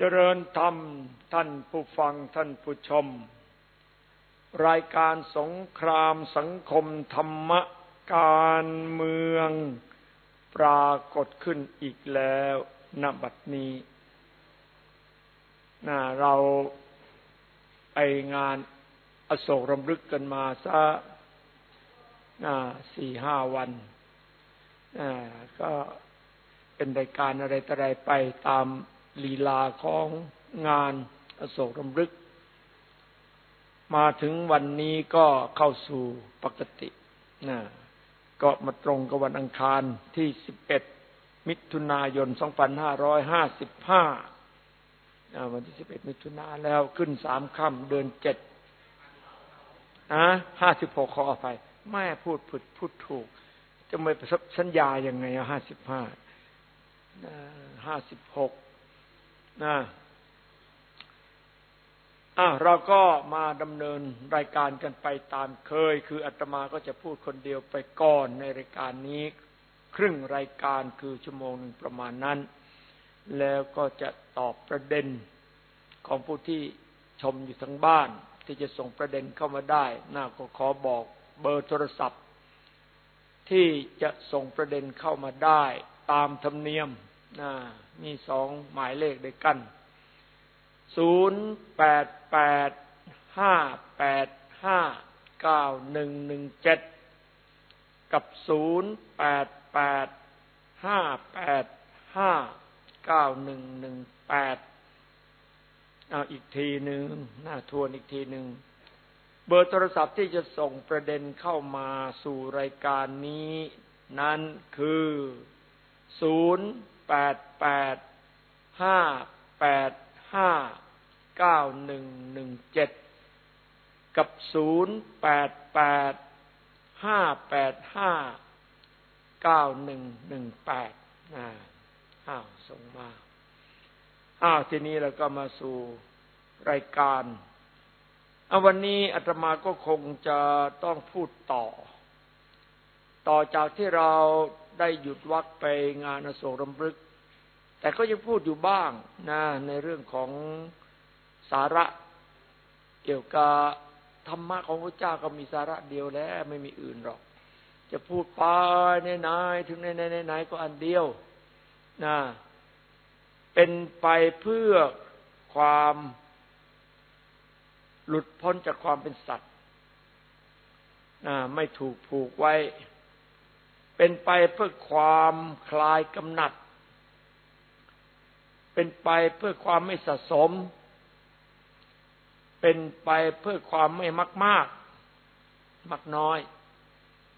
เจริญธรรมท่านผู้ฟังท่านผู้ชม รายการสงครามสังคมธรรมการเมืองปรากฏขึ้นอีกแล้วณบัดนี้นะเราไปงานอโศกรำลึกกันมาซะสี่ห้าวันก็เป็นรายการอะไรต่ออะไรไปตาม ลีลาของงานอโศกรำลึก มาถึงวันนี้ก็เข้าสู่ปกตินะก็มาตรงกับวันอังคารที่11มิถุนายน2555วันที่11มิถุนาแล้วขึ้นสามค่ำเดือนเจ็ดนะห้าสิบหกขออภัยแม่พูดผิดพูดถูก จะไม่สัญญาอยังไงห้าสิบห้าห้าสิบหก นะอะเราก็มาดำเนินรายการกันไปตามเคย คืออาตมาก็จะพูดคนเดียวไปก่อนในรายการนี้ ครึ่งรายการคือชั่วโมงหนึ่งประมาณนั้น แล้วก็จะตอบประเด็นของผู้ที่ชมอยู่ทั้งบ้าน ที่จะส่งประเด็นเข้ามาได้น่าก็ขอบอกเบอร์โทรศัพท์ ที่จะส่งประเด็นเข้ามาได้ ตามธรรมเนียมนะ มีสองหมายเลขด้วยกันศูนย์แปดแปดห้าแปดห้าเก้าหนึ่งหนึ่งเจ็ดกับศูนย์แปดแปดห้าแปดห้าเก้าหนึ่งหนึ่งแปดเอาอีกทีหนึ่งหน้าทวนอีกทีหนึ่งเบอร์โทรศัพท์ที่จะส่งประเด็นเข้ามาสู่รายการนี้ นั้นคือศูนย์ แปดแปดห้าแปดห้าเก้าหนึ่งหนึ่งเจ็ดกับศูนย์แปดแปดห้าแปดห้าเก้าหนึ่งหนึ่งแปดอ้าวส่งมาอ้าวทีนี้เราก็มาสู่รายการเอาวันนี้อาตมาก็คงจะต้องพูดต่อ ต่อจากที่เรา ได้หยุดวักไปงานอโศกรำลึก แต่ก็ยังพูดอยู่บ้างนะในเรื่องของสาระเกี่ยวกับธรรมะของพระเจ้าก็มีสาระเดียวแล้วไม่มีอื่นหรอก จะพูดไปในไหนถึงในในไหนก็อันเดียวนะเป็นไปเพื่อความหลุดพ้นจากความเป็นสัตว์ ไม่ถูกผูกไว้ เป็นไปเพื่อความคลายกำหนัด เป็นไปเพื่อความไม่สะสม เป็นไปเพื่อความไม่มากมากมักน้อย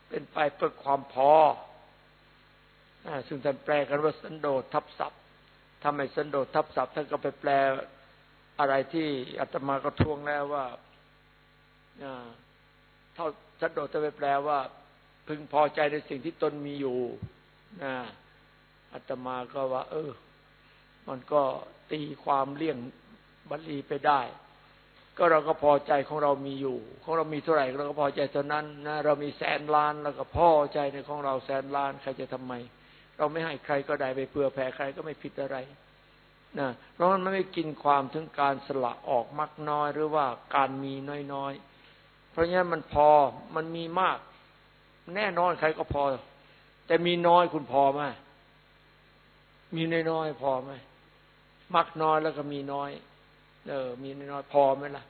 เป็นไปเพื่อความพอซึ่งท่านแปลกันว่าสันโดษทับศัพท์ทำให้สันโดษทับศัพท์ท่านก็ไปแปลอะไรที่อาตมาก็ทวงแล้วว่าเท่าสันโดษจะไปแปลว่า พึงพอใจในสิ่งที่ตนมีอยู่นะอาตมาก็ว่า เออ มันก็ตีความเลี่ยงบัลีไปได้ ก็เราก็พอใจของเรามีอยู่ ของเรามีเท่าไหร่เราก็พอใจเท่านั้นนะเรามีแสนล้านเราก็พอใจในของเราแสนล้านใครจะทำไม เราไม่ให้ใครก็ได้ไปเพื่อแผ่ใครก็ไม่ผิดอะไรนะเพราะมันไม่กินความถึงการสละออกมักน้อยหรือว่าการมีน้อยๆ เพราะงั้นมันพอมันมีมาก แน่นอนใครก็พอ แต่มีน้อยคุณพอไหมมีน้อยๆพอไหมมักน้อยแล้วก็มีน้อย เออ มีน้อยพอไหมล่ะ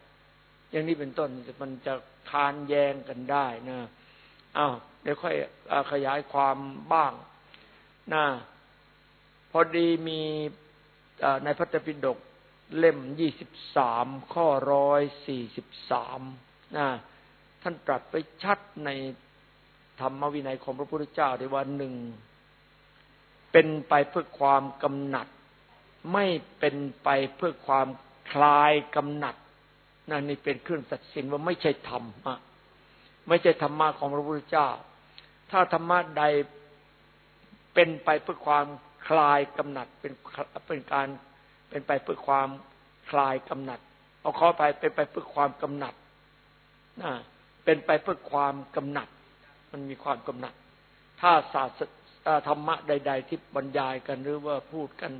อย่างนี้เป็นต้นมันจะคานแยงกันได้นะอ้าวเดี๋ยวค่อยขยายความบ้างนะพอดีมีในพระตปิฎกเล่มยี่สิบสามข้อร้อยสี่สิบสามนะท่านตรัสไปชัดใน ธรรมวินัยของพระพุทธเจ้าในวันหนึ่งเป็นไปเพื่อความกำหนัด ไม่เป็นไปเพื่อความคลายกำหนัดนั่นนี่เป็นเครื่องตัดสินว่าไม่ใช่ธรรมะไม่ใช่ธรรมะของพระพุทธเจ้า ถ้าธรรมะใดเป็นไปเพื่อความคลายกำหนัดเป็นเป็นการเป็นไปเพื่อความคลายกำหนัด เอาข้อไปเป็นไปเพื่อความกำหนัดนะเป็นไปเพื่อความกำหนัด มันมีความกำหนัด ถ้าศาสตร์ธรรมะใด ๆ ที่บรรยายกันหรือว่าพูดกัน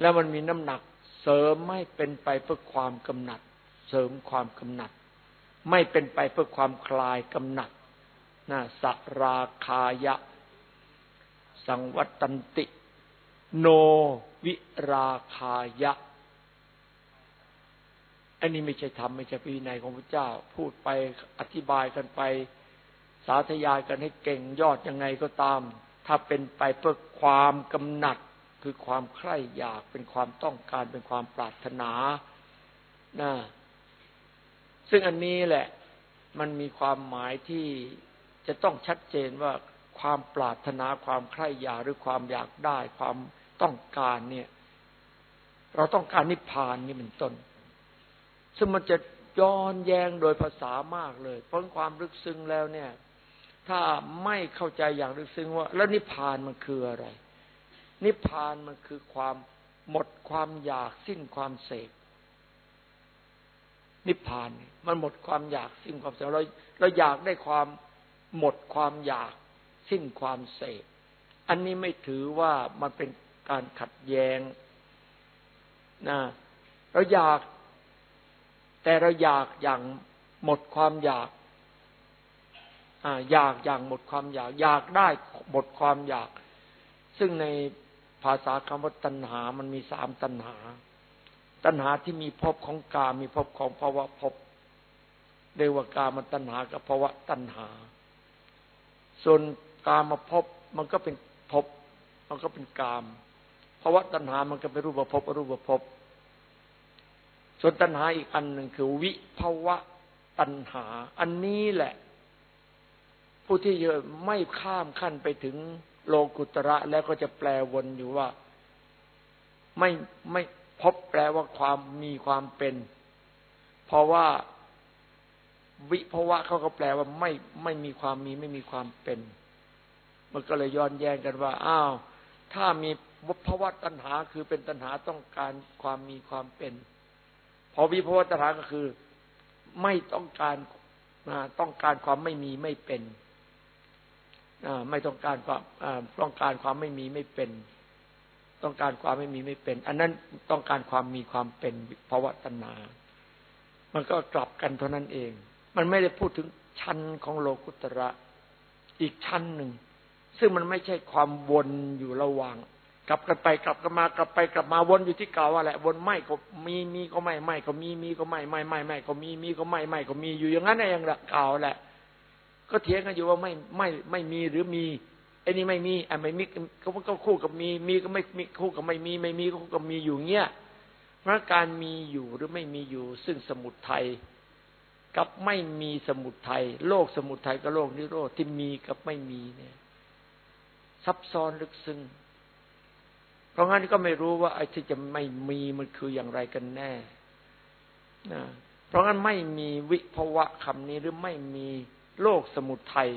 แล้วมันมีน้ำหนักเสริมไม่เป็นไปเพื่อความกำหนัด เสริมความกำหนัด ไม่เป็นไปเพื่อความคลายกำหนัดนะสราคายะ สังวัตันติ โนวิราคายะ อันนี้ไม่ใช่ธรรมไม่ใช่ปีในของพระเจ้า พูดไปอธิบายกันไป สาธยายกันให้เก่งยอดยังไงก็ตาม ถ้าเป็นไปเพื่อความกำหนัดคือความใคร่อยากเป็นความต้องการเป็นความปรารถนานะซึ่งอันนี้แหละ มันมีความหมายที่จะต้องชัดเจนว่าความปรารถนาความใคร่อยากหรือความอยากได้ ความต้องการเนี่ย เราต้องการนิพพานนี่เป็นต้น ซึ่งมันจะย้อนแยงโดยภาษามากเลย เพราะความลึกซึ้งแล้วเนี่ย ถ้าไม่เข้าใจอย่างลึกซึ้งว่า แล้วนิพพานมันคืออะไร นิพพานมันคือความหมดความอยากสิ้นความเสพนิพพานมันหมดความอยากสิ้นความเสพเราเราอยากได้ความหมดความอยากสิ้นความเสพอันนี้ไม่ถือว่ามันเป็นการขัดแย้งนะเราอยาก แต่เราอยากอย่างหมดความอยาก อยากอย่างหมดความอยาก อยากได้หมดความอยาก ซึ่งในภาษาคำว่าตัณหา มันมีสามตัณหา ตัณหาที่มีภพของกามีภพของภาวะภพเดวกามันตัณหากับภาวะตัณหา ส่วนกามาภพมันก็เป็นภพมันก็เป็นกามภาวะตัณหามันก็เป็นรูปภพรูปภพส่วนตัณหาอีกอันหนึ่งคือวิภาวะตัณหา อันนี้แหละ ผู้ที่ยอะไม่ข้ามขั้นไปถึงโลกุตระแล้วก็จะแปลวนอยู่ว่า ไม่ไม่พบแปลว่าความมีความเป็น เพราะว่าวิภาวะเขาก็แปลว่าไม่ไม่มีความมีไม่มีความเป็น มันก็เลยย้อนแย้งกันว่าอ้าวถ้ามีภาวะตัณหาคือเป็นตัณหาต้องการความมีความเป็นพอวิภาวะตัณหาก็คือ ไม่ต้องการต้องการความไม่มีไม่เป็น ไม่ต้องการความต้องการความไม่มีไม่เป็น ต้องการความไม่มีไม่เป็น อันนั้นต้องการความมีความเป็นภาวะตัณหามันก็กลับกันเท่านั้นเอง มันไม่ได้พูดถึงชั้นของโลกุตระอีกชั้นหนึ่ง ซึ่งมันไม่ใช่ความวนอยู่ระหว่าง กลับกันไปกลับกันมากลับไปกลับมาวนอยู่ที่เก่าว่าแหละวนไม่ก็มีมีก็ไม่ไม่ก็มีมีก็ไม่ไม่ไม่ไม่ก็มีมีก็ไม่ไม่ก็มีอยู่อย่างนั้นเองแหละเก่าแหละ ก็เถียงกันอยู่ว่าไม่ไม่ไม่มีหรือมีไอ้นี่ไม่มีไอะไม่มีก็ก็คู่กับมี มีก็ไม่มีคู่กับไม่มี ไม่มีก็คู่กับมีอยู่เงี้ยเพราะการมีอยู่หรือไม่มีอยู่ ซึ่งสมุทัยกับไม่มีสมุทัยโลกสมุทัยกับโลกนิโรธที่มีกับไม่มีเนี่ย ซับซ้อนลึกซึ้งเพราะงั้นก็ไม่รู้ว่าไอ้ที่จะไม่มีมันคืออย่างไรกันแน่นะเพราะงั้นไม่มีวิภวะคำนี้หรือไม่มี โลกสมุทัย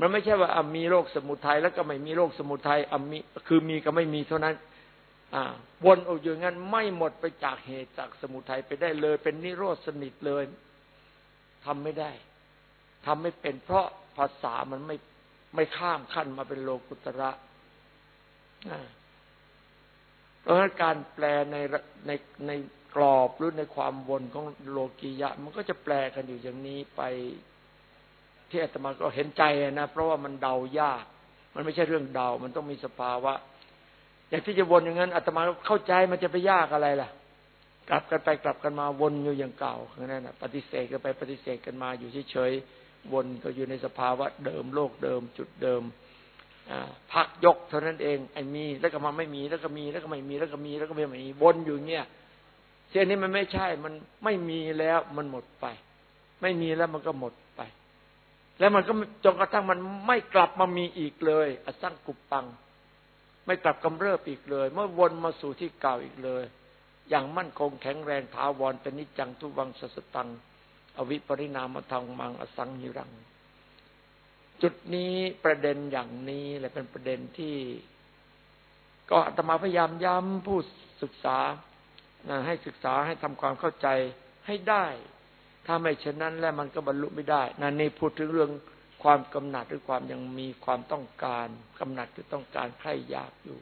มันไม่ใช่ว่ามีโลกสมุทัยแล้วก็ไม่มีโลกสมุทัยมีคือมีก็ไม่มีเท่านั้น อ่า วนอยู่อย่งั้นไม่หมดไปจากเหตุจากสมุทัยไปได้เลย เป็นนิโรธสนิทเลยทำไม่ได้ทำไม่เป็น เพราะภาษามันไม่ไม่ข้ามขั้นมาเป็นโลกุตระเพราะฉะนั้นการแปลในในในกรอบหรือในความวนของโลกียะ มันก็จะแปลกันอยู่อย่างนี้ไป ที่อาตมาก็เห็นใจนะเพราะว่ามันเดายาก มันไม่ใช่เรื่องเดา มันต้องมีสภาวะ อย่างที่จะวนอย่างนั้นอาตมาเข้าใจมันจะไปยากอะไรล่ะ กลับกันไปกลับกันมาวนอยู่อย่างเก่าอย่างนั้นนะปฏิเสธกันไปปฏิเสธกันมาอยู่เฉยๆวนก็อยู่ในสภาวะเดิมโลกเดิม จุดเดิมพักยกเท่านั้นเองไอ้มีแล้วก็มาไม่มีแล้วก็มีแล้วก็ไม่มีแล้วก็มีแล้วก็ไม่มีวนอยู่เงี้ยเช่นนี้มันไม่ใช่มันไม่มีแล้วมันหมดไป ไม่มีแล้วมันก็หมดไป แล้วมันก็จนกระทั่งมันไม่กลับมามีอีกเลยอสังกุปปัง ไม่กลับกำเริบอีกเลย เมื่อวนมาสู่ที่เก่าอีกเลย อย่างมั่นคงแข็งแรงถาวรเป็นนิจจังทุวังสสตัง อวิปริณามทังมังอสังหิรัง จุดนี้ประเด็นอย่างนี้แหละเป็นประเด็นที่ ก็อาตมาพยายามย้ำผู้ศึกษาให้ศึกษาให้ทำความเข้าใจให้ได้ ถ้าไม่เช่นนั้นแล้วมันก็บรรลุไม่ได้นั่นนี่พูดถึงเรื่องความกำหนัดหรือความยังมีความต้องการกำหนัดคือต้องการใคร่อยากอยู่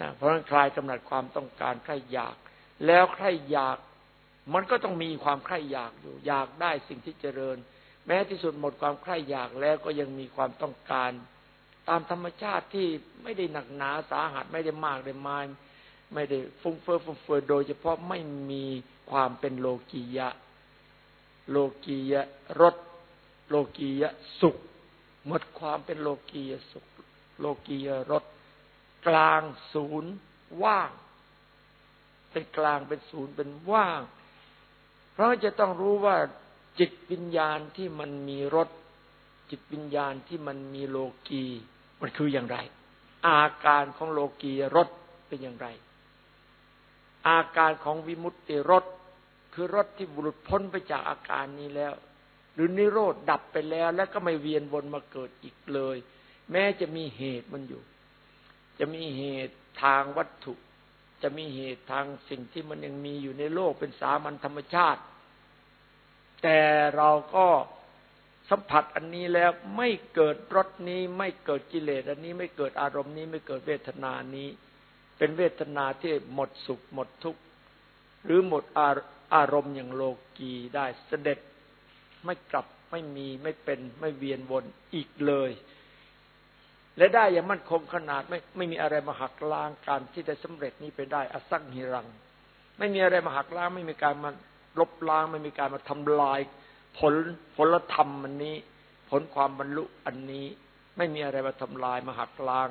นะเพราะฉะนั้นคลายกำหนัดความต้องการใครอยาก แล้วใครอยาก มันก็ต้องมีความใครอยากอยู่ อยากได้สิ่งที่เจริญ แม้ที่สุดหมดความใครอยากแล้วก็ยังมีความต้องการ ตามธรรมชาติที่ไม่ได้หนักหนาสาหัสไม่ได้มากได้มายไม่ได้ฟุ้งเฟ้อฟุ้งเฟ้อโดยเฉพาะไม่มีความเป็นโลกียะ โลกียะรสโลกียะสุข หมดความเป็นโลกียะสุข โลกียะรสกลางศูนย์ว่าง เป็นกลางเป็นศูนย์เป็นว่าง เพราะจะต้องรู้ว่าจิตวิญญาณที่มันมีรสจิตวิญญาณที่มันมีโลกีมันคืออย่างไร อาการของโลกีรสเป็นอย่างไร อาการของวิมุตติรส คือรสที่บุรุษพ้นไปจากอาการนี้แล้ว หรือนิโรธดับไปแล้ว แล้วก็ไม่เวียนวนมาเกิดอีกเลย แม้จะมีเหตุมันอยู่ จะมีเหตุทางวัตถุ จะมีเหตุทางสิ่งที่มันยังมีอยู่ในโลกเป็นสามัญธรรมชาติ แต่เราก็สัมผัสอันนี้แล้วไม่เกิดรสนี้ไม่เกิดกิเลสอันนี้ไม่เกิดอารมณ์นี้ไม่เกิดเวทนานี้ เป็นเวทนาที่หมดสุขหมดทุกข์หรือหมด อารมณ์อย่างโลกีได้เสด็จไม่กลับไม่มีไม่เป็นไม่เวียนวนอีกเลย และได้อย่างมั่นคงขนาดไม่ไม่มีอะไรมาหักล้างการที่จะสำเร็จนี้ไปได้อสังหิรัง ไม่มีอะไรมาหักล้าง ไม่มีการมาลบล้าง ไม่มีการมาทำลาย ผลผลธรรมอันนี้ ผลความบรรลุอันนี้ ไม่มีอะไรมาทำลายมาหักล้าง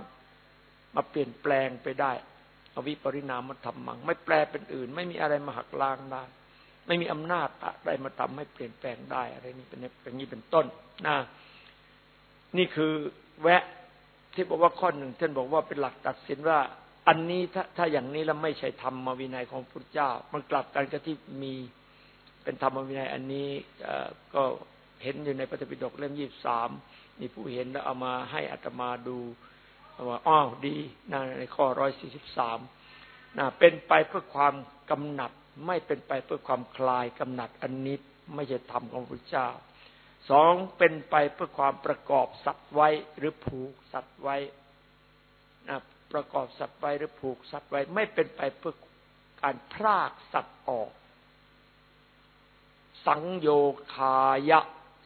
มาเปลี่ยนแปลงไปได้อวิปริณามธรรมัง ไม่แปลเป็นอื่น ไม่มีอะไรมาหักล้างได้ ไม่มีอำนาจอะไรมาทำให้เปลี่ยนแปลงได้ อะไรนี้เป็นอย่างนี้เป็นต้นนะนี่คือแวะที่บอกว่าข้อหนึ่งท่านบอกว่าเป็นหลักตัดสินว่า อันนี้ถ้าถ้าอย่างนี้แล้วไม่ใช่ธรรมวินัยของพระเจ้า มันกลับกันกับที่มีเป็นธรรมวินัย อันนี้ก็เห็นอยู่ในปฏิปิฎกเล่มยี่สามมีผู้เห็นแล้วเอามาให้อัตมาดูว่าอ้าวดีนะในข้อร้อยสี่สิบสามนะเป็นไปเพื่อความกำหนัด ไม่เป็นไปเพื่อความคลายกำหนัดอันนี้ไม่ใช่ธรรมของพระเจ้าสองเป็นไปเพื่อความประกอบสัตว์ไว้หรือผูกสัตว์ไว้นะประกอบสัตว์ไว้หรือผูกสัตว์ไว้ ไม่เป็นไปเพื่อการพรากสัตว์ออก สังโยคายะ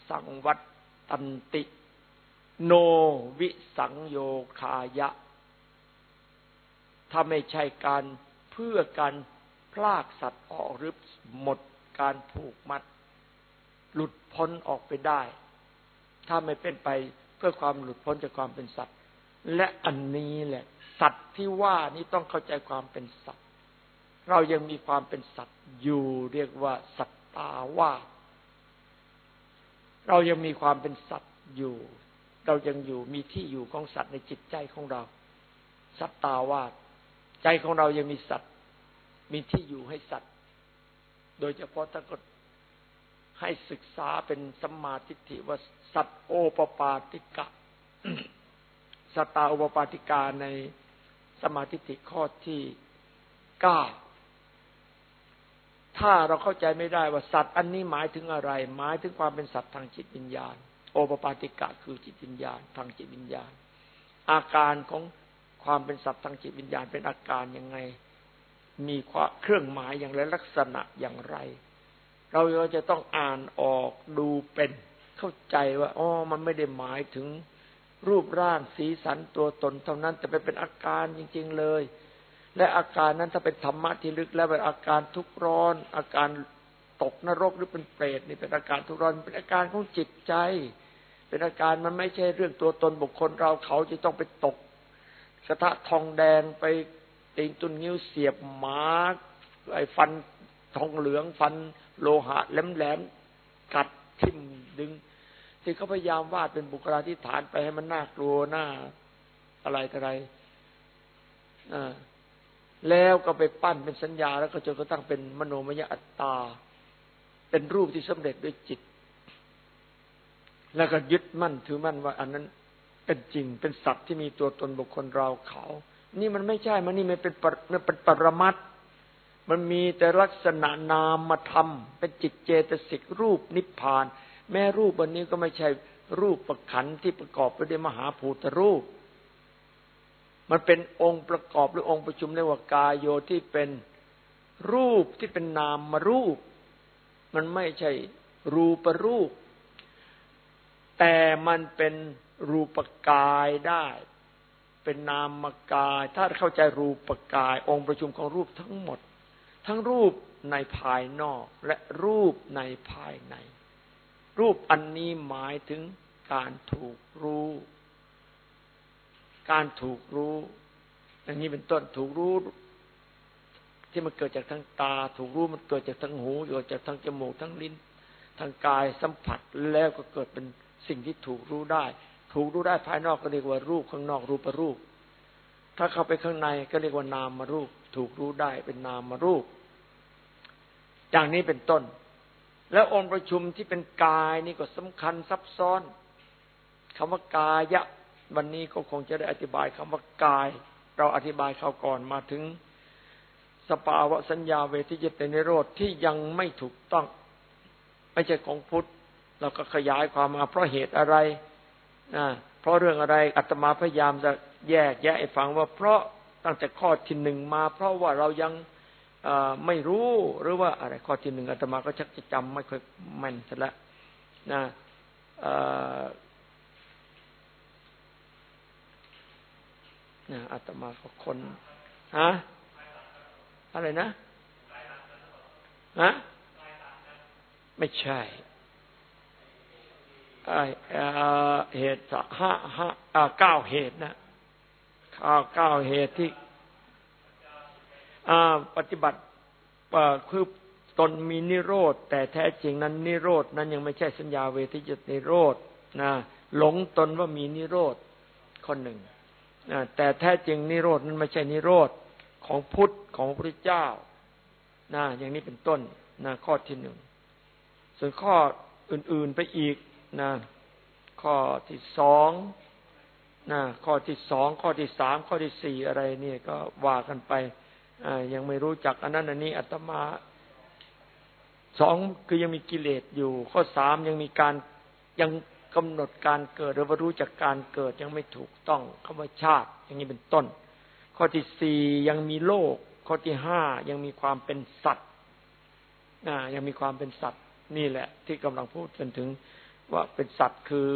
สังวัตตันติ โนวิสังโยคายะ ถ้าไม่ใช่การเพื่อการ พลากสัตว์ออกหรือหมดการผูกมัด หลุดพ้นออกไปได้ ถ้าไม่เป็นไปเพื่อความหลุดพ้นจากความเป็นสัตว์ และอันนี้แหละ สัตว์ที่ว่านี้ต้องเข้าใจความเป็นสัตว์ เรายังมีความเป็นสัตว์อยู่เรียกว่า สัตตาว่าเรายังมีความเป็นสัตว์อยู่ เรายังอยู่มีที่อยู่ของสัตว์ในจิตใจของเรา สัตตาวาใจของเรายังมีสัตว์ มีที่อยู่ให้สัตว์ โดยเฉพาะถ้ากให้ศึกษาเป็นสัมมาทิฏฐิว่าสัตโอปปาติกะสตาโอปปาติกาในสมาธิิข้อที่เก้าถ้าเราเข้าใจไม่ได้ว่าสัตว์อันนี้หมายถึงอะไร หมายถึงความเป็นสัตว์ทางจิตวิญญาณ โอปปาติกะคือจิตวิญญาณ ทางจิตวิญญาณ อาการของความเป็นสัตว์ทางจิตวิญญาณเป็นอาการยังไง มีเครื่องหมายอย่างไรลักษณะอย่างไร เราจะต้องอ่านออกดูเป็นเข้าใจว่าอ๋อมันไม่ได้หมายถึงรูปร่างสีสันตัวตนเท่านั้น แต่ไปเป็นอาการจริง ๆเลย และอาการนั้นถ้าเป็นธรรมะที่ลึกแล้วเป็นอาการทุกข์ร้อน อาการตกนรกหรือเป็นเปรตนี่เป็นอาการทุกข์ร้อนเป็นอาการของจิตใจ เป็นอาการมันไม่ใช่เรื่องตัวตนบุคคลเราเขาจะต้องไปตกกระทะทองแดงไป ตีนตุนนิ้วเสียบหมาไอ้ฟันทองเหลืองฟันโลหะแหลมๆกัดทิ่มดึง ที่เขาพยายามวาดเป็นบุคลาธิฐานไปให้มันน่ากลัวหน้าอะไรอะไรแล้วก็ไปปั้นเป็นสัญญา แล้วก็จนกระทั่งเป็นมโนมยอัตตา เป็นรูปที่สำเร็จด้วยจิต แล้วก็ยึดมั่นถือมั่นว่า อันนั้นเป็นจริงเป็นสัตว์ที่มีตัวตนบุคคลเราเขา นี่มันไม่ใช่มันนี่มันเป็นมันเป็นปรมัตมันมีแต่ลักษณะนามธรรมเป็นจิตเจตสิกรูปนิพพาน แม้รูปวันนี้ก็ไม่ใช่รูปประขันที่ประกอบไปด้วยมหาภูตรูป มันเป็นองค์ประกอบหรือองค์ประชุมเรียกว่ากายโยที่เป็นรูปที่เป็นนามมารูป มันไม่ใช่รูปรูป แต่มันเป็นรูปกายได้ เป็นนามกาย ถ้าเข้าใจรูปกาย องค์ประชุมของรูปทั้งหมด ทั้งรูปในภายนอกและรูปในภายใน รูปอันนี้หมายถึงการถูกรู้ การถูกรู้อย่างนี้เป็นต้นถูกรู้ ที่มันเกิดจากทั้งตา ถูกรู้มันเกิดจากทั้งหูเกิดจากทั้งจมูกทั้งลิ้นทางกายสัมผัสแล้วก็เกิดเป็นสิ่งที่ถูกรู้ได้ ถูกรู้ได้ภายนอกก็เรียกว่ารูปข้างนอกรูปรูป ถ้าเข้าไปข้างในก็เรียกว่านามมารูป ถูกรู้ได้เป็นนามมารูป อย่างนี้เป็นต้น แล้วองค์ประชุมที่เป็นกายนี่ก็สำคัญซับซ้อนคำว่ากายะ วันนี้ก็คงจะได้อธิบายคำว่ากาย เราอธิบายเขาก่อนมาถึงสปาวะสัญญาเวทิจิตในโรธที่ยังไม่ถูกต้อง ไม่ใช่ของพุทธเราก็ขยายความมาเพราะเหตุอะไร เพราะเรื่องอะไรอาตมาพยายามจะแยกแยะให้ฟังว่า เพราะตั้งแต่ข้อที่หนึ่งมา เพราะว่าเรายังไม่รู้หรือว่าอะไรข้อที่หนึ่งอาตมาก็ชักจะจำไม่ค่อยแม่นซะแล้วนะนะอาตมาก็คนฮะอะไรนะฮะไม่ใช่ เหตุสห้าห้าเก้าเหตุนะข้าเก้าเหตุที่ปฏิบัติคือตนมีนิโรธ แต่แท้จริงนั้นนิโรธนั้นยังไม่ใช่สัญญาเวทิจนิโรธนะหลงตนว่ามีนิโรธคนหนึ่งนะแต่แท้จริงนิโรธนั้นไม่ใช่นิโรธของพุทธของพระเจ้านะอย่างนี้เป็นต้นนะข้อที่หนึ่งส่วนข้ออื่นๆไปอีก นะข้อที่สองนะข้อที่สองข้อที่สามข้อที่สี่อะไรเนี่ยก็ว่ากันไปยังไม่รู้จักอันนั้นอันนี้อาตมาสองคือยังมีกิเลสอยู่ ข้อสามยังมีการยังกำหนดการเกิดหรือว่ารู้จักการเกิดยังไม่ถูกต้องคำว่าชาติ อย่างนี้เป็นต้น ข้อที่สี่ยังมีโลก ข้อที่ห้ายังมีความเป็นสัตว์ยังมีความเป็นสัตว์ นี่แหละ ที่กำลังพูดกันถึง ว่าเป็นสัตว์คือ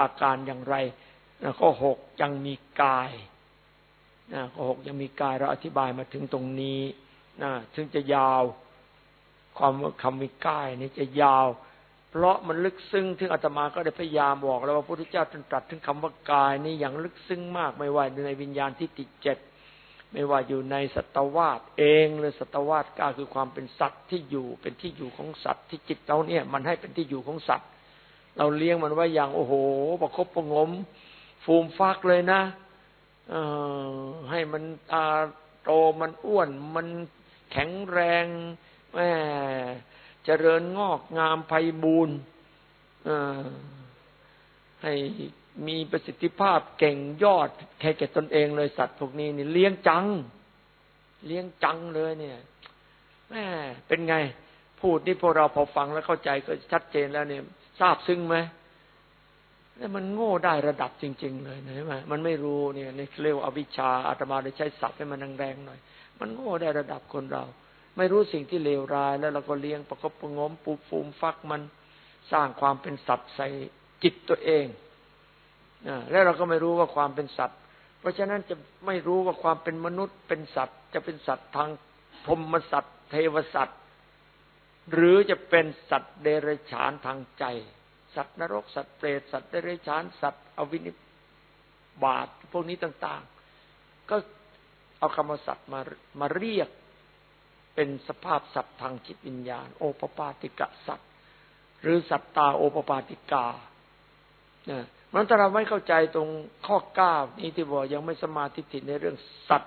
อาการอย่างไรข้อหกยังมีกายนะข้อหกยังมีกายเราอธิบายมาถึงตรงนี้นะซึ่งจะยาวความคำมีกายนี่จะยาว เพราะมันลึกซึ้งถึงอาตมาก็ได้พยายามบอกแล้วว่าพระพุทธเจ้าตรัสถึงคำว่ากายนี่อย่างลึกซึ้งมากไม่ว่าในวิญญาณที่ติดเจ็ดไม่ว่าอยู่ในสัตวาสเองหรือสัตวาสกาคือความเป็นสัตว์ที่อยู่เป็นที่อยู่ของสัตว์ที่จิตเราเนี่ย มันให้เป็นที่อยู่ของสัตว์ เราเลี้ยงมันไว้อย่างโอ้โห ประคบประงม ฟูมฟักเลยนะให้มันตาโตมันอ้วน มันแข็งแรงแม่เจริญงอกงามไพบูรณ์ให้มีประสิทธิภาพเก่งยอดแค่แก่ตนเองเลยสัตว์พวกนี้นี่เลี้ยงจัง เลี้ยงจังเลยเนี่ยแม่เป็นไง พูดนี่พวกเราพอฟังแล้วเข้าใจก็ชัดเจนแล้วเนี่ย ทราบซึ้งไหมนี่มันโง่ได้ระดับจริง ๆ เลยนะใช่ไหมมันไม่รู้เนี่ยในเรียกว่าอวิชชาอาตมาได้ใช้ศัพท์ให้มันแรงๆหน่อย มันโง่ได้ระดับคนเรา ไม่รู้สิ่งที่เลวร้าย แล้วเราก็เลี้ยงประกบประงมปูฟูมฟักมันสร้างความเป็นสัตว์ใส่จิตตัวเองนะแล้วเราก็ไม่รู้ว่าความเป็นสัตว์ เพราะฉะนั้นจะไม่รู้ว่าความเป็นมนุษย์เป็นสัตว์ จะเป็นสัตว์ทางพรมสัตว์ เทวสัตว์ หรือจะเป็นสัตว์เดรัจฉานทางใจ สัตว์นรก สัตว์เปรต สัตว์เดรัจฉาน สัตว์อวินิบาตพวกนี้ต่าง ๆ ก็เอาคำว่าสัตว์มามาเรียกเป็นสภาพสัตว์ทางจิตวิญญาณ โอปปาติกะสัตว์ หรือสัตตาโอปปาติกาเนี่ยมันถ้าเราไม่เข้าใจตรงข้อเก้านี้ที่บอกยังไม่สมาธิถิในเรื่องสัต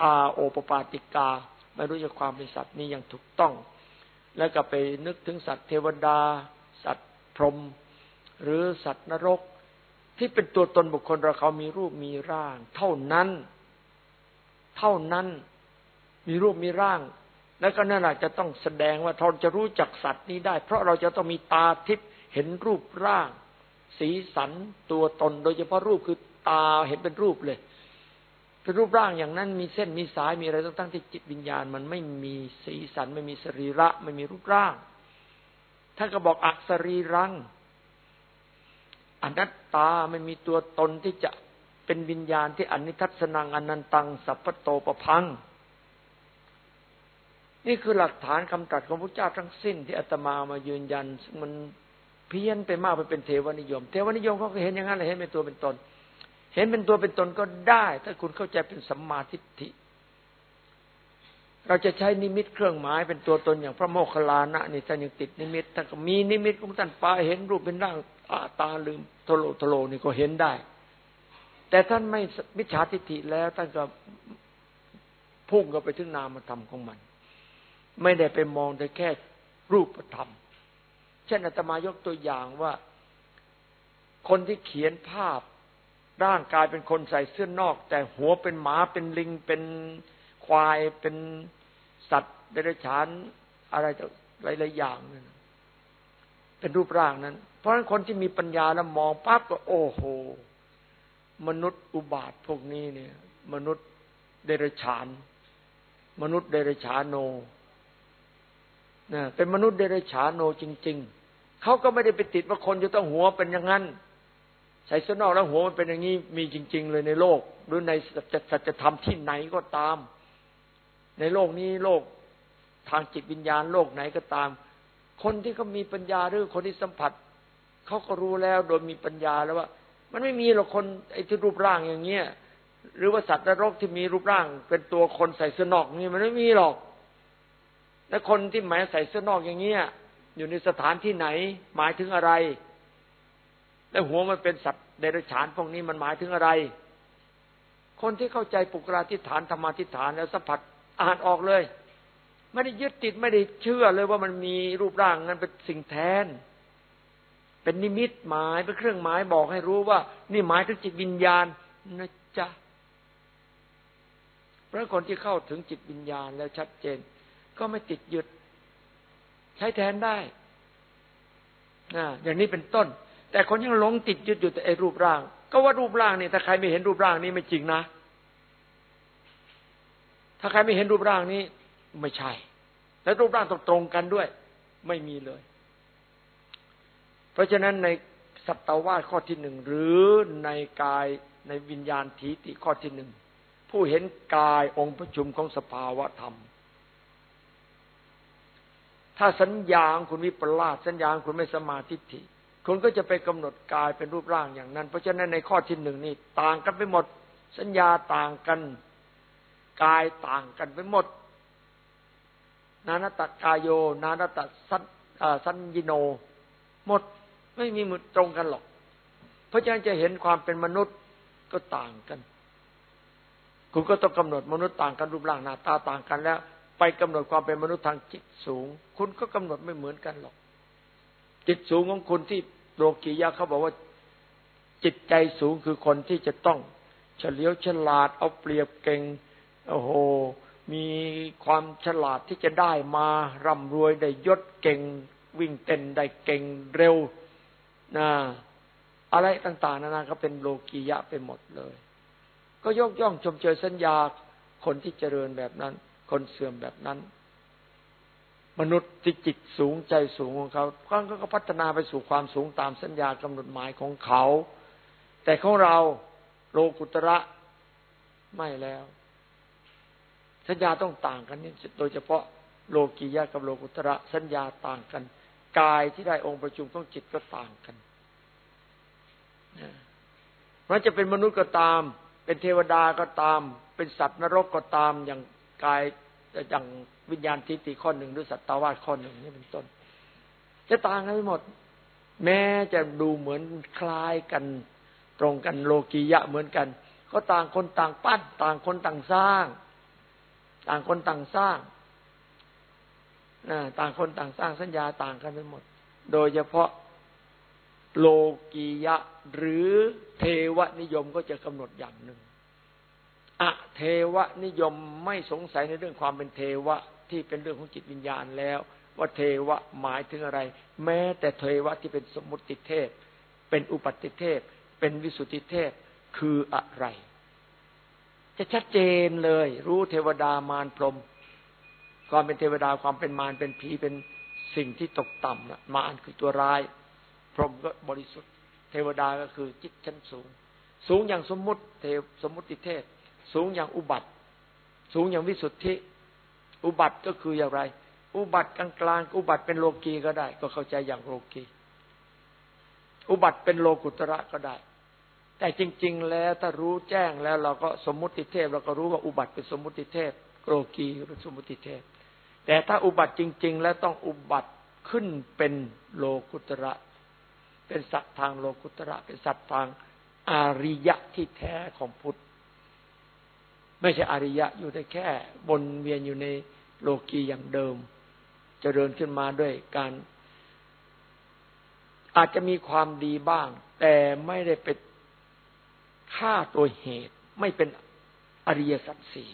ตาโอปปาติกา ไม่รู้จักความเป็นสัตว์นี้ย่างถูกต้อง แล้วก็ไปนึกถึงสัตว์เทวดา สัตว์พรหมหรือสัตว์นรก ที่เป็นตัวตนบุคคลเราเขามีรูปมีร่าง เท่านั้น เท่านั้นมีรูปมีร่าง แล้วก็นั่นแหละจะต้องแสดงว่าเราจะรู้จักสัตว์นี้ได้ เพราะเราจะต้องมีตาทิพย์เห็นรูปร่าง สีสันตัวตน โดยเฉพาะรูปคือตาเห็นเป็นรูปเลย เป็นรูปร่างอย่างนั้นมีเส้นมีสายมีอะไรต้องตั้งที่จิตวิญญาณ มันไม่มีสีสัน ไม่มีสรีระ ไม่มีรูปร่างท่านก็บอกอักสรีรังอนัตตาไม่มีตัวตนที่จะเป็นวิญญาณที่อนิทัศนังอนันตัง สัพพโตปพัง นี่คือหลักฐานคำตรัสของพระเจ้าทั้งสิ้นที่อาตมามายืนยันซึ่งมันเพี้ยนไปมากไปเป็นเทวนิยม เทวนิยมเขาก็เห็นอย่างนั้นเลยเห็นเป็นตัวเป็นตน เห็นเป็นตัวเป็นตนก็ได้ ถ้าคุณเข้าใจเป็นสัมมาทิฏฐิ เราจะใช้นิมิตเครื่องหมายเป็นตัวตนอย่างพระโมคคัลลานะนี่ท่านยังติดนิมิตท่านก็มีนิมิตของท่านปาเห็นรูปเป็นร่างตาลืมโทโลโทโลนี่ก็เห็นได้ แต่ท่านไม่มิจฉาทิฏฐิแล้วท่านก็พุ่งก็ไปถึงนามธรรมของมัน ไม่ได้ไปมองแต่แค่รูปธรรม เช่นอาตมายกตัวอย่างว่า คนที่เขียนภาพ ร่างกายเป็นคนใส่เสื้อนนอก แต่หัวเป็นหมาเป็นลิงเป็นควายเป็นสัตว์เดรัจฉานอะไรหลายๆอย่างนั่นเป็นรูปร่างนั้น เพราะฉะนั้นคนที่มีปัญญาแล้วมองปั๊บก็ โอ้โห มนุษย์อุบาทพวกนี้เนี่ย มนุษย์เดรัจฉาน มนุษย์เดรัจฉานโนนะเป็นมนุษย์เดรัจฉานโนจริง ๆเขาก็ไม่ได้ไปติดว่าคนจะต้องหัวเป็นอย่างนั้น ใส่เสื้อนอกแล้วหัวมันเป็นอย่างนี้มีจริง ๆ เลยในโลก หรือในสัจธรรมที่ไหนก็ตาม ในโลกนี้โลกทางจิตวิญญาณโลกไหนก็ตาม คนที่เขามีปัญญาหรือคนที่สัมผัสเขาก็รู้แล้วโดยมีปัญญาแล้วว่า มันไม่มีหรอกคนไอ้ที่รูปร่างอย่างเงี้ยหรือว่าสัตว์นรกที่มีรูปร่าง เป็นตัวคนใส่เสื้อนอกนี่มันไม่มีหรอก และคนที่หมายใส่เสื้อนอกอย่างเงี้ยอยู่ในสถานที่ไหนหมายถึงอะไร และหัวมันเป็นสัตว์เดรัจฉานพวกนี้มันหมายถึงอะไร คนที่เข้าใจปุกราธิฐานธรรมาธิฐานแล้วสัมผัสอ่านออกเลย ไม่ได้ยึดติดไม่ได้เชื่อเลยว่ามันมีรูปร่างนั้นเป็นสิ่งแทน เป็นนิมิตหมายเป็นเครื่องหมายบอกให้รู้ว่า นี่หมายถึงจิตวิญญาณนะจ๊ะเพราะคนที่เข้าถึงจิตวิญญาณแล้วชัดเจน ก็ไม่ติดยึด ใช้แทนได้นะอย่างนี้เป็นต้น แต่คนยังหลงติดยึดอยู่แต่ไอ้รูปร่าง ก็ว่ารูปร่างนี่ถ้าใครไม่เห็นรูปร่างนี้ไม่จริงนะ ถ้าใครไม่เห็นรูปร่างนี้ไม่ใช่ และรูปร่างตรงตรงกันด้วย ไม่มีเลย เพราะฉะนั้นในสัตวาสข้อที่หนึ่งหรือในกายในวิญญาณทีติข้อที่หนึ่งผู้เห็นกายองค์ประชุมของสภาวะธรรม ถ้าสัญญาคุณวิปลาสสัญญาคุณไม่สมาธิิ คุณก็จะไปกำหนดกายเป็นรูปร่างอย่างนั้น เพราะฉะนั้นในข้อที่หนึ่งนี่ต่างกันไปหมด สัญญาต่างกัน กายต่างกันไปหมด นานตกายโย นานตสันสัญญิโน หมดไม่มีมือตรงกันหรอก เพราะฉะนั้นจะเห็นความเป็นมนุษย์ก็ต่างกัน คุณก็ต้องกำหนดมนุษย์ต่างกันรูปร่างหน้าตาต่างกันแล้ว ไปกำหนดความเป็นมนุษย์ทางจิตสูง คุณก็กำหนดไม่เหมือนกันหรอก จิตสูงของคุณที่โลกียะเขาบอกว่าจิตใจสูงคือคนที่จะต้องเฉลียวฉลาดเอาเปรียบเก่งโอ้โห มีความฉลาดที่จะได้มาร่ำรวยได้ยศเก่ง วิ่งเต้นได้เก่งเร็วนะอะไรต่าง ๆ นานาก็เป็นโลกียะไปหมดเลย ก็ยกย่องชมเชยสัญญาคนที่เจริญแบบนั้น คนเสื่อมแบบนั้น มนุษย์ที่จิตสูงใจสูงของเขาเขาก็พัฒนาไปสู่ความสูงตามสัญญากำหนดหมายของเขา แต่ของเราโลกุตระไม่แล้ว สัญญาต้องต่างกันนี่โดยเฉพาะโลกียะกับโลกุตระสัญญาต่างกันกายที่ได้องค์ประชุมต้องจิตก็ต่างกันเพราะจะเป็นมนุษย์ก็ตาม เป็นเทวดาก็ตาม เป็นสัตว์นรกก็ตามอย่างกาย อย่างวิญญาณทิฏฐิข้อหนึ่งหรือสัตตวาสข้อหนึ่งนี่เป็นต้น จะต่างกันหมด แม้จะดูเหมือนคล้ายกันตรงกันโลกียะเหมือนกัน ก็ต่างคนต่างปั้นต่างคนต่างสร้าง ต่างคนต่างสร้างต่างคนต่างสร้างสัญญาต่างกันไปหมด โดยเฉพาะโลกียะหรือเทวนิยมก็จะกำหนดอย่างหนึ่ง อเทวนิยมไม่สงสัยในเรื่องความเป็นเทวะที่เป็นเรื่องของจิตวิญญาณแล้ว ว่าเทวะหมายถึงอะไร แม้แต่เทวะที่เป็นสมมุติเทพ เป็นอุปัติเทพ เป็นวิสุทธิเทพคืออะไร จะชัดเจนเลย รู้เทวดามารพรหมความเป็นเทวดาความเป็นมารเป็นผีเป็นสิ่งที่ตกต่ำนะมารคือตัวร้าย พรหมก็บริสุทธิ์ เทวดาก็คือจิตชั้นสูง สูงอย่างสมมุติเทสมมุติเทศ สูงอย่างอุบัติ สูงอย่างวิสุทธิ อุบัติก็คืออย่างไร อุบัติกลางๆอุบัติเป็นโลกีก็ได้ ก็เข้าใจอย่างโลกีอุบัติเป็นโลกุตระก็ได้ แต่จริง ๆ แล้วถ้ารู้แจ้งแล้วเราก็สมมุติเทพเราก็รู้ว่าอุบัติเป็นสมมุติเทพโลกีเป็นสมมุติเทพ แต่ถ้าอุบัติจริง ๆ แล้วต้องอุบัติขึ้นเป็นโลกุตระ เป็นสัตว์ทางโลกุตระ เป็นสัตว์ทางอาริยะที่แท้ของพุทธ ไม่ใช่อริยะอยู่ได้แค่วนเวียนอยู่ในโลกีอย่างเดิมจเจริญขึ้นมาด้วยการ อาจจะมีความดีบ้าง แต่ไม่ได้เป็นค่าตัวเหตุ ไม่เป็นอริยสัจสี่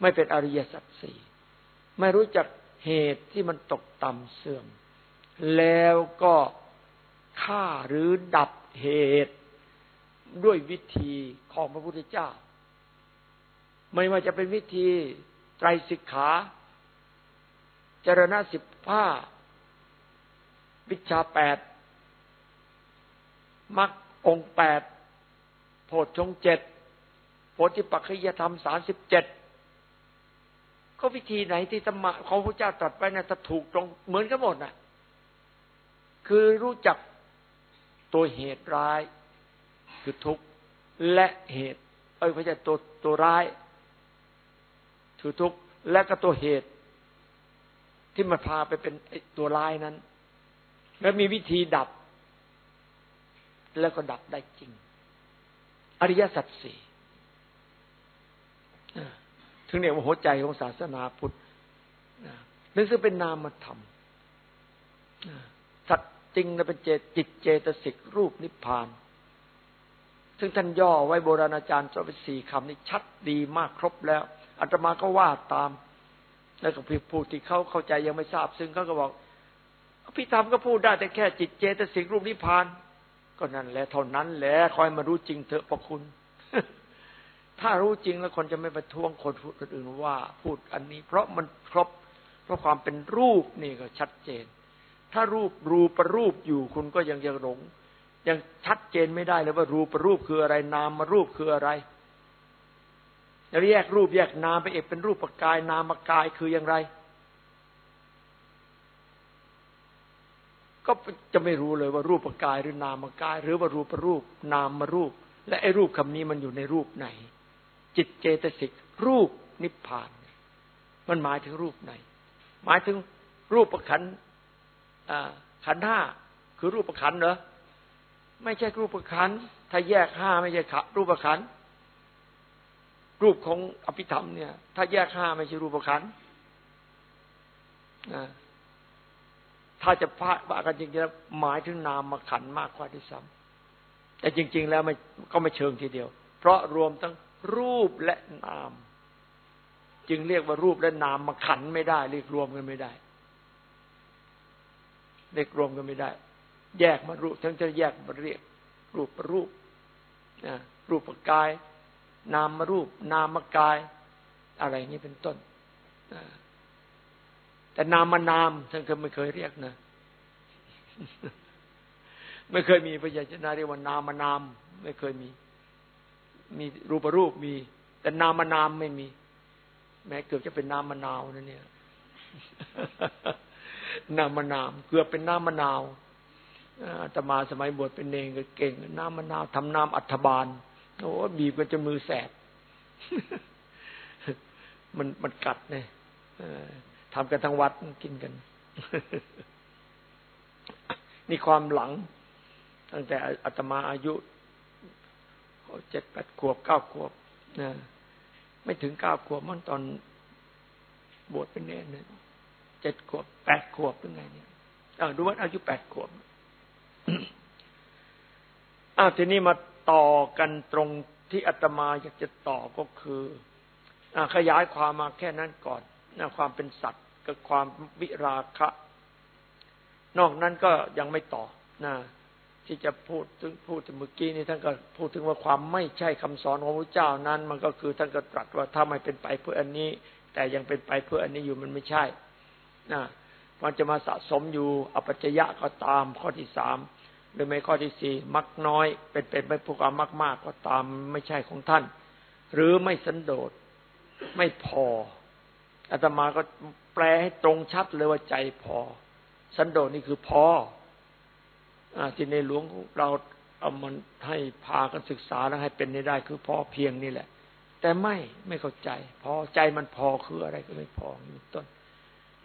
ไม่เป็นอริยสัจสี่ไม่รู้จักเหตุที่มันตกต่ำเสื่อม แล้วก็ฆ่าหรือดับเหตุด้วยวิธีของพระพุทธเจ้า ไม่ว่าจะเป็นวิธีไตรสิกขาจรณะสิบห้าวิชาแปดมรรคองแปดโพชฌงเจ็ดโพธิปัจจยธรรมสามสิบเจ็ดก็วิธีไหนที่ธรรมะของพระเจ้าตรัสไปนะถ้าถูกตรงเหมือนกันหมดน่ะ คือรู้จักตัวเหตุร้าย คือทุกข์และเหตุ เอ้ยพระเจ้าตัวตัวร้าย คือทุกข์และก็ตัวเหตุ ที่มันพาไปเป็นตัวร้ายนั้น แล้วมีวิธีดับ แล้วก็ดับได้จริง อริยสัจสี่ถึงเรียกว่าหัวใจของศาสนาพุทธนั่นคือเป็นนามธรรมสัตจริงนะเป็นเจจิตเจตสิกรูปนิพพาน ซึ่งท่านย่อไว้โบราณอาจารย์จะเป็นสี่คำนี้ชัดดีมากครบแล้ว อาตมาก็ว่าตาม แล้วก็ผู้ที่เขาเข้าใจยังไม่ทราบ ซึ่งเขาก็บอกพิธรรมก็พูดได้แต่แค่จิตเจตสิกรูปนิพพาน ก็นั่นแหละเท่านั้นแหละคอยมารู้จริงเถอะพระคุณ ถ้ารู้จริงแล้วคนจะไม่ไปท้วงคนคนอื่นว่าพูดอันนี้ เพราะมันครบ เพราะความเป็นรูปนี่ก็ชัดเจน ถ้ารูปรูประรูปอยู่คุณก็ยังยังหลงยังชัดเจนไม่ได้เลยว่ารูปประรูปคืออะไรนามมารูปคืออะไร แล้วแยกรูปแยกนามไปเอกเป็นรูปประกายนามกายคืออย่างไร ก็จะไม่รู้เลยว่ารูปประกายหรือนามกาย หรือว่ารูปประรูปนามมารูป และไอ้รูปคำนี้มันอยู่ในรูปไหน จิตเจตสิกรูปนิพพาน มันหมายถึงรูปไหน หมายถึงรูปประขันขันห้าคือรูปประขันเหรอไม่ใช่รูปประขันถ้าแยกห้าไม่ใช่ขัรูปประขัน รูปของอภิธรรมเนี่ย ถ้าแยกห้าไม่ใช่รูปขันถ้าจะพาว่ากันจริงๆหมายถึงนามมาขันมากกว่าที่ซ้ำแต่จริง ๆ แล้วไม่ก็ไม่เชิงทีเดียว เพราะรวมทั้งรูปและนาม จึงเรียกว่ารูปและนามมาขันไม่ได้เรียกรวมกันไม่ได้เรียกรวมกันไม่ได้ แยกมารูปทั้งจะแยกมาเรียก รูปรูปนะรูปกาย นามมารูป นามกาย อะไรนี้เป็นต้นแต่นามมานามท่านเคยไม่เคยเรียกนะ ไม่เคยมีพยัญชนะเรียกว่านามมานาม ไม่เคยมี มีรูปรูปมี แต่นามนามไม่มี แม้เกือบจะเป็นนามมนาวนั่นเนี่ยนามนามเกือบเป็นนามมนาวอาตมาสมัยบวชเป็นเนงก็เก่งน้ำมนาวทำน้ำอัฐบาล โอ้บีบกันจนมือแสบ มันมันกัดเนี่ยทำกันทั้งวัดกินกัน นี่ความหลัง ตั้งแต่อาตมาอายุเจ็ดแปดขวบเก้าขวบนะไม่ถึงเก้าขวบมันตอนบวชเป็นเนรเนี่ยเจ็ดขวบแปดขวบเป็นไงเนี่ยอ้าวดูว่าอายุแปดขวบอ้าวทีนี้มา ต่อกันตรงที่อาตมาอยากจะต่อก็คืออขยายความมาแค่นั้นก่อนนะความเป็นสัตว์กับความวิราคะ นอกนั้นก็ยังไม่ต่อนะที่จะพูดถึงพูดถึงเมื่อกี้นี้ท่านก็พูดถึงว่าความไม่ใช่คำสอนของพระเจ้านั้น มันก็คือท่านก็ตรัสว่าถ้าไม่เป็นไปเพื่ออันนี้ แต่ยังเป็นไปเพื่ออันนี้อยู่มันไม่ใช่นะมันจะมาสะสมอยู่อปัจจยะก็ตามข้อที่สาม รือไม่ข้อที่สี่มักน้อย เป็นเป็นไปผู้ความมากมากก็ตามไม่ใช่ของท่าน หรือไม่สันโดษไม่พออาตมาก็แปลให้ตรงชัดเลยว่าใจพอ สันโดษนี่คือพอที่ในหลวงเราเอามันให้พากันศึกษาแล้วให้เป็นได้คือพอเพียงนี่แหละ แต่ไม่ไม่เข้าใจ พอใจมันพอคืออะไรก็ไม่พอมีต้น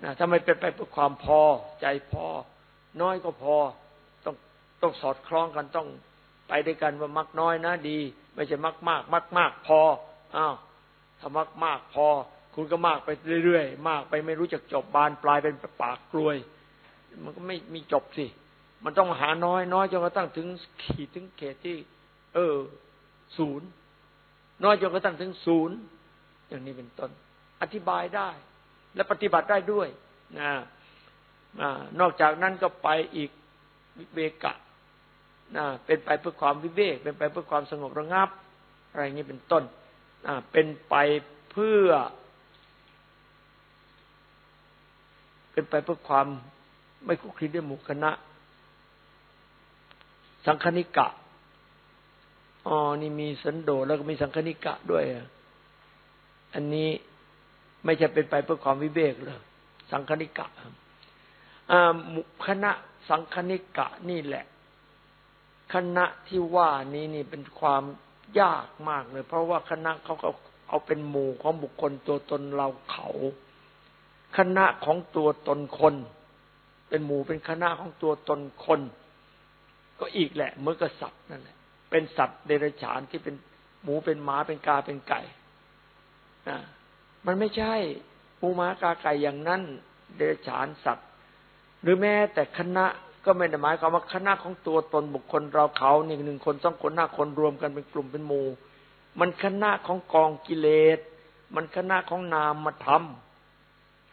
นะถ้าไม่เป็นไปเพื่อความพอใจพอ น้อยก็พอ ต้องต้องสอดคล้องกันต้องไปด้วยกันว่ามักน้อยนะดี ไม่ใช่มักมาก มักมากพออ้าวถ้ามักมากพอ คุณก็มากไปเรื่อยๆมากไปไม่รู้จักจบบานปลายเป็นปากกลวย มันก็ไม่มีจบสิมันต้องหาน้อยน้อยจนกระทั่งถึงขีดถึงเขตที่ เออศูนย์น้อยจนกระทั่งถึงศูนย์อย่างนี้เป็นต้น อธิบายได้ และปฏิบัติได้ด้วยนะนอกจากนั้นก็ไปอีกวิเวกะ นะเป็นไปเพื่อความวิเวก เป็นไปเพื่อความสงบระงับ อะไรอย่างนี้เป็นต้นเป็นไปเพื่อ เป็นไปเพื่อความไม่คุกคีด้วยหมู่คณะ สังคณิกะอ๋อนี่มีสันโดษแล้วก็มีสังคณิกะด้วยอันนี้ไม่จะเป็นไปเพื่อความวิเวกเลยสังคณิกะคณะสังคณิกะนี่แหละ คณะที่ว่านี้นี่เป็นความยากมากเลย เพราะว่าคณะเขาก็เอาเป็นหมู่ของบุคคลตัวตนเราเขา คณะของตัวตนคน เป็นหมู่เป็นคณะของตัวตนคน ก็อีกแหละเมื่อกสัตว์นั่นแหละ เป็นสัตว์เดรัจฉานที่เป็นหมูเป็นหมาเป็นกาเป็นไก่นะมันไม่ใช่หมูหมากาไก่อย่างนั้น เดรัจฉานสัตว์ หรือแม้แต่คณะ ก็ไม่ได้หมายความว่าคณะของตัวตนบุคคลเราเขาหนึ่งหนึ่งคนสองคนหน้าคนรวมกันเป็นกลุ่มเป็นหมู่ มันคณะของกองกิเลส มันคณะของนามธรรม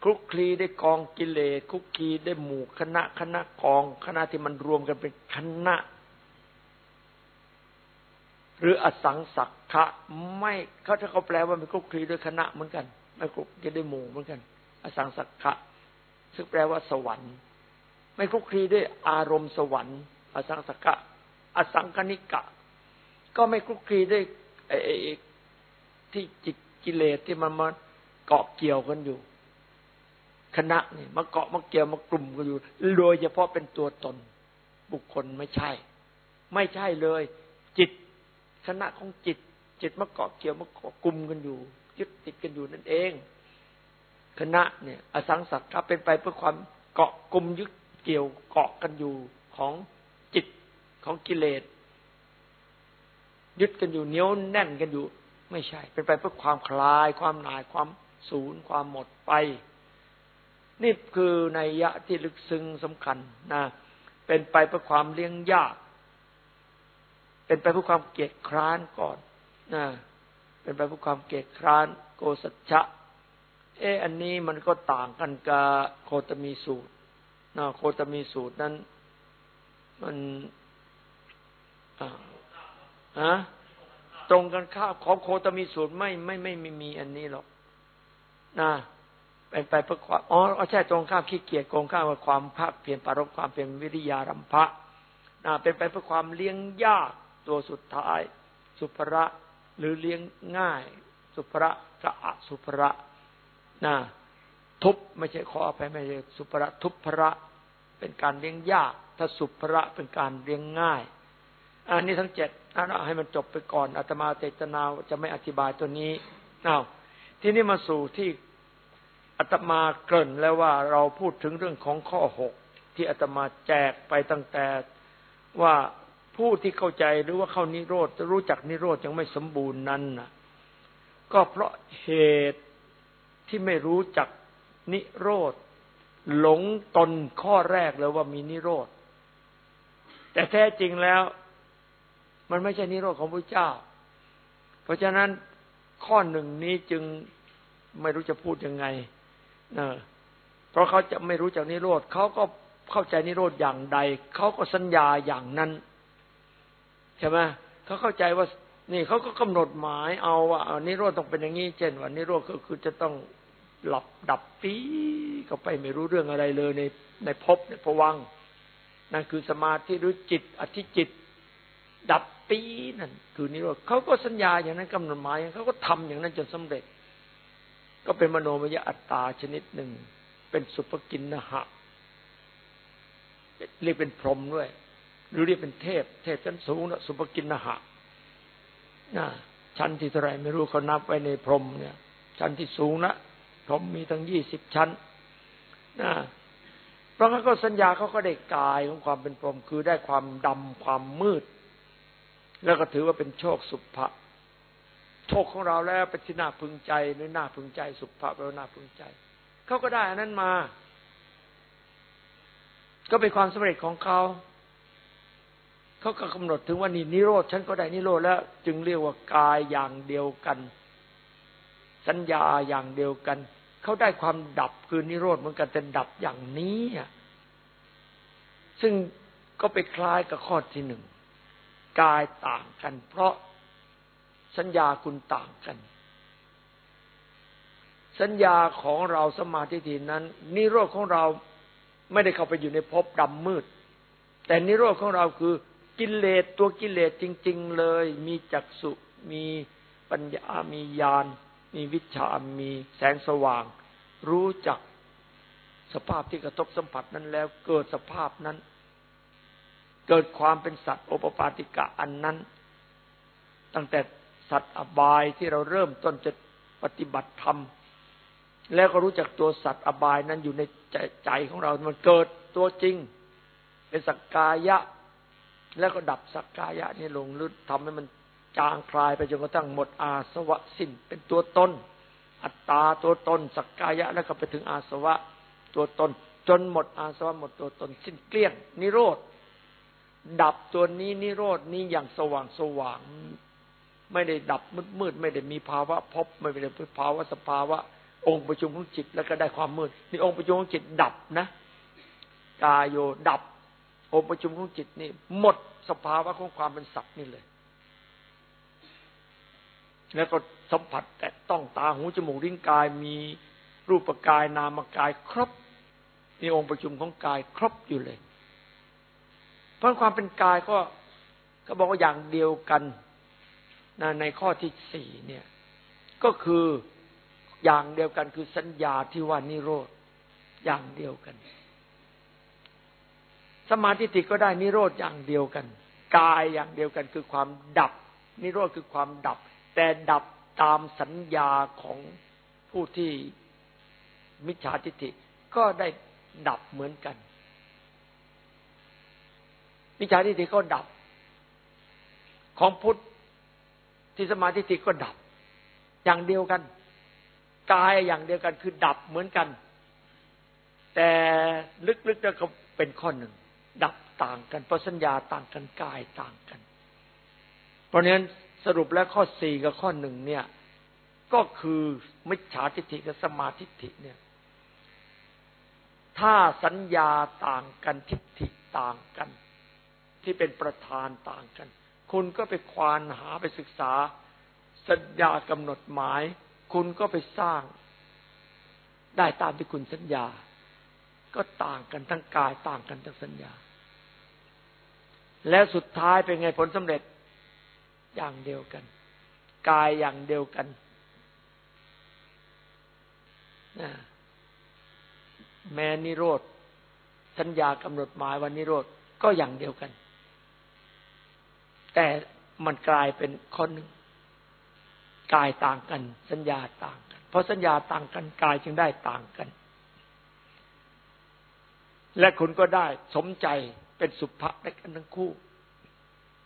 คลุกคลีได้กองกิเลสคลุกคลีได้หมู่คณะคณะกองคณะที่มันรวมกันเป็นคณะ หรืออสังสักขะไม่เขาถ้าเขาแปลว่ามันคลุกคลีด้วยคณะเหมือนกันไม่คลุกคลีด้หมู่เหมือนกัน อสังสักขะซึ่งแปลว่าสวรรค์ ไม่คลุกคลีด้วยอารมณ์สวรรค์อสังสักะ อสังคณิกะ ก็ไม่คลุกคลีด้วยไอ้ที่จิตกิเลสที่มันมาเกาะเกี่ยวกันอยู่ คณะนี่มาเกาะมาเกี่ยวมากลุ่มกันอยู่โดยเฉพาะเป็นตัวตน บุคคลไม่ใช่ ไม่ใช่เลย จิตคณะของจิต จิตมาเกาะเกี่ยวมาเกาะกลุ่มกันอยู่ยึดติดกันอยู่นั่นเอง คณะเนี่ย อสังสัตว์เป็นไปเพื่อความเกาะกลุ่มยึด เกี่ยวเกาะกันอยู่ของจิตของกิเลสยึดกันอยู่เหนียวแน่นกันอยู่ ไม่ใช่ เป็นไปเพื่อความคลาย ความหน่ายความศูนย์ความหมดไป นี่คือในยะที่ลึกซึ้งสำคัญนะเป็นไปเพื่อความเลี้ยงยาก เป็นไปเพื่อความเกียจคร้านก่อนนะเป็นไปเพื่อความเกียจคร้านโกสัจฉะเอออันนี้มันก็ต่างกันกับโคตมีสูตร นะโคตมีสูตรนั้น มันฮะตรงกันข้ามของโคตมีสูตรไม่ไม่ไม่ไม่มีอันนี้หรอกนะเป็นไปเพื่อความอ๋อใช่ตรงข้ามขี้เกียจตรงข้ามกับความภาคเพียรปรบความเพียรวิริยารัมภะนะเป็นไปเพื่อความเลี้ยงยากตัวสุดท้าย สุภระหรือเลี้ยงง่าย สุภระกะอะสุภระนะ ทุบไม่ใช่ขออภัยไม่ใช่สุภระทุพระเป็นการเลี้ยงยาก ถ้าสุภระเป็นการเลี้ยงง่าย อันนี้ทั้งเจ็ดเอาให้มันจบไปก่อนอาตมาเจตนาจะไม่อธิบายตัวนี้เอาทีนี้มาสู่ที่อาตมาเกริ่นแล้วว่าเราพูดถึงเรื่องของข้อหกที่อาตมาแจกไปตั้งแต่ว่าผู้ที่เข้าใจหรือว่าเข้านิโรธรู้จักนิโรธยังไม่สมบูรณ์นั้นนะก็เพราะเหตุที่ไม่รู้จัก นิโรธ หลงตนข้อแรกเลยว่ามีนิโรธ แต่แท้จริงแล้ว มันไม่ใช่นิโรธของพระเจ้า เพราะฉะนั้นข้อหนึ่งนี้จึงไม่รู้จะพูดยังไงเนะเพราะเขาจะไม่รู้จักนิโรธเขาก็เข้าใจนิโรธอย่างใด เขาก็สัญญาอย่างนั้นใช่ไหมเขาเข้าใจว่านี่เขาก็กำหนดหมายเอาว่านิโรธต้องเป็นอย่างนี้ เช่นว่านิโรธก็คือจะต้อง หลับดับปีก็ไปไม่รู้เรื่องอะไรเลยในในภพในภวังนั่นคือสมาธิหรือจิตอธิจิต ดับปีนั่นคือนิโรธเขาก็สัญญาอย่างนั้นกำหนดหมายเขาก็ทำอย่างนั้นจนสำเร็จ ก็เป็นมโนมยอัตตาชนิดหนึ่ง เป็นสุภกินนะหะเรียกเป็นพรหมด้วย หรือเรียกเป็นเทพ เทพชั้นสูงนะสุภกินนะหะนะชั้นที่เท่าไรไม่รู้เขานับไว้ในพรหมเนี่ย ชั้นที่สูงนะ รมมีทั้งยี่สิบชั้นนะเพราะงั้นก็สัญญาเขาก็ได้กายของความเป็นพรหมคือได้ความดำความมืด แล้วก็ถือว่าเป็นโชคสุภะโชคของเราแล้วเป็นที่น่าพึงใจหรือน่าพึงใจสุภะแปลว่าน่าพึงใจเขาก็ได้อันนั้นมา ก็เป็นความสำเร็จของเขาเขาก็กำหนดถึงว่านี่นิโรธฉันก็ได้นิโรธแล้ว จึงเรียกว่ากายอย่างเดียวกัน สัญญาอย่างเดียวกัน เขาได้ความดับคือนิโรธเหมือนกันแต่ดับอย่างนี้ซึ่งก็ไปคล้ายกับข้อที่หนึ่งกายต่างกัน เพราะสัญญาคุณต่างกัน สัญญาของเราสมาธิทีนั้น นิโรธของเราไม่ได้เข้าไปอยู่ในภพดำมืด แต่นิโรธของเราคือกิเลสตัวกิเลสจริง ๆ เลย มีจักสุมีปัญญามีญาณ มีวิชามีแสงสว่าง รู้จักสภาพที่กระทบสัมผัสนั้นแล้วเกิดสภาพนั้น เกิดความเป็นสัตว์โอปปาติกะอันนั้น ตั้งแต่สัตว์อบายที่เราเริ่มต้นจะปฏิบัติธรรมแล้วก็รู้จักตัวสัตว์อบายนั้นอยู่ในใจของเรา มันเกิดตัวจริง เป็นสักกายะ แล้วก็ดับสักกายะนี่ลงลึกทำให้มัน จางคลายไปจนกระทั่งหมดอาสวะสิ้นเป็นตัวตนอัตตาตัวตนสักกายะแล้วก็ไปถึงอาสวะตัวตน จนหมดอาสวะหมดตัวตน สิ้นเกลี้ยง นิโรธดับตัวนี้นิโรดนี้อย่างสว่างสว่าง ไม่ได้ดับมืดมืดไม่ได้มีภาวะพบไม่ได้ภาวะสภาวะ องค์ประชุมของจิตแล้วก็ได้ความมืดนี่องค์ประชุมของจิตดับนะกายโยดับ องค์ประชุมของจิตนี่หมดสภาวะของความเป็นสัตว์นี่เลย แล้วก็สัมผัสแต่ต้องตาหูจมูกลิ้นกายมีรูปกายนามกายครบนี่องค์ประชุมของกายครบอยู่เลย เพราะความเป็นกายก็ก็บอกว่าอย่างเดียวกันในข้อที่สี่เนี่ย ก็คืออย่างเดียวกันคือสัญญาที่ว่านิโรธอย่างเดียวกัน สมาธิติก็ได้นิโรธอย่างเดียวกัน กายอย่างเดียวกันคือความดับ นิโรธคือความดับ แต่ดับตามสัญญาของผู้ที่มิจฉาทิฏฐิก็ได้ดับเหมือนกัน มิจฉาทิฏฐิก็ดับ ของพุทธที่สมาธิติก็ดับ อย่างเดียวกันกายอย่างเดียวกันคือดับเหมือนกัน แต่ลึกๆแล้วก็เป็นข้อหนึ่ง ดับต่างกันเพราะสัญญาต่างกันกายต่างกัน เพราะนั้น สรุปแล้วข้อสี่กับข้อหนึ่งเนี่ย ก็คือมิจฉาทิฏฐิกับสมาธิฐิเนี่ย ถ้าสัญญาต่างกันทิฏฐิต่างกัน ที่เป็นประธานต่างกัน คุณก็ไปควานหาไปศึกษา สัญญากำหนดหมาย คุณก็ไปสร้าง ได้ตามที่คุณสัญญา ก็ต่างกันทั้งกายต่างกันทั้งสัญญา แล้วสุดท้ายเป็นไงผลสำเร็จ อย่างเดียวกัน กายอย่างเดียวกันนะแม้นิโรธสัญญากำหนดหมายวันนิโรธก็อย่างเดียวกัน แต่มันกลายเป็นคนหนึ่งกายต่างกัน สัญญาต่างกัน เพราะสัญญาต่างกันกายจึงได้ต่างกัน และคุณก็ได้สมใจเป็นสุภะได้กันทั้งคู่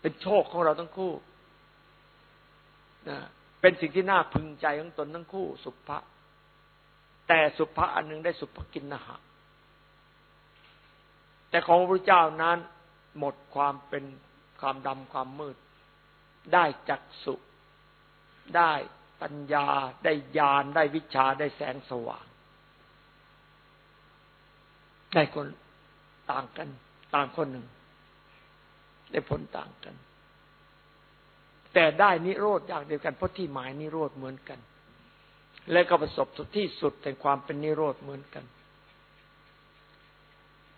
เป็นโชคของเราทั้งคู่ นะเป็นสิ่งที่น่าพึงใจของตนทั้งคู่ สุภะแต่สุภะอันหนึ่งได้สุภกินนะหะแต่ของพระเจ้านั้นหมดความเป็นความดำความมืด ได้จักสุได้ปัญญาได้ญาณได้วิชาได้แสงสว่าง ได้คนต่างกัน ต่างคนหนึ่ง ได้ผลต่างกัน แต่ได้นิโรธอย่างเดียวกันเพราะที่หมายนิโรธเหมือนกัน และก็ประสบที่สุดแห่งความเป็นนิโรธเหมือนกัน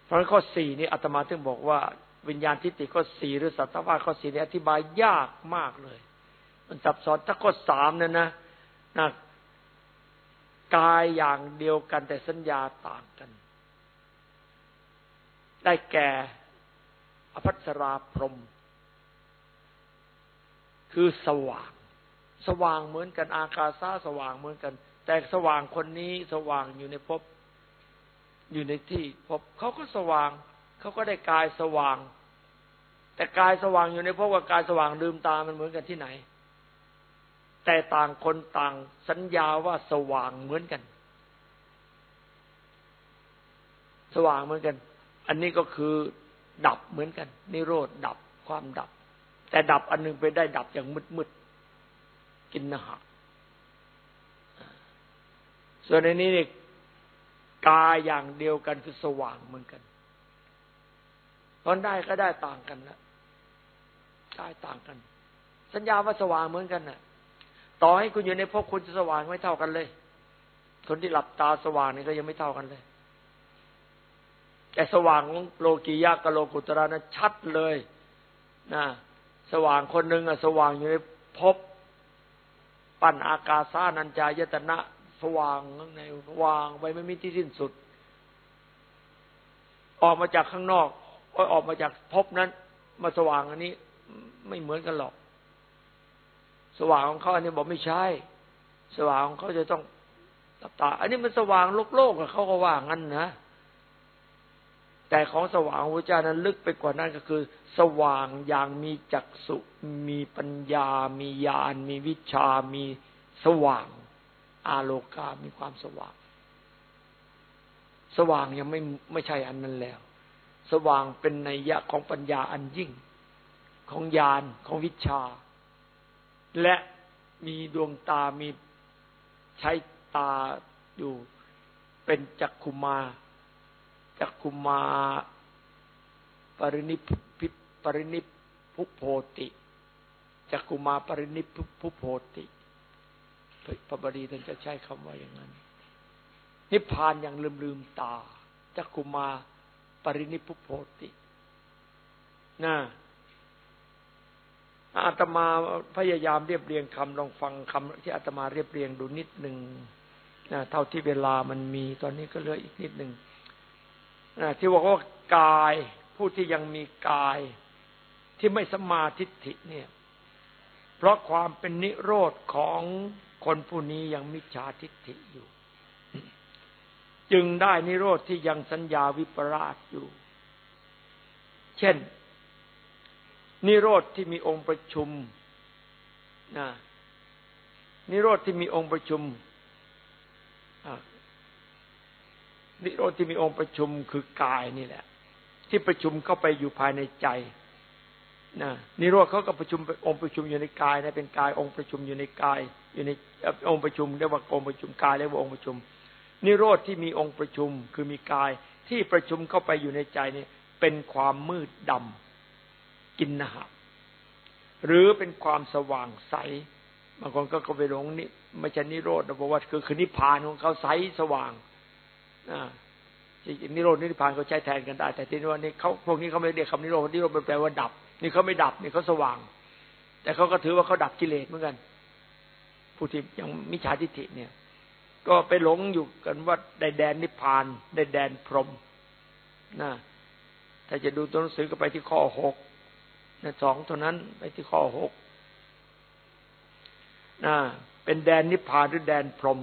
เพราะข้อสี่นี้อาตมาถึงบอกว่า วิญญาณทิฏฐิข้อสี่หรือสัตวาข้อสี่นี้อธิบายยากมากเลย มันซับซ้อนถ้าข้อสามเนี่ยนะนะกายอย่างเดียวกันแต่สัญญาต่างกัน ได้แก่อภัสราพรม คือสว่าง สว่างเหมือนกันอากาซาสว่างเหมือนกัน แต่สว่างคนนี้สว่างอยู่ในภพอยู่ในที่ภพเขาก็สว่าง เขาก็ได้กายสว่าง แต่กายสว่างอยู่ในภพกับกายสว่างลืมตามันเหมือนกันที่ไหน แต่ต่างคนต่างสัญญาว่าสว่างเหมือนกัน สว่างเหมือนกัน อันนี้ก็คือดับเหมือนกันนิโรธดับความดับ แต่ดับอันนึงไปได้ดับอย่างมืดๆกินนะฮะส่วนในนี้นี่กายอย่างเดียวกันคือสว่างเหมือนกันตอนได้ก็ได้ต่างกันนะกายต่างกัน สัญญาว่าสว่างเหมือนกันนะ่ะ ต่อให้คุณอยู่ในภพคุณจะสว่างไม่เท่ากันเลย คนที่หลับตาสว่างนี่ก็ยังไม่เท่ากันเลย แต่สว่างของโลกียะกับโลกุตระนั้นชัดเลยนะ สว่างคนหนึ่งอะสว่างอยู่ในภพปั่นอากาซานัญจายตนะ สว่างข้างในวางไปไม่มีที่สิ้นสุด ออกมาจากข้างนอกออกมาจากภพนั้น มาสว่างอันนี้ ไม่เหมือนกันหรอก สว่างของเขาอันนี้บอกไม่ใช่ สว่างของเขาจะต้องตับตา อันนี้มันสว่างโลกโลกเขาก็ว่างั้นนะ แต่ของสว่างพระเจ้านั้นลึกไปกว่านั้นก็คือ สว่างอย่างมีจักสุมีปัญญา มีญาณมีวิชา มีสว่าง อาโลกา มีความสว่าง สว่างยังไม่ไม่ใช่อันนั้นแล้ว สว่างเป็นในยะของปัญญาอันยิ่ง ของญาณของวิชา และมีดวงตามีใช้ตาอยู่เป็นจักขุมา จักคุมาปรินิพิปรินิพุโพติจักคุมาปรินิพุโพติพระบดีท่านจะใช้คำว่าอย่างนั้น นิพพานอย่างลืมลืมตาจักคุมาปรินิพุโพตินะอาตมาพยายามเรียบเรียงคำลองฟังคำที่อาตมาเรียบเรียงดูนิดหนึ่งนะเท่าที่เวลามันมี ตอนนี้ก็เหลืออีกนิดหนึ่ง ที่บอกว่ากายผู้ที่ยังมีกายที่ไม่สมาธิฐิเนี่ย เพราะความเป็นนิโรธของคนผู้นี้ยังมิจฉาทิฏฐิอยู่ จึงได้นิโรธที่ยังสัญญาวิปราชอยู่ เช่น นิโรธที่มีองค์ประชุมนะนิโรธที่มีองค์ประชุม นิโรธที่มีองค์ประชุมคือกายนี่แหละ ที่ประชุมเข้าไปอยู่ภายในใจนะนิโรธเขาก็ประชุมองค์ประชุมอยู่ในกายนะเป็นกายองค์ประชุมอยู่ในกาย อยู่ในองค์ประชุมเรียกว่าองค์ประชุมกายเรียกว่าองค์ประชุม นิโรธที่มีองค์ประชุมคือมีกายที่ประชุมเข้าไปอยู่ในใจนี่เป็นความมืดดำกินนะฮะหรือเป็นความสว่างใสบางคนก็ไปหลงนี่ไม่ใช่นิโรธนะบอกว่าคือคือนิพพานของเขาใสสว่าง จริงนิโรธนิพพานเขาใช้แทนกันได้ แต่ที่นี่ว่านี่เขาพวกนี้เขาไม่เรียกคำนิโรธนิโรธมันแปลว่าดับ นี่เขาไม่ดับนี่เขาสว่าง แต่เขาก็ถือว่าเขาดับกิเลสเหมือนกัน ผู้ที่ยังมิจฉาทิฏฐิเนี่ย ก็ไปหลงอยู่กันว่าได้แดนนิพพานได้แดนพรหมนะถ้าจะดูตัวหนังสือก็ไปที่ข้อหกนะสองเท่านั้นไปที่ข้อหกนะเป็นแดนนิพพานหรือแดนพรหม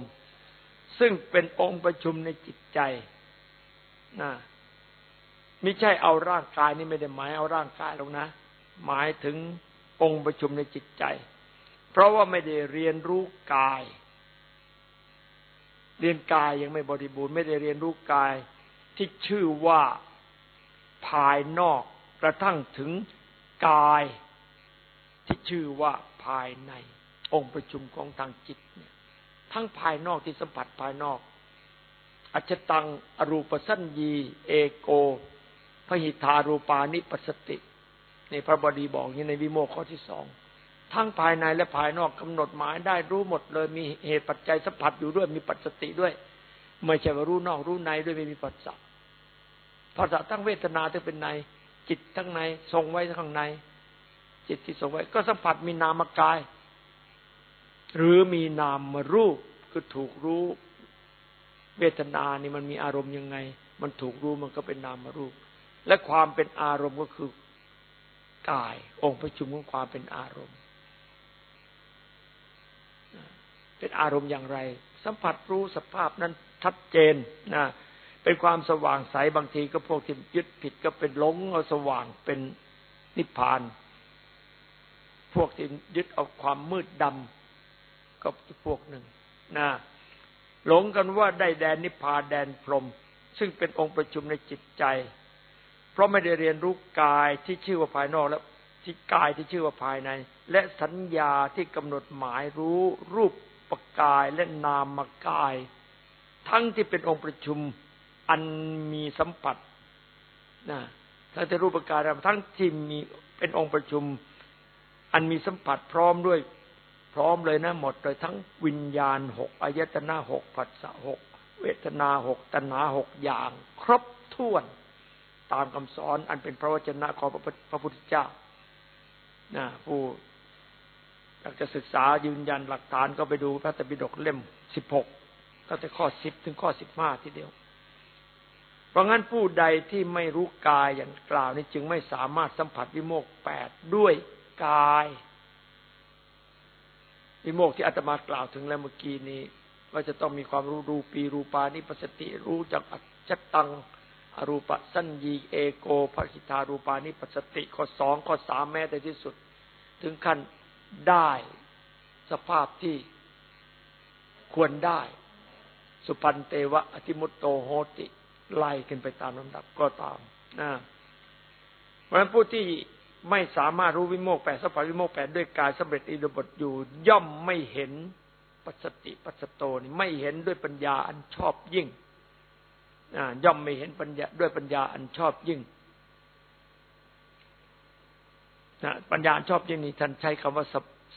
ซึ่งเป็นองค์ประชุมในจิตใจนะไม่ใช่เอาร่างกายนี่ไม่ได้หมายเอาร่างกายหรอกนะ หมายถึงองค์ประชุมในจิตใจ เพราะว่าไม่ได้เรียนรู้กาย เรียนกายยังไม่บริบูรณ์ ไม่ได้เรียนรู้กาย ที่ชื่อว่าภายนอกกระทั่งถึงกายที่ชื่อว่าภายในองค์ประชุมของทางจิตเนี่ย ทั้งภายนอกที่สัมผัสภายนอก อัจตัง อรูปสัญญี เอโกพหิทารูปานิปัสติในพระบดีบอกอย่างในวิโมกข้อที่สองทั้งภายในและภายนอกกำหนดหมายได้รู้หมดเลย มีเหตุปัจจัยสัมผัสอยู่ด้วยมีปัจสติด้วย ไม่ใช่ว่ารู้นอกรู้ในด้วยไม่มีปัจจัยภาษาทั้งเวทนาทั้งเป็นใน จิตทั้งในทรงไว้ข้างใน จิตที่ทรงไว้ ก็สัมผัสมีนามกาย หรือมีนามมารูปคือถูกรู้ เวทนานี่มันมีอารมณ์ยังไง มันถูกรู้มันก็เป็นนามมารูป และความเป็นอารมณ์ก็คือกาย องค์ประชุมของความเป็นอารมณ์ เป็นอารมณ์อย่างไร สัมผัสรู้สภาพนั้นชัดเจนนะเป็นความสว่างใสบางทีก็พวกที่ยึดผิดก็เป็นหลงเอาสว่างเป็นนิพพาน พวกที่ยึดเอาความมืดดำ ก็พวกหนึ่งนะหลงกันว่าได้แดนนิพพานแดนพรม ซึ่งเป็นองค์ประชุมในจิตใจ เพราะไม่ได้เรียนรู้กายที่ชื่อว่าภายนอกแล้วที่กายที่ชื่อว่าภายใน และสัญญาที่กำหนดหมายรู้รูปปกายและนามกาย ทั้งที่เป็นองค์ประชุมอันมีสัมผัสนะทั้งที่รูปกายทั้งที่มีเป็นองค์ประชุม อันมีสัมผัสพร้อมด้วย พร้อมเลยนะ หมดเลยทั้งวิญญาณหกอายตนะหกผัสสะหกเวทนาหกตัณหาหกอย่าง ครบถ้วน ตามคำสอนอันเป็นพระวจนะของพระพุทธเจ้านะผู้อยากจะศึกษายืนยันหลักฐานก็ไปดูพระตบิดกเล่มสิบหกตั้งแต่ข้อสิบถึงข้อสิบห้าทีเดียว เพราะงั้นผู้ใดที่ไม่รู้กายอย่างกล่าวนี้จึงไม่สามารถสัมผัสวิโมกแปดด้วยกาย วิโมกที่อาตมากล่าวถึงแล้วเมื่อกี้นี้ ว่าจะต้องมีความรู้รูปีรูปานิปสติรู้จักอัจจตังอรูปสัญญีเอโกภคิตารูปานิปสติข้อสองข้อสามแม้แต่ที่สุด ถึงขั้นได้สภาพที่ควรได้ สุปันเตวะ อธิมุตโตโหติ ไล่ขึ้นไปตามลำดับก็ตามนะเพราะฉะนั้นผู้ที่ ไม่สามารถรู้วิโมกแปดสัพพวิโมกแปดด้วยกายสำเร็จอิรบทอยู่ ย่อมไม่เห็นปัสติปัสโตนี่ไม่เห็นด้วยปัญญาอันชอบยิ่งย่อมไม่เห็นปัญญาด้วยปัญญาอันชอบยิ่งนะปัญญาชอบยิ่งนี้ท่านใช้คำว่า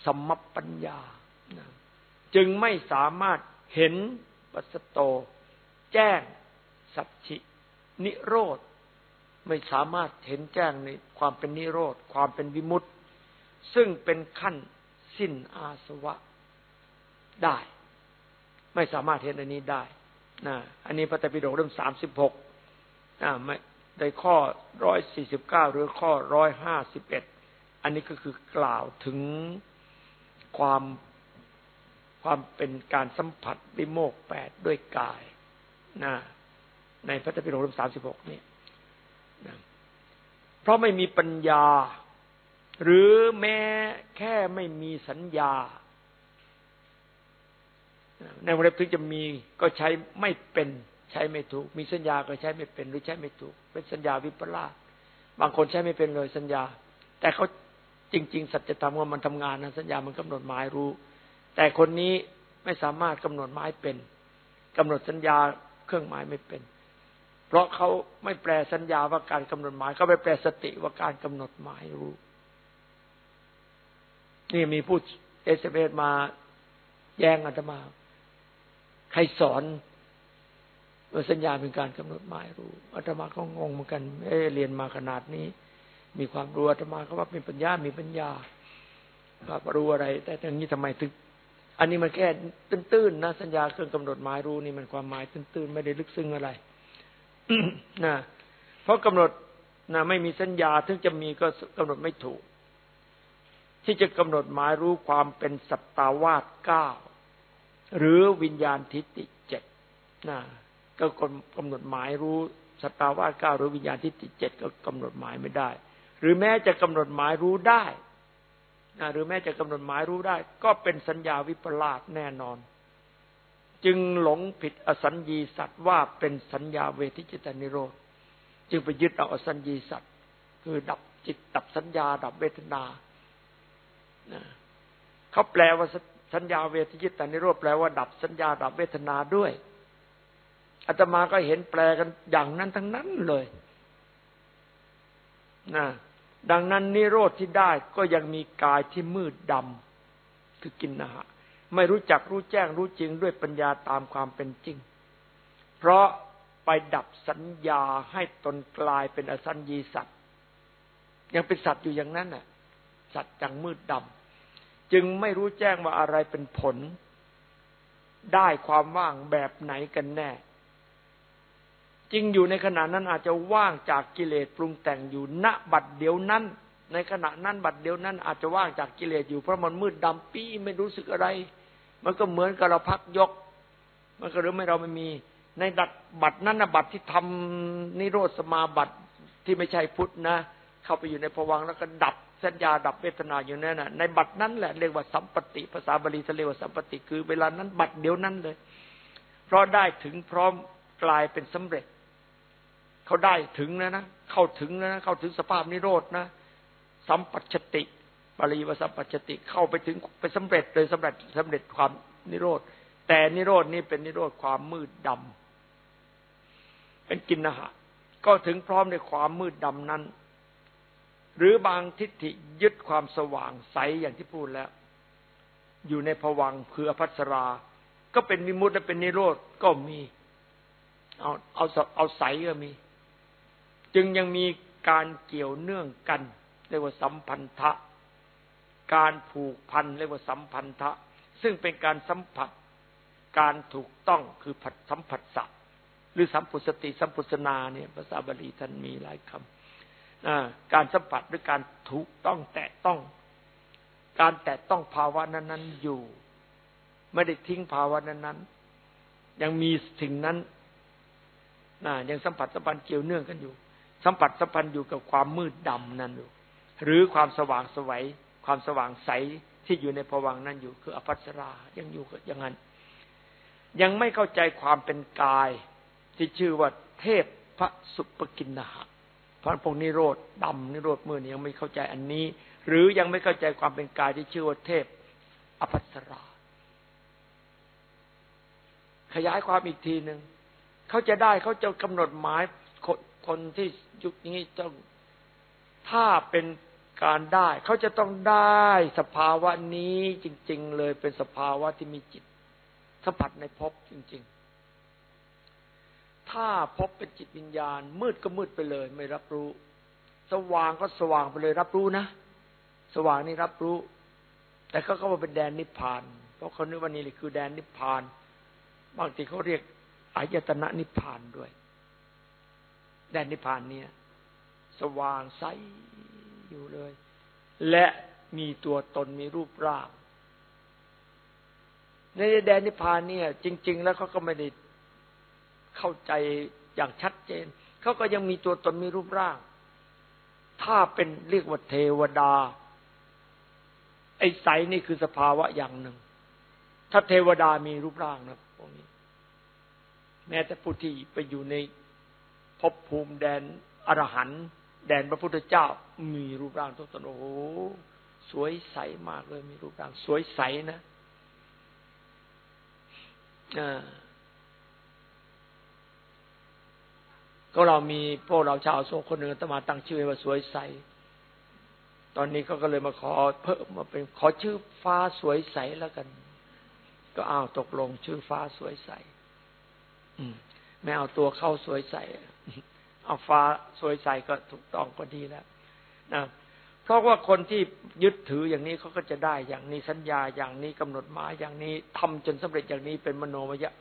สมมปัญญาจึงไม่สามารถเห็นปัสโต แจ้งสัจฉินิโรธ ไม่สามารถเห็นแจ้งในความเป็นนิโรธ ความเป็นวิมุตติ ซึ่งเป็นขั้นสิ้นอาสวะได้ ไม่สามารถเห็นอันนี้ได้นะอันนี้พระตปิฎกเริ่มสามสิบหกไม่ได้ข้อร้อยสี่สิบเก้าหรือข้อร้อยห้าสิบเอ็ดอันนี้ก็คือกล่าวถึงความความเป็นการสัมผัสวิโมกแปดด้วยกายนะในพระตปิฎกเริ่มสามสิบหกเนี่ย เพราะไม่มีปัญญา หรือแม้แค่ไม่มีสัญญา ในวงเล็บถึงจะมีก็ใช้ไม่เป็นใช้ไม่ถูก มีสัญญาก็ใช้ไม่เป็น หรือใช้ไม่ถูก เป็นสัญญาวิปลาสบางคนใช้ไม่เป็นเลยสัญญา แต่เขาจริง ๆ สัจธรรมว่ามันทำงานนะสัญญามันกำหนดหมายรู้ แต่คนนี้ไม่สามารถกำหนดหมายเป็นกำหนดสัญญาเครื่องหมายไม่เป็น เพราะเขาไม่แปลสัญญาว่าการกำหนดหมายเขาไปแปลสติว่าการกำหนดหมายรู้ นี่มีผู้เอสเอมาแย้งอาตมา ใครสอนว่าสัญญาเป็นการกำหนดหมายรู้อาตมาก็งงเหมือนกันเอเรียนมาขนาดนี้ มีความรู้อาตมาก็ว่ามีปัญญา มีปัญญาครับรู้อะไร แต่ตรงนี้ทำไมถึงอันนี้มันแค่ตื้นๆนะสัญญาเครื่องกำหนดหมายรู้นี่มันความหมายตื้นๆไม่ได้ลึกซึ้งอะไร นะเพราะกำหนดนะไม่มีสัญญาถึงจะมีก็กำหนดไม่ถูก ที่จะกำหนดหมายรู้ความเป็นสัตตาวาสเก้าหรือวิญญาณทิฏฐิเจ็ดนะก็กำหนดหมายรู้สัตตาวาสเก้าหรือวิญญาณทิฏฐิเจ็ดก็กำหนดหมายไม่ได้ หรือแม้จะกำหนดหมายรู้ได้นะหรือแม้จะกำหนดหมายรู้ได้ ก็เป็นสัญญาวิปลาสแน่นอน จึงหลงผิดอสัญญีสัตว์ว่าเป็นสัญญาเวทิจิตานิโรธ จึงไปยึดเอาอสัญญีสัตว์คือดับจิตดับสัญญา ดับเวทนาเขาแปลว่าสัญญาเวทิจิตานิโรธแปลว่าดับสัญญา ดับเวทนาด้วยอาตมาก็เห็นแปลกันอย่างนั้นทั้งนั้นเลยนะดังนั้นนิโรธที่ได้ก็ยังมีกายที่มืดดำคือกินนะฮะ ไม่รู้จักรู้แจ้งรู้จริงด้วยปัญญาตามความเป็นจริง เพราะไปดับสัญญาให้ตนกลายเป็นอสัญญีสัตว์ ยังเป็นสัตว์อยู่อย่างนั้นน่ะ สัตว์จังมืดดำจึงไม่รู้แจ้งว่าอะไรเป็นผล ได้ความว่างแบบไหนกันแน่ จริงอยู่ในขณะนั้นอาจจะว่างจากกิเลสปรุงแต่งอยู่ณบัดเดียวนั้น ในขณะนั้นบัดเดียวนั้นอาจจะว่างจากกิเลสอยู่เพราะมันมืดดำปี้ไม่รู้สึกอะไร มันก็เหมือนกับเราพักยก มันก็หรือไม่เราไม่มี ในดัดบัตรนั้นนะบัตรที่ทำนิโรธสมาบัตรที่ไม่ใช่พุทธนะ เข้าไปอยู่ในภวังแล้วก็ดับสัญญาดับเวทนาอยู่นั่นนะในบัตรนั้นแหละเรียกว่าสัมปติภาษาบาลีเรียกว่าสัมปติคือเวลานั้นบัตรเดียวนั้นเลย เพราะได้ถึงพร้อมกลายเป็นสำเร็จ เขาได้ถึงแล้วนะเข้าถึงแล้วนะเข้าถึงสภาพนิโรธนะสัมปัชติ บาลีวสัมปชติเข้าไปถึงไปสำเร็จเลยสำเร็จสำเร็จความนิโรธ แต่นิโรธนี้เป็นนิโรธความมืดดำเป็นกินนะฮะก็ถึงพร้อมในความมืดดำนั้น หรือบางทิฏฐิยึดความสว่างใสอย่างที่พูดแล้ว อยู่ในผวังคืออภัสรา ก็เป็นมิมุติและเป็นนิโรธก็มีเอาเอาเอาใสก็มี จึงยังมีการเกี่ยวเนื่องกันเรียกว่าสัมพันธะ การผูกพันเรียกว่าสัมพันธะ ซึ่งเป็นการสัมผัสการถูกต้องคือผัดสัมผัสสัหรือสัมปุสติสัมปุสนาเนี่ยภาษาบาลีท่านมีหลายคำการสัมผัสหรือการถูกต้องแตะต้อง การแตะต้องภาวะนั้นๆอยู่ ไม่ได้ทิ้งภาวะนั้นๆ ยังมีสิ่งนั้นยังสัมผัสสัมพันธ์เกี่ยวเนื่องกันอยู่ สัมผัสสัมพันธ์อยู่กับความมืดดำนั้นอยู่หรือความสว่างสวัย ความสว่างใสที่อยู่ในภวังนั้นอยู่ คืออภัสรายังอยู่อย่างนั้น ยังไม่เข้าใจความเป็นกายที่ชื่อว่าเทพพระสุปกินนาหะพระพงนิโรธดำนิโรธมือนี้ยังไม่เข้าใจอันนี้ หรือยังไม่เข้าใจความเป็นกายที่ชื่อว่าเทพอภัสรา ขยายความอีกทีหนึ่งเขาจะได้เขาจะกำหนดหมายคนคนที่ยุคนี้ต้องถ้าเป็น การได้ เขาจะต้องได้สภาวะนี้จริง ๆ เลยเป็นสภาวะที่มีจิตสัมผัสในภพจริง ๆ ถ้าพบเป็นจิตวิญญาณ มืดก็มืดไปเลย ไม่รับรู้ สว่างก็สว่างไปเลย รับรู้นะ สว่างนี่รับรู้ แต่เขาก็มาเป็นแดนนิพพาน เพราะเขานึกว่านี่คือแดนนิพพาน บางทีเขาเรียกอายตนะนิพพานด้วย แดนนิพพานเนี่ย สว่างใส อยู่เลย และมีตัวตนมีรูปร่าง ในแดนนิพพานเนี่ย จริง ๆ แล้วเขาก็ไม่ได้เข้าใจอย่างชัดเจน เขาก็ยังมีตัวตนมีรูปร่าง ถ้าเป็นเรียกว่าเทวดา ไอ้ใสนี่คือสภาวะอย่างหนึ่ง ถ้าเทวดามีรูปร่างนะพวกนี้ แม้แต่ผู้ที่ไปอยู่ในภพภูมิแดนอรหันต์ แดนพระพุทธเจ้า มีรูปร่างตัวตนโอ้โหสวยใสมากเลยมีรูปร่าง สวยใสนะอ่าก็เรามีพวกเราชาวโซคนหนึ่งต้องมาตั้งชื่อว่าสวยใส ตอนนี้เขาก็เลยมาขอเพิ่มมาเป็นขอชื่อฟ้าสวยใสแล้วกัน ก็อ้าวตกลงชื่อฟ้าสวยใสไม่เอาตัวเข้าสวยใส เอาฟ้าสวยใสก็ถูกต้องก็ดีแล้วนะเพราะว่าคนที่ยึดถืออย่างนี้เขาก็จะได้อย่างนี้สัญญาอย่างนี้กำหนดหมายอย่างนี้ทำจนสำเร็จอย่างนี้เป็นมโนมยะ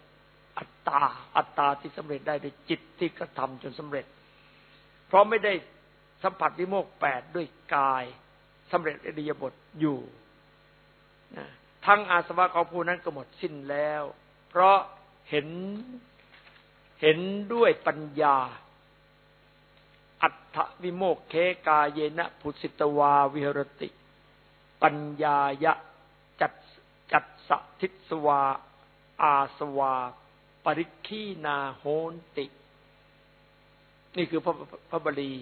อัตตา อัตตาที่สำเร็จได้ด้วยจิตที่กระทำจนสำเร็จ เพราะไม่ได้สัมผัสวิโมกแปดด้วยกายสำเร็จอริยบทอยู่ทั้งอาสวะของผู้นั้นก็หมดสิ้นแล้ว เพราะเห็นเห็นด้วยปัญญา อัตถวิโมกเคกาเยนะพุสิตวาวิหรติ ปัญญายะจัดจัดสทิสวา อาสวา ปริคีนาโหนติ นี่คือพระพระบาลี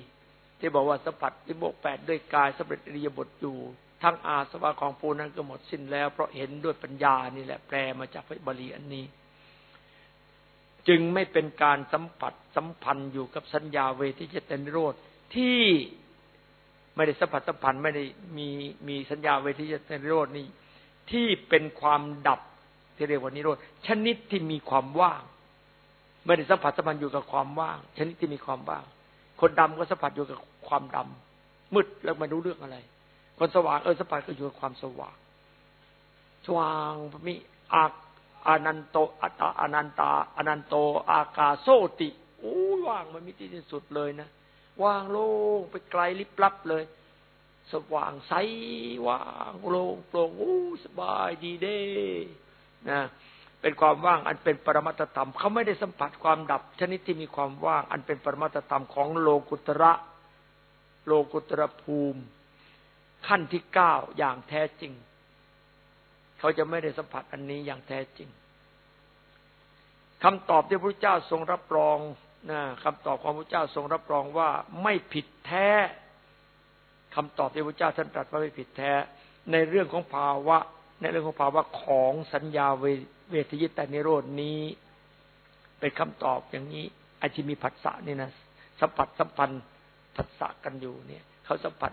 ที่บอกว่าสัมผัสที่โมกแปดด้วยกายสำเร็จอริยบทอยู่ ทั้งอาสวะของปูนั้นก็หมดสิ้นแล้ว เพราะเห็นด้วยปัญญานี่แหละแปลมาจากพระบาลีอันนี้ จึงไม่เป็นการสัมผัสสัมพันธ์อยู่กับสัญญาเวทิจตนิโรธที่ไม่ได้สัมผัสสัมพันธ์ไม่ได้มีมีสัญญาเวทีจะนิโรดนี่ที่เป็นความดับที่เรียกว่านิโรธชนิดที่มีความว่าง ไม่ได้สัมผัสสัมพันธ์อยู่กับความว่าง ชนิดที่มีความว่าง คนดำก็สัมผัสอยู่กับความดำมืดแล้วไม่รู้เรื่องอะไร คนสว่างเออสัมผัสก็อยู่กับความสว่างสว่างมีอา อนันโตอัตอนันตาอนันโต อากาโซติโอ้ว่างมันมีที่สุดเลยนะว่างโล่งไปไกลลิบลับเลย สว่างใสว่างโล่งโปร่งโอ้สบายดีเด้นะเป็นความว่างอันเป็นปรมัตธรรมเขาไม่ได้สัมผัสความดับ ชนิดที่มีความว่าง อันเป็นปรมัตธรรมของโลกุตระ โลกุตระภูมิ ขั้นที่เก้าอย่างแท้จริง เขาจะไม่ได้สัมผัสอันนี้อย่างแท้จริงคำตอบที่พระเจ้าทรงรับรองนะคำตอบของพระเจ้าทรงรับรองว่าไม่ผิดแท้คำตอบที่พระเจ้าท่านตรัสว่าไม่ผิดแท้ ในเรื่องของภาวะ ในเรื่องของภาวะของสัญญาเวทยิตานิโรดนี้ เป็นคำตอบอย่างนี้ไอ้ที่มีผัสสะนี่นะสัมผัสสัมพันธ์ผัสสะกันอยู่เนี่ย เขาสัมผัส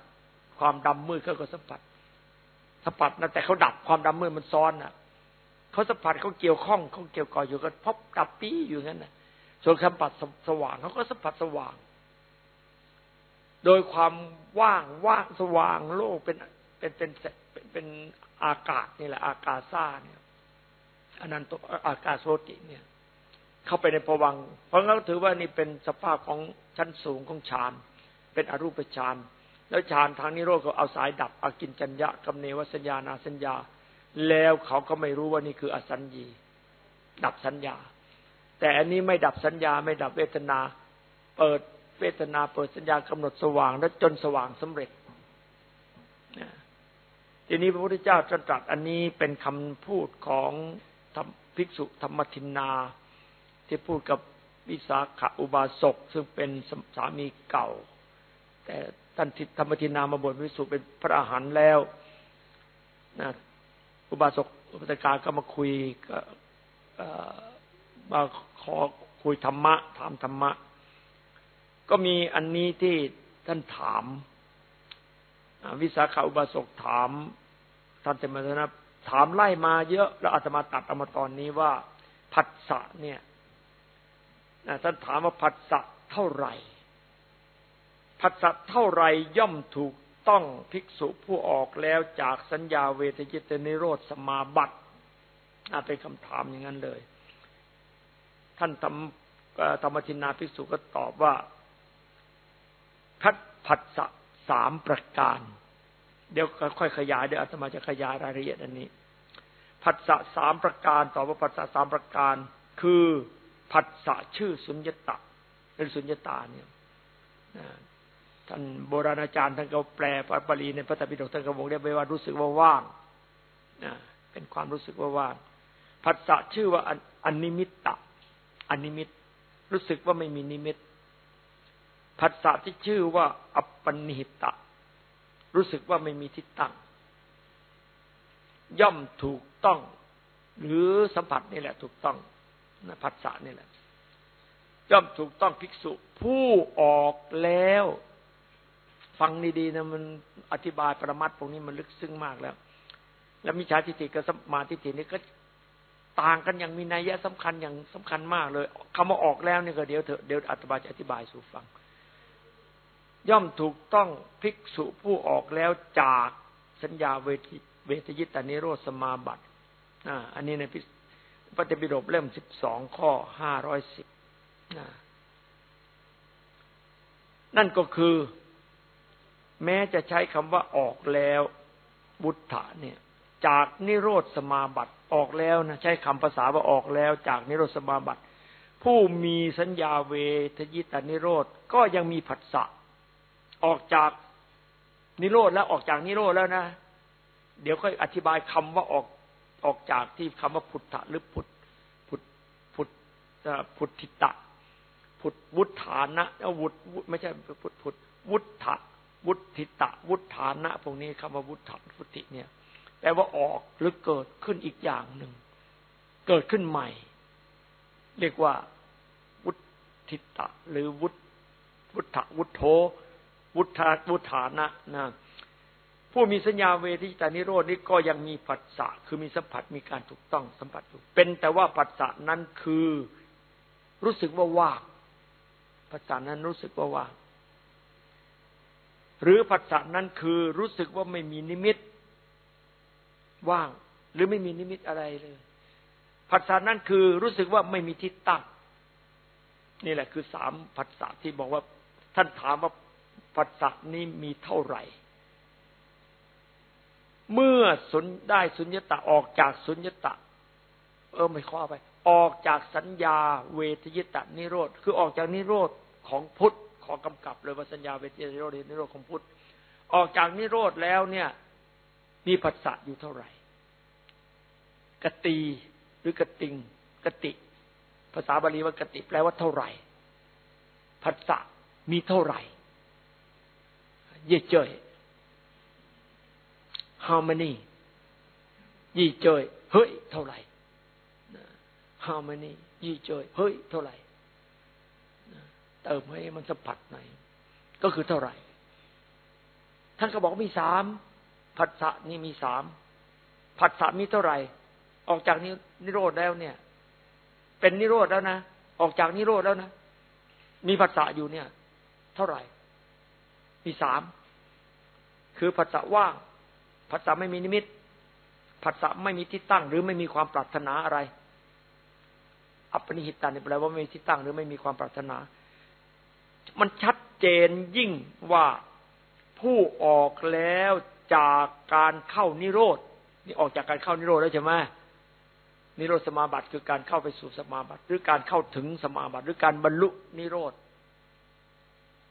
ความดำมืดเขาก็สัมผัส สัมผัสนะแต่เขาดับความดำมืดมันซ้อนอะเขาสัมผัสเขาเกี่ยวข้องเขาเกี่ยวก่ออยู่กันพบดับปี้อยู่งั้นนะส่วนสัมผัสสว่างเขาก็สัมผัสสว่าง โดยความว่างว่างสว่างโลกเป็นเป็นเป็นเป็นอากาศนี่แหละอากาศซ่าเนี่ยอนันตอากาศโสติเนี่ย เข้าไปในภวัง เพราะงั้นถือว่านี่เป็นสภาพของชั้นสูงของฌานเป็นอรูปฌาน แล้วฌานทางนิโรธก็เอาสายดับอากินจัญญะกำเนวสัญญานาสัญญา แล้วเขาก็ไม่รู้ว่านี่คืออสัญญี ดับสัญญา แต่อันนี้ไม่ดับสัญญาไม่ดับเวทนา เปิดเวทนาเปิดสัญญากำหนดสว่างแล้วจนสว่างสำเร็จทีนี้พระพุทธเจ้าตรัสอันนี้เป็นคำพูดของภิกษุธรรมทินนา ที่พูดกับวิสาขอุบาสกซึ่งเป็นสามีเก่า แต่ ท่านธรรมทินนามาบวชวิสุเป็นพระอาหารแล้วนะอุบาสกอุปตกาก็มาคุยก็มาขอคุยธรรมะ ถามธรรมะ ก็มีอันนี้ที่ท่านถามวิสาขาอุบาสกถาม ท่านเตมนะถามไล่มาเยอะ แล้วอาตมาตัดเอามาตอนนี้ว่า ผัสสะเนี่ยท่านถามว่าผัสสะเท่าไหร่ ผัสสะเท่าไรย่อมถูกต้องภิกษุผู้ออกแล้วจากสัญญาเวทยิตนิโรธสมาบัติเป็นคำถามอย่างนั้นเลย ท่านธรรมธรรมทินนาภิกษุก็ตอบว่าพัดผัสสะสามประการ เดี๋ยวค่อยขยายเดี๋ยวอาตมาจะขยายรายละเอียดอันนี้ผัสสะสามประการต่อว่าผัสสะสามประการ คือผัสสะชื่อสุญญตะหรือสุญญตาเนี่ย ท่านโบราณอาจารย์ท่านก็แปลพระบาลีในพระตรปิฎกท่านก็บอกได้ไปว่ารู้สึกว่าว่างเป็นความรู้สึกว่าว่างผัสสะชื่อว่าอนนิมิตตะอนิมิต รู้สึกว่าไม่มีนิมิตผัสสะที่ชื่อว่า อัปปนิหิตะ รู้สึกว่าไม่มีที่ตั้ง ย่อมถูกต้อง หรือสัมผัสนี่แหละ ถูกต้องนะผัสสะนี่แหละ ย่อมถูกต้องภิกษุ ผู้ออกแล้ว ฟังดีๆนะมันอธิบายประมัดพวกนี้มันลึกซึ้งมากแล้ว แล้วมิจฉาทิฏฐิกับสมาทิฏฐินี่ก็ต่างกันอย่างมีนัยยะสำคัญอย่างสำคัญมากเลยคำว่าออกแล้วนี่ก็เดี๋ยวเถอะเดี๋ยวอธิบายจะอธิบายสู่ฟัง ย่อมถูกต้องภิกษุผู้ออกแล้วจากสัญญาเวทเวทยิตานิโรธสมาบัติอันนี้ในปฏิบิดกเล่มสิบสองข้อห้าร้อยสิบนั่นก็คือ แม้จะใช้คำว่าออกแล้วบุตธะเนี่ย จากนิโรธสมาบัติออกแล้วนะใช้คำภาษาว่าออกแล้ว จากนิโรธสมาบัติ ผู้มีสัญญาเวทยิตานิโรธก็ยังมีผัสสะออกจากนิโรธแล้วออกจากนิโรธแล้วนะ เดี๋ยวค่อยอธิบายคำว่าออกออกจากที่คำว่าพุทธะหรือพุทพุทพุทพุทธิตะพุทวุฒานะวุฒไม่ใช่พุทพุทวุฒะ วุฒิตะวุฒานะพวกนี้คำว่าวุฒะพุทธิเนี่ยแปลว่าออกหรือเกิดขึ้นอีกอย่างหนึ่ง เกิดขึ้นใหม่ เรียกว่าวุฒิตะ หรือวุฒวุฒะวุฒโธวุฒาวุฒานะนะผู้มีสัญญาเวทิตานิโรดนี้ก็ยังมีผัสสะคือมีสัมผัสมีการถูกต้องสัมผัสอยู่เป็นแต่ว่าผัสสะนั้นคือรู้สึกว่าว่างผัสสะนั้นรู้สึกว่าว่าง หรือผัสสะนั้นคือรู้สึกว่าไม่มีนิมิต ว่าง หรือไม่มีนิมิตอะไรเลยผัสสะนั้นคือรู้สึกว่าไม่มีทิศตั้งนี่แหละคือสามผัสสะที่บอกว่า ท่านถามว่าผัสสะนี้มีเท่าไหร่ เมื่อสุนได้สุญญตะออกจากสุญญตะเออไม่ข้อไป ออกจากสัญญาเวทยิตะนิโรธคือออกจากนิโรธของพุทธ ขอกำกับเลยว่าสัญญาเวทยิตะนิโรธนิโรธของพุทธออกจากนิโรธแล้วเนี่ย มีผัสสะอยู่เท่าไหร่ กตีหรือกติง กติ ภาษาบาลีว่ากติแปลว่าเท่าไหร่ผัสสะมีเท่าไหร่ เย่เจย how many ยี่เจยเฮ้ย เท่าไหร่ how many ยี่เจยเฮ้ย เท่าไหร่ เติมให้มันสัมผัสหน่อยก็คือเท่าไหร่ ท่านก็บอกมีสามผัสสะนี่มีสามผัสสะมีเท่าไหร่ ออกจากนิโรธแล้วเนี่ย เป็นนิโรธแล้วนะออกจากนิโรธแล้วนะมีภาษาอยู่เนี่ย เท่าไหร่ มีสามคือภาษาว่างภาษาไม่มีนิมิตภาษาไม่มีที่ตั้ง หรือไม่มีความปรารถนาอะไร อัปนิหิตานี่แปลว่าไม่มีที่ตั้ง หรือไม่มีความปรารถนา มันชัดเจนยิ่งว่าผู้ออกแล้วจากการเข้านิโรธนี่ออกจากการเข้านิโรธแล้วใช่ไหมนิโรธสมาบัติคือการเข้าไปสู่สมาบัติ หรือการเข้าถึงสมาบัติ หรือการบรรลุนิโรธ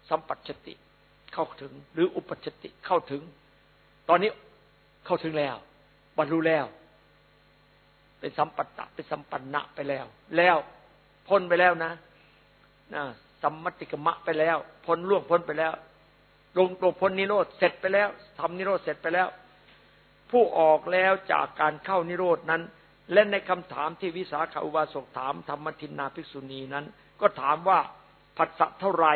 สัมปัชติเข้าถึง หรืออุปชติเข้าถึง ตอนนี้เข้าถึงแล้ว บรรลุแล้ว เป็นสัมปัตตะเป็นสัมปันนะไปแล้ว แล้วพ้นไปแล้วนะนะ สัมมติกมะไปแล้ว พ้นล่วงพ้นไปแล้ว ลงลงพ้นนิโรธเสร็จไปแล้วทำนิโรธเสร็จไปแล้ว ผู้ออกแล้วจากการเข้านิโรธนั้น และในคำถามที่วิสาขาอุบาสกถามธรรมทินนาภิกษุณีนั้น ก็ถามว่าผัสสะเท่าไร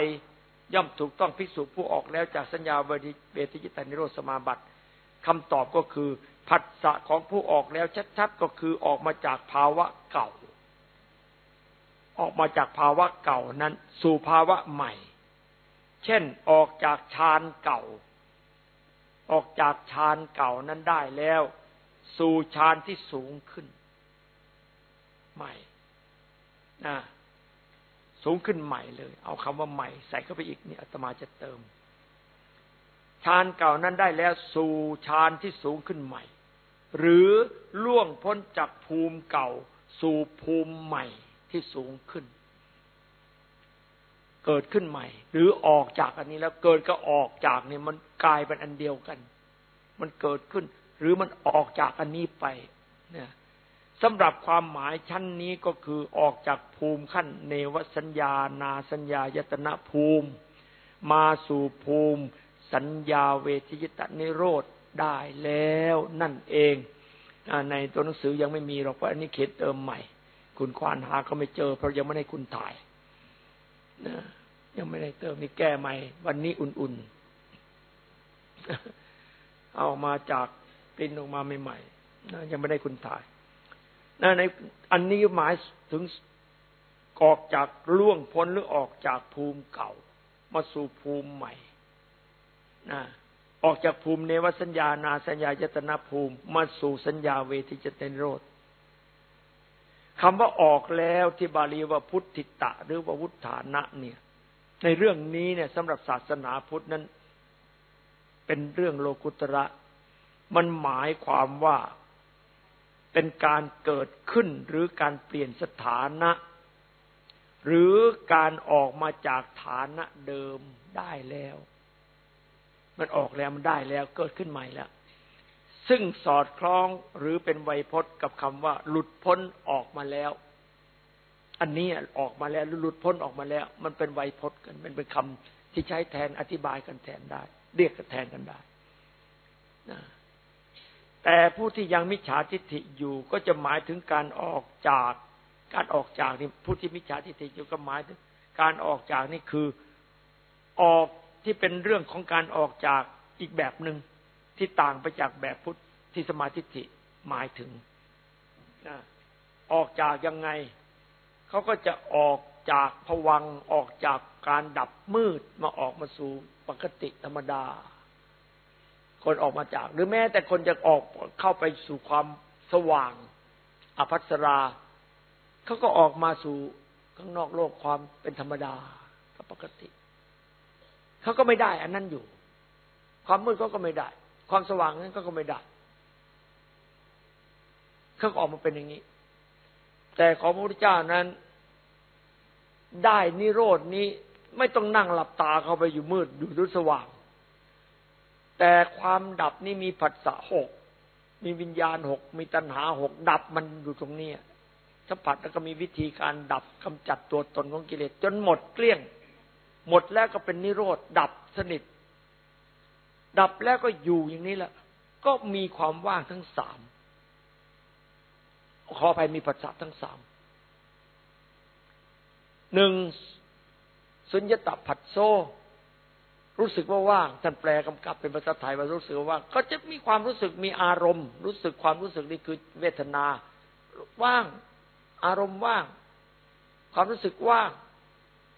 ย่อมถูกต้องภิกษุผู้ออกแล้วจากสัญญาเวทิจิตานิโรธสมาบัติคำตอบก็คือผัสสะของผู้ออกแล้วชัดๆก็คือออกมาจากภาวะเก่า ออกมาจากภาวะเก่านั้น สู่ภาวะใหม่ เช่นออกจากฌานเก่า ออกจากฌานเก่านั้นได้แล้ว สู่ฌานที่สูงขึ้น ใหม่นะสูงขึ้นใหม่เลย เอาคำว่าใหม่ ใส่เข้าไปอีกนี่อาตมาจะเติมฌานเก่านั้นได้แล้วสู่ฌานที่สูงขึ้นใหม่ หรือล่วงพ้นจากภูมิเก่า สู่ภูมิใหม่ ที่สูงขึ้น เกิดขึ้นใหม่ หรือออกจากอันนี้แล้วเกิดก็ออกจากนี่มันกลายเป็นอันเดียวกัน มันเกิดขึ้น หรือมันออกจากอันนี้ไปเนี่ยสำหรับความหมายชั้นนี้ก็คือออกจากภูมิขั้น เนวสัญญา นาสัญญายตนะภูมิ มาสู่ภูมิ สัญญาเวทิยตนิโรธได้แล้วนั่นเองในตัวหนังสือยังไม่มีหรอกเพราะอันนี้เขียนเติมใหม่ คุณควานหาก็ไม่เจอ เพราะยังไม่ได้คุณถ่ายนะยังไม่ได้เติมนี่แก้ใหม่ วันนี้อุ่นๆ เอามาจากปริ้นออกมาใหม่ๆยังไม่ได้คุณถ่ายนะในอันนี้หมายถึงออกจากล่วงพ้นหรือออกจากภูมิเก่า มาสู่ภูมิใหม่นะออกจากภูมิเนวสัญญานาสัญญายตนาภูมิ มาสู่สัญญาเวทิจเตนโรธ คำว่าออกแล้วที่บาลีว่าพุทธิตะ หรือว่าวุฒานะเนี่ย ในเรื่องนี้เนี่ยสำหรับศาสนาพุทธนั้น เป็นเรื่องโลกุตระ มันหมายความว่าเป็นการเกิดขึ้นหรือการเปลี่ยนสถานะ หรือการออกมาจากฐานะเดิมได้แล้ว มันออกแล้วมันได้แล้วเกิดขึ้นใหม่แล้ว ซึ่งสอดคล้องหรือเป็นไวยพจน์กับคำว่า หลุดพ้นออกมาแล้ว อันนี้ออกมาแล้วหลุดพ้นออกมาแล้ว มันเป็นไวยพจน์กันมันเป็นคำที่ใช้แทนอธิบายกันแทนได้ เรียกกันแทนกันได้นะแต่ผู้ที่ยังมิจฉาทิฏฐิอยู่ก็จะหมายถึงการออกจาก การออกจากนี่ผู้ที่มิจฉาทิฏฐิอยู่ก็หมายถึง การออกจากนี่คือออกที่เป็นเรื่องของการออกจากอีกแบบหนึ่ง ที่ต่างไปจากแบบพุทธที่สมาธิิหมายถึงออกจากยังไง เขาก็จะออกจากผวังออกจากการดับมืดมาออกมาสู่ปกติธรรมดา คนออกมาจาก หรือแม้แต่คนจะออกเข้าไปสู่ความสว่าง อภัสราเขาก็ออกมาสู่ข้างนอกโลกความเป็นธรรมดากับปกติเขาก็ไม่ได้ อันนั้นอยู่ ความมืดเขาก็ไม่ได้ ความสว่างนั้นก็ก็ไม่ได้เขาออกมาเป็นอย่างนี้ แต่ของพระพุทธเจ้านั้น ได้นิโรดนี้ไม่ต้องนั่งหลับตาเข้าไปอยู่มืดอยู่ดุสว่าง แต่ความดับนี่มีผัสสะหกมีวิญญาณหกมีตัณหาหกดับมันอยู่ตรงนี้สัมผัสแล้วก็มีวิธีการดับกำจัดตัวตนของกิเลสจนหมดเกลี้ยง หมดแล้วก็เป็นนิโรธดับสนิท ดับแล้วก็อยู่อย่างนี้แหละ ก็มีความว่างทั้งสามขออภัยมีปัจจัทั้งสามหนึ่งสุญญตผัสโซ รู้สึกว่าว่างท่านแปลกำกับเป็นภาษาไทยว่ารู้สึกว่าก็จะมีความรู้สึกมีอารมณ์ รู้สึกความรู้สึกนี่คือเวทนา ว่าง อารมณ์ว่าง ความรู้สึกว่าง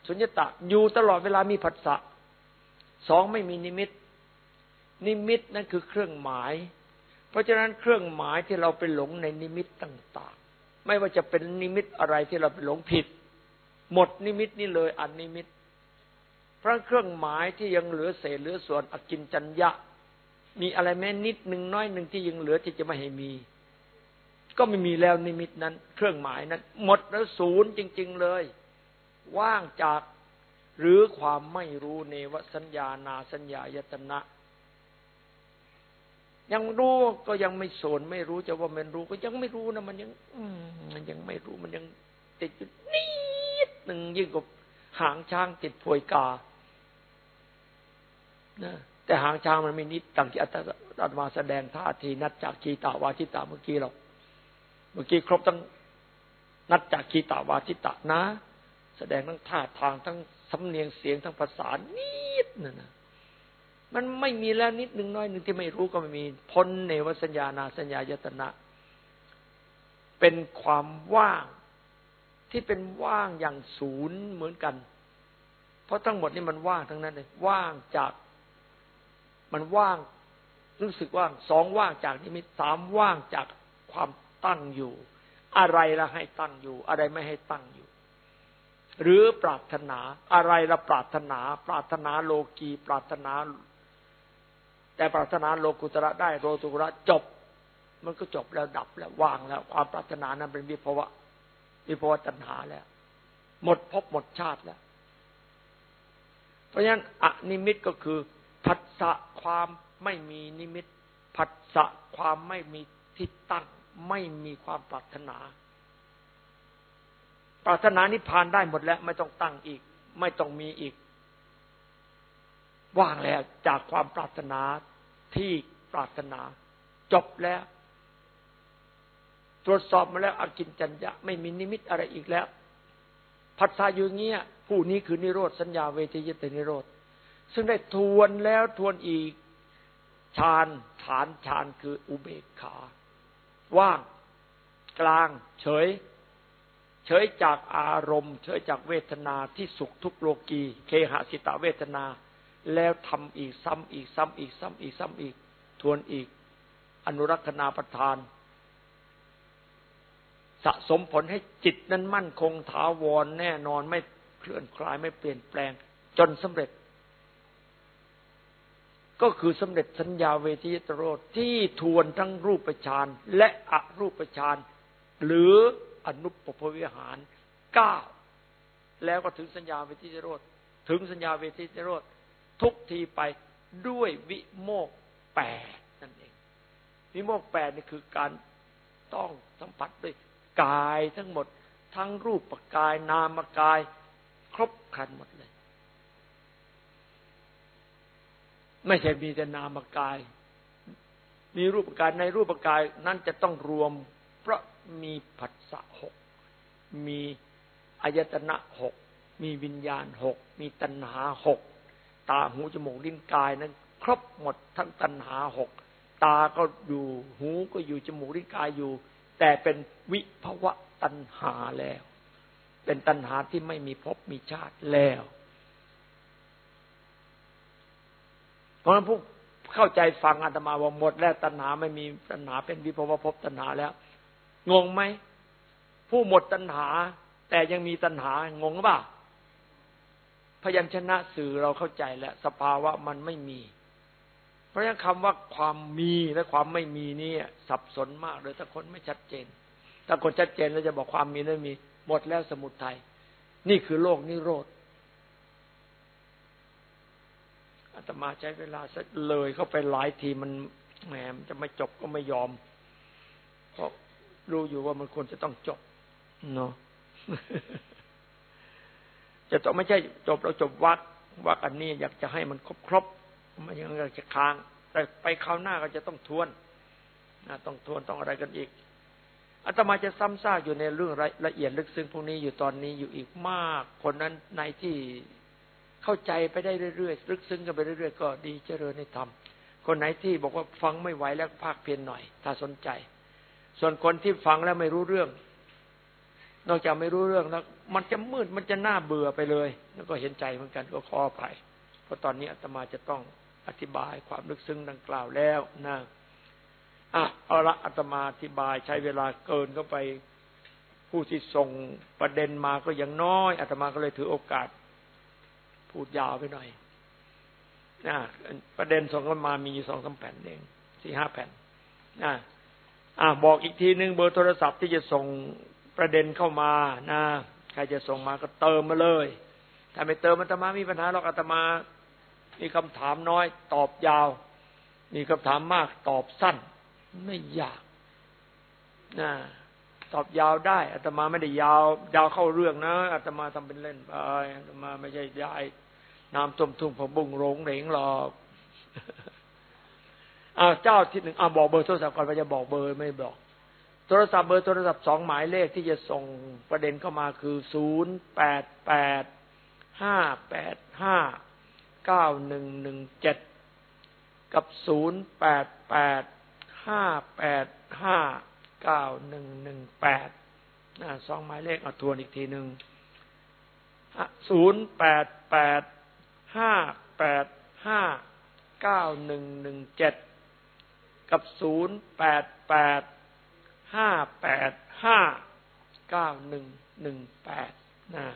สุญญตาอยู่ตลอดเวลามีผัสสะสองไม่มีนิมิต นิมิตนั่นคือเครื่องหมาย เพราะฉะนั้นเครื่องหมายที่เราไปหลงในนิมิตต่าง ๆ ไม่ว่าจะเป็นนิมิตอะไรที่เราไปหลงผิด หมดนิมิตนี่เลยอันนิมิต เพราะเครื่องหมายที่ยังเหลือเศษเหลือส่วนอากิญจัญญะ มีอะไรแม้นิดหนึ่งน้อยหนึ่งที่ยังเหลือที่จะไม่ให้มี ก็ไม่มีแล้วนิมิตนั้น เครื่องหมายนั้น หมดแล้วศูนย์จริง ๆเลย ว่างจากหรือความไม่รู้เนวสัญญานาสัญญายตนะ ยังรู้ก็ยังไม่สนไม่รู้จะว่ามันรู้ก็ยังไม่รู้นะมันยังมันยังไม่รู้มันยังติดอยู่นิดหนึ่งยิ่งกว่าหางช้างติดพวยกานะแต่หางช้างมันไม่นิดต่างที่อาจารย์มาแสดงท่าทีนัดจากขีตาวาทิตาเมื่อกี้เรามื่อกี้ครบทั้งนัดจากคีตาวาทิตะนะ แสดงทั้งท่าทางทั้งสำเนียงเสียงทั้งภาษานิดนั่นนะ มันไม่มีแล้วนิดหนึ่งน้อยหนึ่งที่ไม่รู้ก็ไม่มี พ้นเนวสัญญานาสัญญายตนะ เป็นความว่างที่เป็นว่างอย่างศูนย์เหมือนกัน เพราะทั้งหมดนี่มันว่างทั้งนั้นเลยว่างจาก มันว่าง รู้สึกว่างสองว่างจากนิมิตสามว่างจากความตั้งอยู่ อะไรละให้ตั้งอยู่ อะไรไม่ให้ตั้งอยู่ หรือปรารถนาอะไรละปรารถนา ปรารถนาโลกีปรารถนา แต่ปรารถนาโลกุตระได้โลกุตระจบ มันก็จบแล้วดับแล้วว่างแล้ว ความปรารถนานั้นเป็นวิภวะวิภวะตัณหาแล้ว หมดภพหมดชาติแล้ว เพราะฉะนั้นอนิมิตก็คือผัสสะความไม่มีนิมิตผัสสะความไม่มีที่ตั้ง ไม่มีความปรารถนา ปรารถนานิพพานได้หมดแล้วไม่ต้องตั้งอีก ไม่ต้องมีอีก ว่างแล้วจากความปรารถนา ที่ปรารถนา จบแล้ว ตรวจสอบมาแล้วอกินจัญญะไม่มีนิมิตอะไรอีกแล้วพัฒนาอยู่เงี้ย ผู้นี้คือนิโรธสัญญาเวทียตนิโรธซึ่งได้ทวนแล้วทวนอีกฌานฐานฌานคืออุเบกขา ว่าง กลาง เฉย เฉยจากอารมณ์ เฉยจากเวทนาที่สุขทุกโลกี เคหสิตาเวทนา แล้วทำอีกซ้ำอีกซ้ำอีกซ้ำอีกซ้ำอีก ทวนอีก อนุรักษนาประทาน สะสมผลให้จิตนั้นมั่นคงถาวรแน่นอนไม่เคลื่อนคลายไม่เปลี่ยนแปลง จนสำเร็จ ก็คือสำเร็จสัญญาเวทียตโรธที่ทวนทั้งรูปฌานและอรูปฌานหรืออนุปปวิหารเก้าแล้วก็ถึงสัญญาเวทียโรธถึงสัญญาเวทียโรธ ทุกทีไปด้วยวิโมกแปดนั่นเอง วิโมกแปดนี่คือการต้องสัมผัสด้วยกายทั้งหมด ทั้งรูปกายนามกาย ครบครันหมดเลย ไม่ใช่มีแต่นามกาย มีรูปกายในรูปกายนั้นจะต้องรวม เพราะมีผัสสะหกมีอายตนะหกมีวิญญาณหกมีตัณหาหก ตาหูจมูกลิ้นกายนั้น ครบหมดทั้งตัณหาหกตาก็อยู่ หูก็อยู่จมูกลิ้นกายอยู่ แต่เป็นวิภวะตัณหาแล้ว เป็นตัณหาที่ไม่มีภพมีชาติแล้วเพราะฉะนั้นผู้เข้าใจฟังอาตมาว่าหมดแล้วตัณหาไม่มีตัณหาเป็นวิภวะภพตัณหาแล้ว งงไหมผู้หมดตัณหา แต่ยังมีตัณหางงป่ะ ยัญชนะสื่อเราเข้าใจแล้วสภาวะมันไม่มี เพราะฉะนั้นคำว่าความมีและความไม่มีนี่สับสนมากเลยถ้าคนไม่ชัดเจน ถ้าคนชัดเจนแล้วจะบอกความมีไม่มีหมดแล้วสมุทัยนี่คือโลกนิโรธอาตมาใช้เวลาเลยเข้าไปหลายทีมันแหมมันจะไม่จบก็ไม่ยอม เพราะรู้อยู่ว่ามันควรจะต้องจบเนาะ จะต้องไม่ใช่จบเราจบวัดวัดอันนี้อยากจะให้มันครบครบมันยังอยากจะค้าง แต่ไปคราวหน้าก็จะต้องทวนนะต้องทวนต้องอะไรกันอีกอาตมาจะซ้ำซากอยู่ในเรื่องละเอียดลึกซึ้งพวกนี้อยู่ตอนนี้อยู่อีกมาก คนนั้นในที่เข้าใจไปได้เรื่อยๆลึกซึ้งกันไปเรื่อยๆก็ดีเจริญในธรรมคนไหนที่บอกว่าฟังไม่ไหวแล้วภาคเพียรหน่อย ถ้าสนใจ ส่วนคนที่ฟังแล้วไม่รู้เรื่อง นอกจากไม่รู้เรื่องแล้วมันจะมืดมันจะน่าเบื่อไปเลย แล้วก็เห็นใจเหมือนกันก็ขอไปเพราะตอนนี้อาตมาจะต้องอธิบายความลึกซึ้งดังกล่าวแล้วนะอะเอาละอาตมาอธิบายใช้เวลาเกินเข้าไป ผู้ที่ส่งประเด็นมาก็ยังน้อยอาตมาก็เลยถือโอกาส พูดยาวไปหน่อยนะประเด็นส่งกันมามีสองสาแผ่นเองสี่ห้าแผ่นนะอะบอกอีกทีหนึ่งเบอร์โทรศัพท์ที่จะส่ง ประเด็นเข้ามานะใครจะส่งมาก็เติมมาเลย ถ้าไม่เติมอาตมามีปัญหาหรอกอาตมา มีคำถามน้อย ตอบยาว มีคำถามมากตอบสั้น ไม่ยากนะตอบยาวได้อาตมาไม่ได้ยาว ยาวเข้าเรื่องนะอาตมาทำเป็นเล่นไปอาตมาไม่ใช่ยายน้ำต้มทุ่งผบุ้งโรงเหลงหรอกอ้าวเจ้าที่หนึ่งอ้าวบอกเบอร์โทรศัพท์ก่อนไปจะบอกเบอร์ไม่บอก โทรศัพท์เบอร์โทรศัพท์สองหมายเลขที่จะส่งประเด็นเข้ามาคือศูนย์แปดแปดห้าแปดห้าเก้าหนึ่งหนึ่งเจ็ดกับศูนย์แปดแปดห้าแปดห้าเก้าหนึ่งหนึ่งแปดสองหมายเลขเอาทวนอีกทีหนึ่งศูนย์แปดแปดห้าแปดห้าเก้าหนึ่งหนึ่งเจ็ดกับศูนย์แปดแปด ห้าแปดห้าเก้าหนึ่งหนึ่งแปดนะ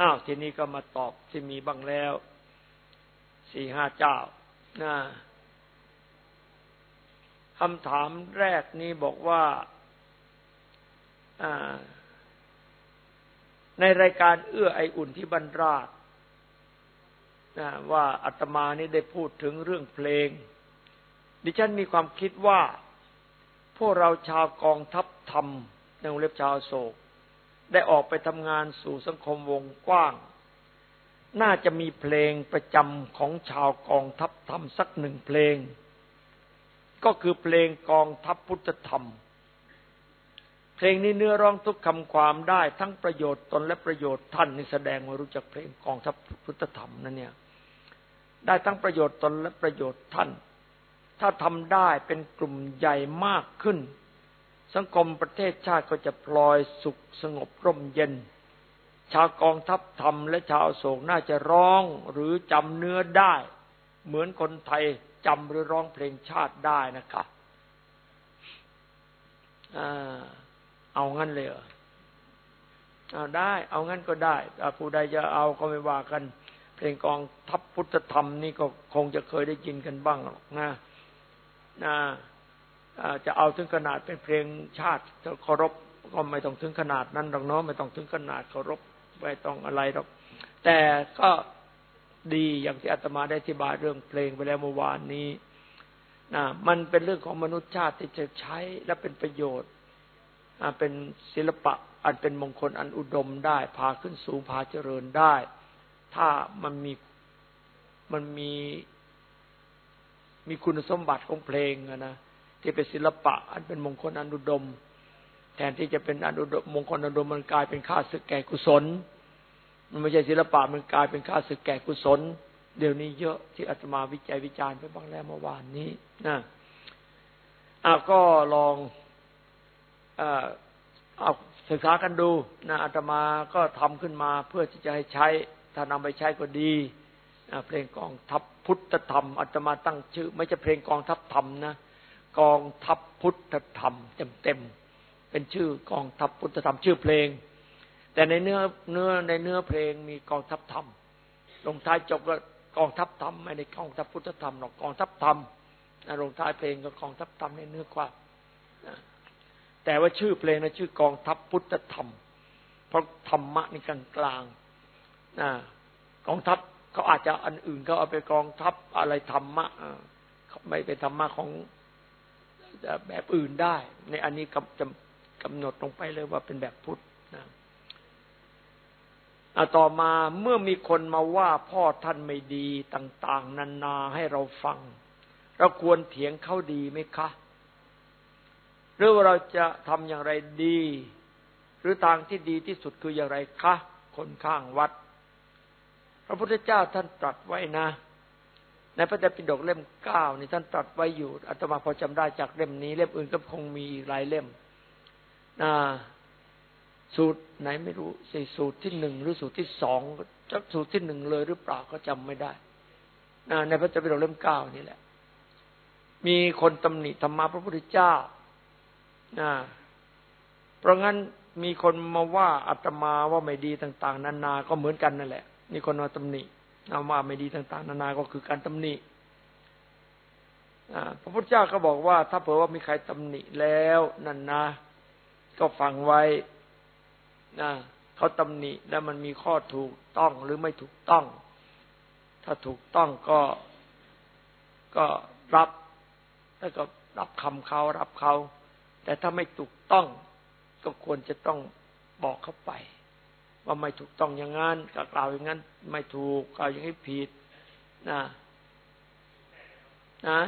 อ้าวทีนี้ก็มาตอบที่มีบ้างแล้วสี่ห้าเจ้านะคำถามแรกนี้บอกว่าในรายการเอื้อไออุ่นที่บรรราชนะว่าอาตมานี่ได้พูดถึงเรื่องเพลง ดิฉันมีความคิดว่า พวกเราชาวกองทัพธรรมในวงเล็บชาวโศก ได้ออกไปทำงานสู่สังคมวงกว้าง น่าจะมีเพลงประจำของชาวกองทัพธรรมสักหนึ่งเพลง ก็คือเพลงกองทัพพุทธธรรม เพลงนี้เนื้อร้องทุกคำความได้ทั้งประโยชน์ตนและประโยชน์ท่านนี่แสดงว่ารู้จักเพลงกองทัพพุทธธรรมนั่นเนี่ย ได้ทั้งประโยชน์ตนและประโยชน์ท่าน ถ้าทำได้เป็นกลุ่มใหญ่มากขึ้น สังคมประเทศชาติก็จะพลอยสุขสงบร่มเย็น ชาวกองทัพธรรมและชาวโศกน่าจะร้องหรือจำเนื้อได้ เหมือนคนไทยจำหรือร้องเพลงชาติได้นะครับเอางั้นเลยเหรอเอาได้ เอางั้นก็ได้ผู้ใดจะเอาก็ไม่ว่ากัน เพลงกองทัพพุทธธรรมนี่ก็คงจะเคยได้ยินกันบ้างหรอกนะ นะจะเอาถึงขนาดเป็นเพลงชาติเคารพก็ไม่ต้องถึงขนาดนั้นหรอกเนาะไม่ต้องถึงขนาดเคารพไม่ต้องอะไรหรอก แต่ก็ดีอย่างที่อาตมาได้อธิบายเรื่องเพลงไปแล้วเมื่อวานนี้นะมันเป็นเรื่องของมนุษยชาติที่จะใช้และเป็นประโยชน์เป็นศิลปะ อันเป็นมงคลอันอุดมได้ พาขึ้นสูงพาเจริญได้ ถ้ามันมีมันมี มีคุณสมบัติของเพลงนะที่เป็นศิลปะ อันเป็นมงคลอนุดม แทนที่จะเป็นอนุดมมงคลอนุดมมันกลายเป็นค่าศึกแก่กุศล มันไม่ใช่ศิลปะมันกลายเป็นค่าศึกแก่กุศล เดี๋ยวนี้เยอะที่อาตมาวิจัยวิจารณ์ไปบ้างแล้วเมื่อวานนี้นะอะก็ลองเอาศึกษากันดูนะอาตมาก็ทำขึ้นมาเพื่อที่จะให้ใช้ ถ้านำไปใช้ก็ดีเพลงกองทัพ พุทธธรรมอาตมาตั้งชื่อ ไม่ใช่เพลงกองทัพธรรมนะกองทัพพุทธธรรมเต็มๆเป็นชื่อกองทัพพุทธธรรมชื่อเพลง แต่ในเนื้อเนื้อในเนื้อเพลงมีกองทัพธรรมลงท้ายจบก็กองทัพธรรมไม่ได้กองทัพพุทธธรรมหรอกกองทัพธรรมลงท้ายเพลงก็กองทัพธรรมในเนื้อความแต่ว่าชื่อเพลงนะชื่อกองทัพพุทธธรรม เพราะธรรมะในกลางกลางนะกองทัพ เขาอาจจะอันอื่นเขาเอาไปกองทัพอะไรธรรมะไม่เป็นธรรมะของแบบอื่นได้ในอันนี้กำกำหนดลงไปเลยว่าเป็นแบบพุทธนะต่อมาเมื่อมีคนมาว่าพ่อท่านไม่ดีต่าง ๆ นานาให้เราฟัง เราควรเถียงเขาดีไหมคะ หรือว่าเราจะทำอย่างไรดี หรือทางที่ดีที่สุดคืออย่างไรคะคนข้างวัด พระพุทธเจ้าท่านตรัสไว้นะ ในพระเจ้าปิฎกเล่มเก้านี่ท่านตรัสไว้อยู่อาตมาพอจำได้จากเล่มนี้ เล่มอื่นก็คงมีหลายเล่มนะสูตรไหนไม่รู้สี่สูตรที่หนึ่งหรือสูตรที่สองจักสูตรที่หนึ่งเลยหรือเปล่าก็จำไม่ได้นะในพระเจ้าปิฎกเล่มเก้านี่แหละ มีคนตำหนิธรรมะพระพุทธเจ้านะเพราะงั้นมีคนมาว่าอาตมาว่าไม่ดีต่าง ๆ นานาก็เหมือนกันนั่นแหละ มีคนมาตำหนินาว่าไม่ดีต่าง ๆ นานา ก็คือการตำหนิพระพุทธเจ้าก็บอกว่า ถ้าเผื่อว่ามีใครตำหนิแล้วนั่นนะ ก็ฟังไว้นะเขาตำหนิแล้วมันมีข้อถูกต้องหรือไม่ถูกต้อง ถ้าถูกต้องก็ก็รับ แล้วก็รับคำเขารับเขาแต่ถ้าไม่ถูกต้อง ก็ควรจะต้องบอกเขาไป ว่าไม่ถูกต้องอย่างนั้นกล่าวอย่างนั้น ไม่ถูกกล่าวอย่างนี้ผิดนะนะ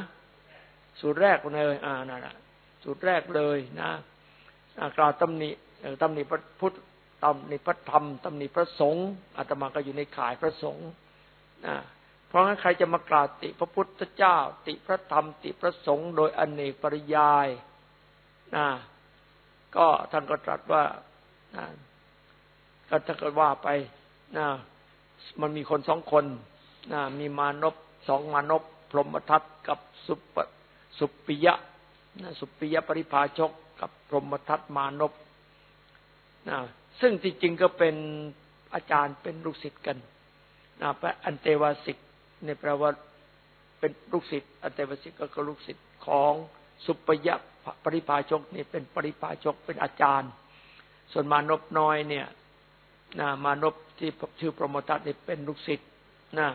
สูตรแรกเลยอ่านั่นแหละสูตรแรกเลยนะกล่าวตำหนิตำหนิพระพุทธตำหนิพระธรรมตำหนิพระสงฆ์อาตมาก็อยู่ในข่ายพระสงฆ์นะเพราะงั้นใครจะมากล่าวติพระพุทธเจ้า ติพระธรรม ติพระสงฆ์โดยอเนกปริยายนะก็ท่านก็ตรัสว่านะ ก็ถ้าเกิดว่าไปนะมันมีคนสองคนนะมีมานพสองมานพพรหมทัตกับสุปสุปิยะนะสุปิยะปริภาชก กับพรหมทัตมานพนะซึ่งจริงๆก็เป็นอาจารย์เป็นลูกศิษย์กันนะพระอันเตวาสิกในแปลว่าเป็นลูกศิษย์อันเตวาสิกก็คือลูกศิษย์ของสุปยะปริพาชกนี่เป็นปริพาชกเป็นอาจารย์ ส่วนมานพน้อยเนี่ย นะมานพที่ชื่อพรหมทัตนี่เป็นลูกศิษย์นะ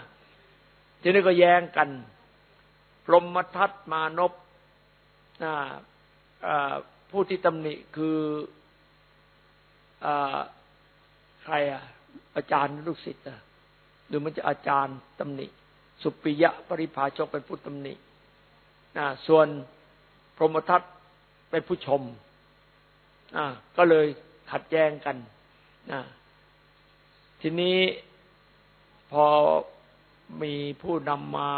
ทีนี้ก็แย้งกัน พรหมทัตมานพนะผู้ที่ตำหนิคืออใครอะ อาจารย์ลูกศิษย์อะหรือมันจะอาจารย์ตำหนิ สุปิยะปริภาชกเป็นผู้ตำหนินะส่วนพรหมทัตเป็นผู้ชมอ่าก็เลยขัดแย้งกันนะ ทีนี้พอมีผู้นำมา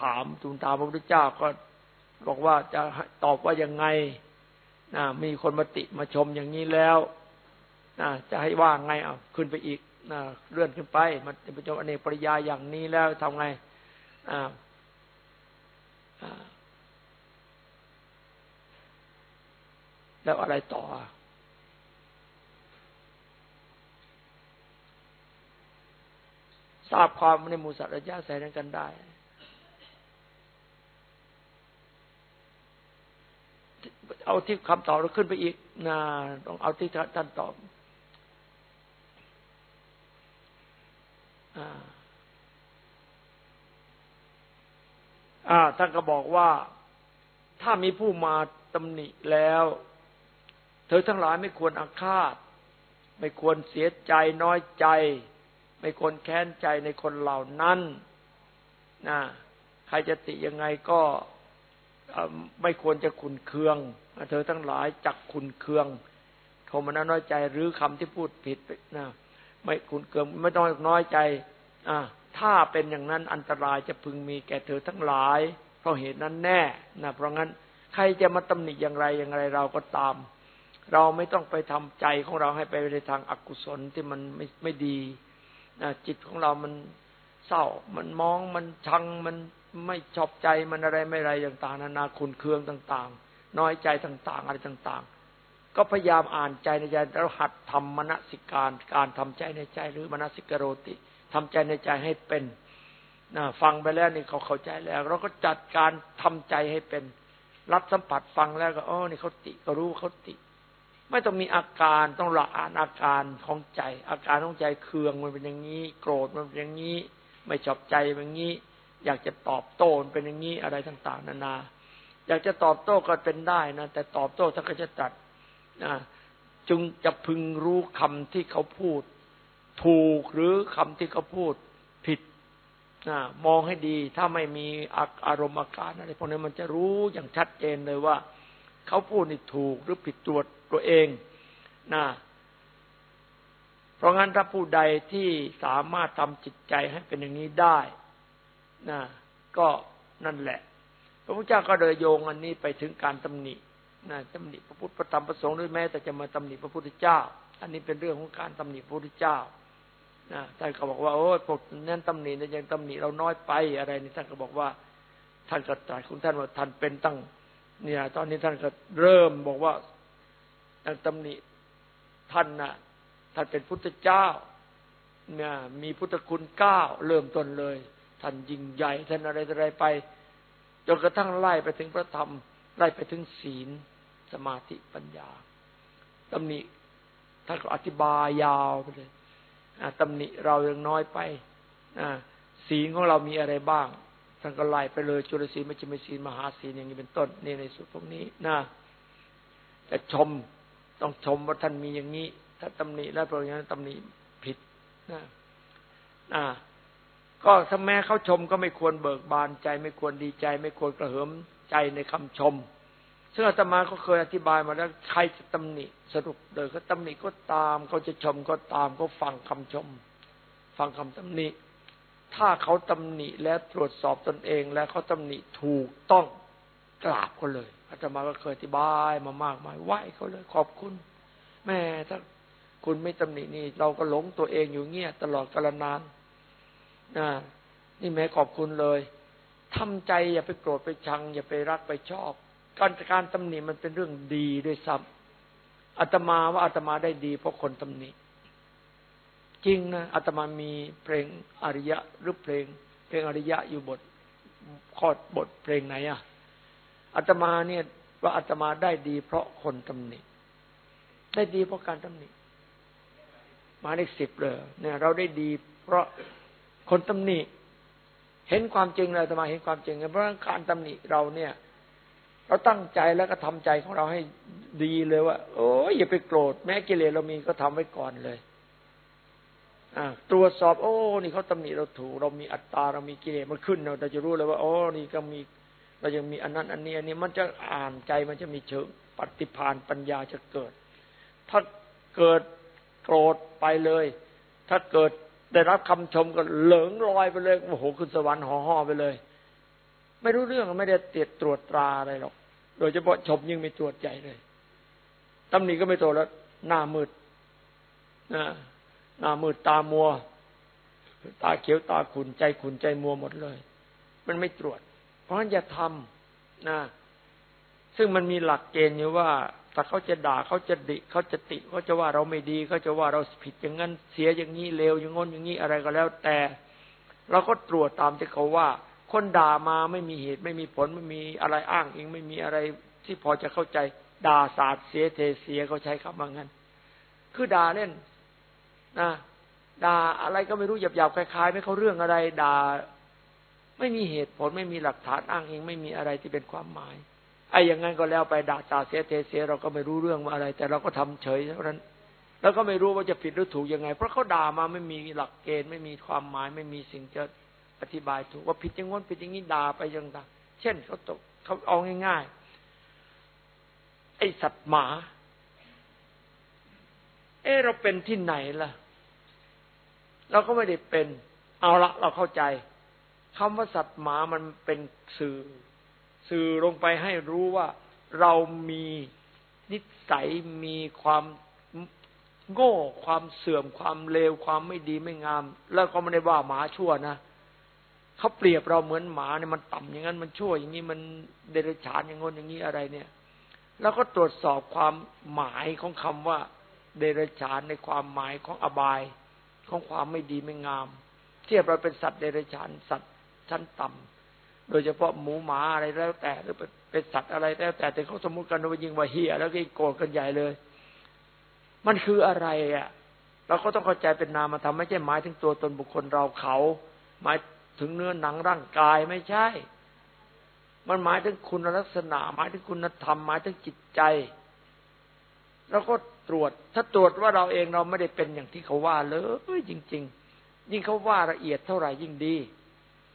ถามทูลถามพระพุทธเจ้าก็บอกว่าจะตอบว่ายังไงนะมีคนมาติมาชมอย่างนี้แล้วนะจะให้ว่าไงเอาขึ้นไปอีกนะเลื่อนขึ้นไป มันเป็นจงอเนกปริยาอย่างนี้แล้วทำไงอ่าแล้วอะไรต่อ ทราบความในมูสัตระยะใส่นั้นกันได้ เอาที่คำตอบเราขึ้นไปอีกนะต้องเอาที่ท่านตอบอ่าท่านก็บอกว่าถ้ามีผู้มาตำหนิแล้ว เธอทั้งหลายไม่ควรอาฆาต ไม่ควรเสียใจน้อยใจ ไม่ควรแค้นใจในคนเหล่านั้นนะใครจะติยังไงก็ไม่ควรจะขุนเคือง เธอทั้งหลายจักขุนเคืองโทมนัน้อยใจหรือคำที่พูดผิดนะไม่คุณเกิมไม่ต้องน้อยใจอ่าถ้าเป็นอย่างนั้นอันตรายจะพึงมีแก่เธอทั้งหลาย เพราะเหตุนั้นแน่นะเพราะงั้นใครจะมาตำหนิอย่างไรอย่างไรเราก็ตาม เราไม่ต้องไปทำใจของเราให้ไปในทางอกุศลที่มันไม่ไม่ดี นะจิตของเรามันเศร้า มันมอง มันชัง มันไม่ชอบใจ มันอะไรไม่อะไรต่างๆ นานาคุณเคืองต่าง ๆ น้อยใจต่างๆ อะไรต่างๆ ก็พยายามอ่านใจในใจแล้วหัดทำมณสิการ การทำใจในใจหรือมณสิกโรติทำใจในใจให้เป็นนะฟังไปแล้วนี่เขาเข้าใจแล้ว เราก็จัดการทำใจให้เป็น รับสัมผัสฟังแล้วก็อ๋อนี่เขาติก็รู้เขาติ ไม่ต้องมีอาการต้องละอ่านอาการของใจ อาการของใจเคืองมันเป็นอย่างนี้ โกรธมันเป็นอย่างนี้ ไม่ชอบใจเป็นอย่างนี้ อยากจะตอบโต้เป็นอย่างนี้อะไรต่าง ๆ นานา อยากจะตอบโต้ก็เป็นได้นะแต่ตอบโต้ท่านก็จะตัดนะจึงจะพึงรู้คำที่เขาพูด ถูกหรือคำที่เขาพูดผิดมองให้ดี ถ้าไม่มีอารมณ์อาการอะไรพวกนี้มันจะรู้อย่างชัดเจนเลยว่า เขาพูดนี่ถูกหรือผิดตัวตัวเองนะเพราะงั้นถ้าผู้ใดที่สามารถทำจิตใจให้เป็นอย่างนี้ได้นะก็นั่นแหละ พระพุทธเจ้าก็เดยโยงอันนี้ไปถึงการตำหนินะตำหนิพระพุทธพระธรรมพระสงฆ์ด้วยแม้แต่จะมาตำหนิพระพุทธเจ้า อันนี้เป็นเรื่องของการตำหนิพระพุทธเจ้านะท่านก็บอกว่าโอ้ยพวกนั้นตำหนิยังตำหนิเราน้อยไปอะไรนี่ท่านก็บอกว่า ท่านก็ตรัสคุณท่านว่าท่านเป็นตั้ง เนี่ย ตอนนี้ท่านก็เริ่มบอกว่าตำหนิท่านน่ะท่านเป็นพุทธเจ้า เนี่ย มีพุทธคุณเก้าเริ่มต้นเลย ท่านยิ่งใหญ่ท่านอะไรอะไรไปจนกระทั่งไล่ไปถึงพระธรรม ไล่ไปถึงศีลสมาธิปัญญาตำหนิท่านก็อธิบายยาวไปเลยตำหนิเรายังน้อยไปศีลของเรามีอะไรบ้าง ท่านก็ไล่ไปเลย จุลศีลม่ใช่ไม่ศีลมหาศีลอย่างนี้เป็นต้นนี่ในสุดตรงนี้นะแต่ชมต้องชมว่าท่านมีอย่างนี้ ถ้าตำหนิแล้วเพราะงั้นตำหนิผิดนะอ่าก็ถ้าแม้เขาชมก็ไม่ควรเบิกบานใจ ไม่ควรดีใจ ไม่ควรกระเหิมใจในคำชม ซึ่งอาตมาก็เคยอธิบายมาแล้วใครจะตำหนิสรุปโดยเขาตำหนิก็ตามเขาจะชมก็ตามเขาฟังคำชม ฟังคำตำหนิ ถ้าเขาตำหนิและตรวจสอบตนเองแล้วเขาตำหนิถูกต้องกราบเขาเลยอาตมาก็เคยอธิบายมามากมายไหวเขาเลย ขอบคุณ แม่ถ้าคุณไม่ตำหนินี่ เราก็หลงตัวเองอยู่เงี้ยตลอดกาลนานนะนี่แม่ขอบคุณเลยทำใจอย่าไปโกรธไปชัง อย่าไปรักไปชอบ การการตำหนิมันเป็นเรื่องดีด้วยซ้ำอาตมาว่าอาตมาได้ดีเพราะคนตำหนิ จริงนะอาตมามีเพลงอริยะหรือเพลง เพลงอริยะอยู่บทข้อบทเพลงไหนอะอาตมาเนี่ยว่าอาตมาได้ดี เพราะคนตำหนิได้ดีเพราะการตำหนิมาเลขสิบเลยเนี่ย เราได้ดี เพราะคนตำหนิเห็นความจริงเลยอาตมาเห็นความจริงเพราะการตำหนิเราเนี่ย เราตั้งใจแล้วก็ทำใจของเราให้ดีเลยว่า โอ้ยอย่าไปโกรธแม้กิเลสเรามีก็ทำไว้ก่อนเลย ตรวจสอบ โอ้ นี่เขาตำหนิเราถูก เรามีอัตตาเรามีกิเลสมันขึ้นเราจะรู้เลยว่า โอ้นี่ก็มีเรายังมีอันนั้นอันนี้ อันนี้มันจะอ่านใจมันจะมีเชิงปฏิภาณปัญญาจะเกิด ถ้าเกิดโกรธไปเลย ถ้าเกิดได้รับคำชมก็เหลิงลอยไปเลยโอ้โหขึ้นสวรรค์ห่อห่อไปเลย ไม่รู้เรื่องไม่ได้เตียดตรวจตราอะไรหรอก โดยเฉพาะชมยิ่งไม่ตรวจใจเลยตำหนิก็ไม่โตแล้วหน้ามืดนะ หน้ามืดตามัว ตาเขียวตาขุนใจขุนใจมัวหมดเลย มันไม่ตรวจ เพราะฉะนั้นอย่าทำนะ ซึ่งมันมีหลักเกณฑ์อยู่ว่าถ้าเขาจะด่าเขาจะดิเขาจะติเขาจะว่าเราไม่ดีเขาจะว่าเราผิดอย่างนั้นเสียอย่างนี้เลวอย่างง้นอย่างนี้อะไรก็แล้ว แต่ เราก็ตรวจตามที่เขาว่า คนด่ามาไม่มีเหตุไม่มีผลไม่มีอะไรอ้างอิงไม่มีอะไรที่พอจะเข้าใจด่าศาสตร์เสียเทเสียเขาใช้คำว่างั้น คือด่าเล่น นะด่าอะไรก็ไม่รู้หยาบๆคล้ายๆ ไม่เข้าเรื่องอะไรด่าไม่มีเหตุผลไม่มีหลักฐานอ้างอิงไม่มีอะไรที่เป็นความหมายไอ้อย่างนั้นก็แล้วไปด่าศาเสียเทเสียเราก็ไม่รู้เรื่องว่าอะไร แต่เราก็ทำเฉยเท่านั้นแล้วก็ไม่รู้ว่าจะผิดหรือถูกยังไง เพราะเขาด่ามาไม่มีหลักเกณฑ์ไม่มีความหมาย ไม่มีสิ่งจะอธิบายถูกว่าผิดอย่างง้นผิดอย่างนี้ด่าไปยังต่างเช่นเขาตกเขาเอาง่ายๆไอสัตว์หมา เออเราเป็นที่ไหนล่ะ เราก็ไม่ได้เป็น เอาละเราเข้าใจคำว่าสัตว์หมามันเป็นสื่อ สื่อลงไปให้รู้ว่าเรามีนิสัยมีความโง่ความเสื่อมความเลวความไม่ดีไม่งาม แล้วก็ไม่ได้ว่าหมาชั่วนะเขาเปรียบเราเหมือนหมาเนี่ยมันต่ำอย่างนั้นมันชั่ว อย่างนี้มันเดรัจฉานอย่างงนอย่างนี้อะไรเนี่ย แล้วก็ตรวจสอบความหมายของคำว่า เดรัจฉานในความหมายของอบาย ของความไม่ดีไม่งาม เทียบเราเป็นสัตว์เดรัจฉานสัตว์ชั้นต่ำโดยเฉพาะหมูหมาอะไรแล้วแต่หรือเป็นสัตว์อะไรแล้วแต่แต่เขาสมมติกันว่ายิงว่าเฮียแล้วก็โกรธกันใหญ่เลย มันคืออะไรอะ เราก็ต้องเข้าใจเป็นนามธรรมไม่ใช่หมายถึงตัวตนบุคคลเราเขา หมายถึงเนื้อหนังร่างกายไม่ใช่ มันหมายถึงคุณลักษณะ หมายถึงคุณธรรมหมายถึงจิตใจ แล้วก็ตรวจ ถ้าตรวจว่าเราเองเราไม่ได้เป็นอย่างที่เขาว่าเลยจริง ๆ ยิ่งเขาว่าละเอียดเท่าไหร่ยิ่งดี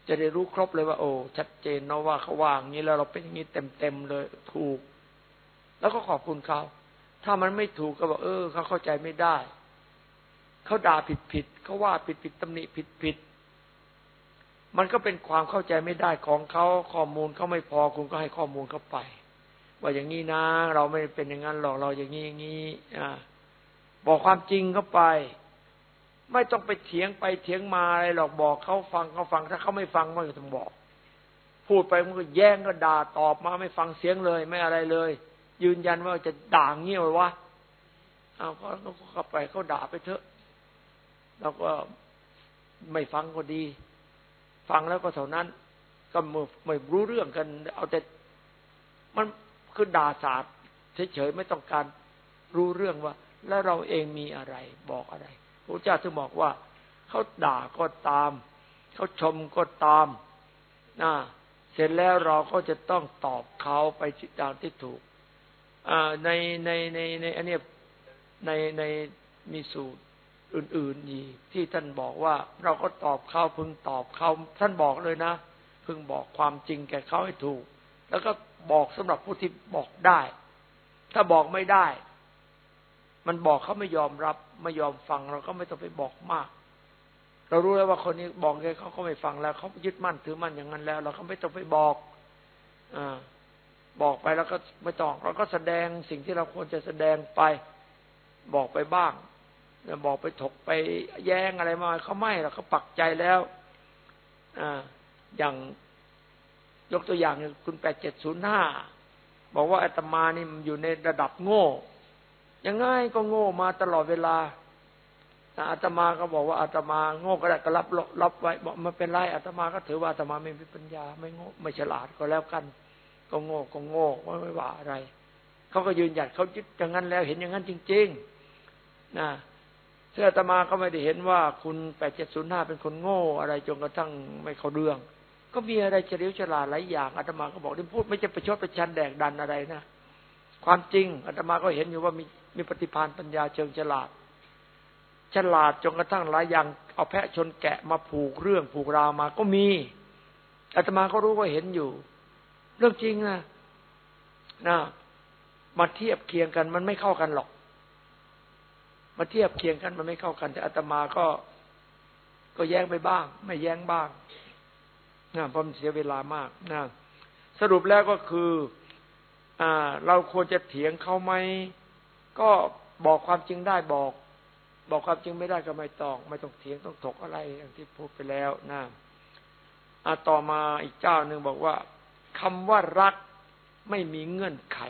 จะได้รู้ครบเลยว่า โอ้ชัดเจนเนาะว่าเขาว่าอย่างนี้แล้วเราเป็นอย่างนี้เต็มๆเลยถูก แล้วก็ขอบคุณเขาถ้ามันไม่ถูกก็บอกเออเขาเข้าใจไม่ได้เขาด่าผิดๆเขาว่าผิดๆตำหนิผิดๆมันก็เป็นความเข้าใจไม่ได้ของเขาข้อมูลเขาไม่พอคุณก็ให้ข้อมูลเขาไป ว่าอย่างนี้นะ เราไม่เป็นอย่างนั้นหรอกเราอย่างนี้อย่างนี้อ่าบอกความจริงเข้าไป ไม่ต้องไปเถียงไปเถียงมาอะไรหรอกบอกเขาฟังเขาฟัง ถ้าเขาไม่ฟังมันก็ต้องบอก พูดไปมันก็แย่งก็ด่าตอบมาไม่ฟังเสียงเลย ไม่อะไรเลย ยืนยันว่าจะด่าเงี้ยวะเอาก็เข้าไปเขาด่าไปเถอะแล้วก็ไม่ฟังก็ดี ฟังแล้วก็เท่านั้น ก็ไม่รู้เรื่องกัน เอาแต่มัน คือด่าสาดเฉยๆไม่ต้องการรู้เรื่องว่า แล้วเราเองมีอะไรบอกอะไรพระเจ้าถึงบอกว่าเขาด่าก็ตามเขาชมก็ตามนะเสร็จแล้วเราก็จะต้องตอบเขาไปตามที่ถูกในในในในอันนี้ในในมีสูตรอื่นๆอีกที่ท่านบอกว่า เราก็ตอบเขาพึงตอบเขาท่านบอกเลยนะพึงบอกความจริงแก่เขาให้ถูก แล้วก็ บอกสำหรับผู้ที่บอกได้ ถ้าบอกไม่ได้ มันบอกเขาไม่ยอมรับ ไม่ยอมฟัง เราก็ไม่ต้องไปบอกมาก เรารู้แล้วว่าคนนี้บอกไงเขาก็ไม่ฟังแล้วเขายึดมั่นถือมั่นอย่างนั้นแล้ว เราก็ไม่ต้องไปบอกอบอกไปแล้วก็ไม่ต้องเราก็แสดงสิ่งที่เราควรจะแสดงไป บอกไปบ้างบอกไปถกไปแย้งอะไรมาเขาไม่หรอกเขาปักใจแล้วออย่าง ยกตัวอย่างคุณแปดเจ็ดศูนย์ห้าบอกว่าอาตมานี่มันอยู่ในระดับโง่ ยังไงก็โง่มาตลอดเวลาอาตมาก็บอกว่าอาตมาโง่ก็ได้ก็รับรับไว้บอกมันเป็นไรอาตมาก็ถือว่าอาตมาไม่มีปัญญา ไม่โง่ไม่ฉลาดก็แล้วกัน ก็โง่ก็โง่ไม่ว่าอะไรเขาก็ยืนหยัดเขายึดอย่างนั้นแล้วเห็นอย่างนั้นจริง ๆนะซึ่งอาตมาก็ไม่ได้เห็นว่าคุณแปดเจ็ดศูนย์ห้าเป็นคนโง่อะไรจนกระทั่งไม่เข้าเรื่อง ก็มีอะไรเฉลียวฉลาดหลายอย่างอาตมาก็บอกที่พูดไม่ใช่ประชดประชันแดกดันอะไรนะความจริงอาตมาก็เห็นอยู่ว่ามีมีปฏิภาณปัญญาเชิงฉลาด ฉลาดจนกระทั่งหลายอย่างเอาแพะชนแกะมาผูกเรื่องผูกราวมาก็มีอาตมาก็รู้ว่าเห็นอยู่ เรื่องจริงนะนะมาเทียบเคียงกันมันไม่เข้ากันหรอก มาเทียบเคียงกันมันไม่เข้ากัน แต่อาตมาก็ก็แย้งไปบ้าง ไม่แย้งบ้าง นะเพราะมันเสียเวลามากนะสรุปแล้วก็คืออ่าเราควรจะเถียงเขาไหมก็บอกความจริงได้บอก บอกความจริงไม่ได้ก็ไม่ต้อง ไม่ต้องเถียงต้องถกอะไรอย่างที่พูดไปแล้วนะอ่าต่อมาอีกเจ้าหนึ่งบอกว่าคำว่ารักไม่มีเงื่อนไข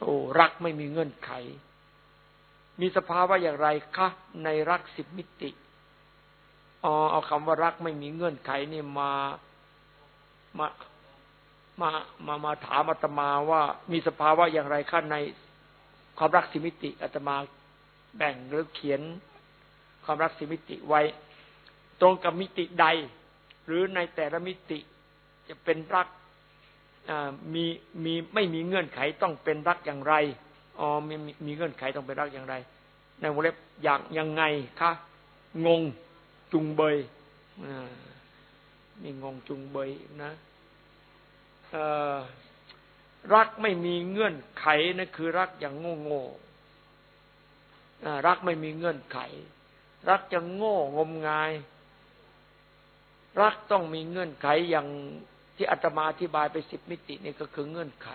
โอ้รักไม่มีเงื่อนไข มีสภาวะอย่างไรคะในรักสิบมิติ อ๋อเอาคำว่ารักไม่มีเงื่อนไขนี่มามามามามาถามอาตมาว่ามีสภาวะอย่างไรคะในความรักสิมิติอาตมาแบ่งหรือเขียนความรักสิมิติไว้ ตรงกับมิติใด หรือในแต่ละมิติจะเป็นรักมีมีไม่มีเงื่อนไขต้องเป็นรักอย่างไรอ๋อมีมีเงื่อนไขต้องไปรักอย่างไร ในวงเล็บอย่างยังไงคะงง จุงเบยมีงงจุงเบยนะรักไม่มีเงื่อนไขนั่นคือรักอย่างโง่โง่รักไม่มีเงื่อนไข รักจะโง่งมงาย รักต้องมีเงื่อนไขอย่างที่อาตมาอธิบายไปสิบมิตินี่ก็คือเงื่อนไข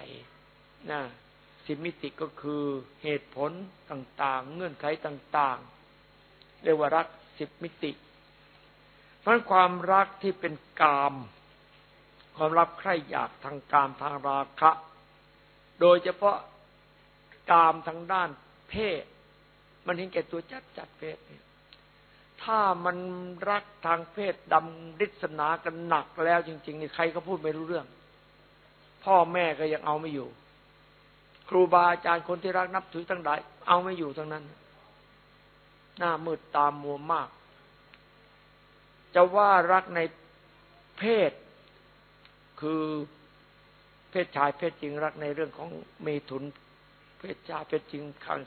นะสิบมิติก็คือเหตุผลต่าง ๆ เงื่อนไขต่าง ๆ เรียกว่ารักสิบมิติ เพราะความรักที่เป็นกาม ความรักใคร่อยากทางกามทางราคะ โดยเฉพาะกามทางด้านเพศ มันเห็นแก่ตัวจัดจัดเพศเนี่ยถ้ามันรักทางเพศดำริษนากันหนักแล้ว จริง ๆ นี่ใครก็พูดไม่รู้เรื่อง พ่อแม่ก็ยังเอาไม่อยู่ ครูบาอาจารย์คนที่รักนับถือทั้งหลายเอาไม่อยู่ทั้งนั้น หน้ามืดตามมัวมาก จะว่ารักในเพศ คือเพศชายเพศจริงรักในเรื่องของเมถุน เพศชายเพศจริงทาง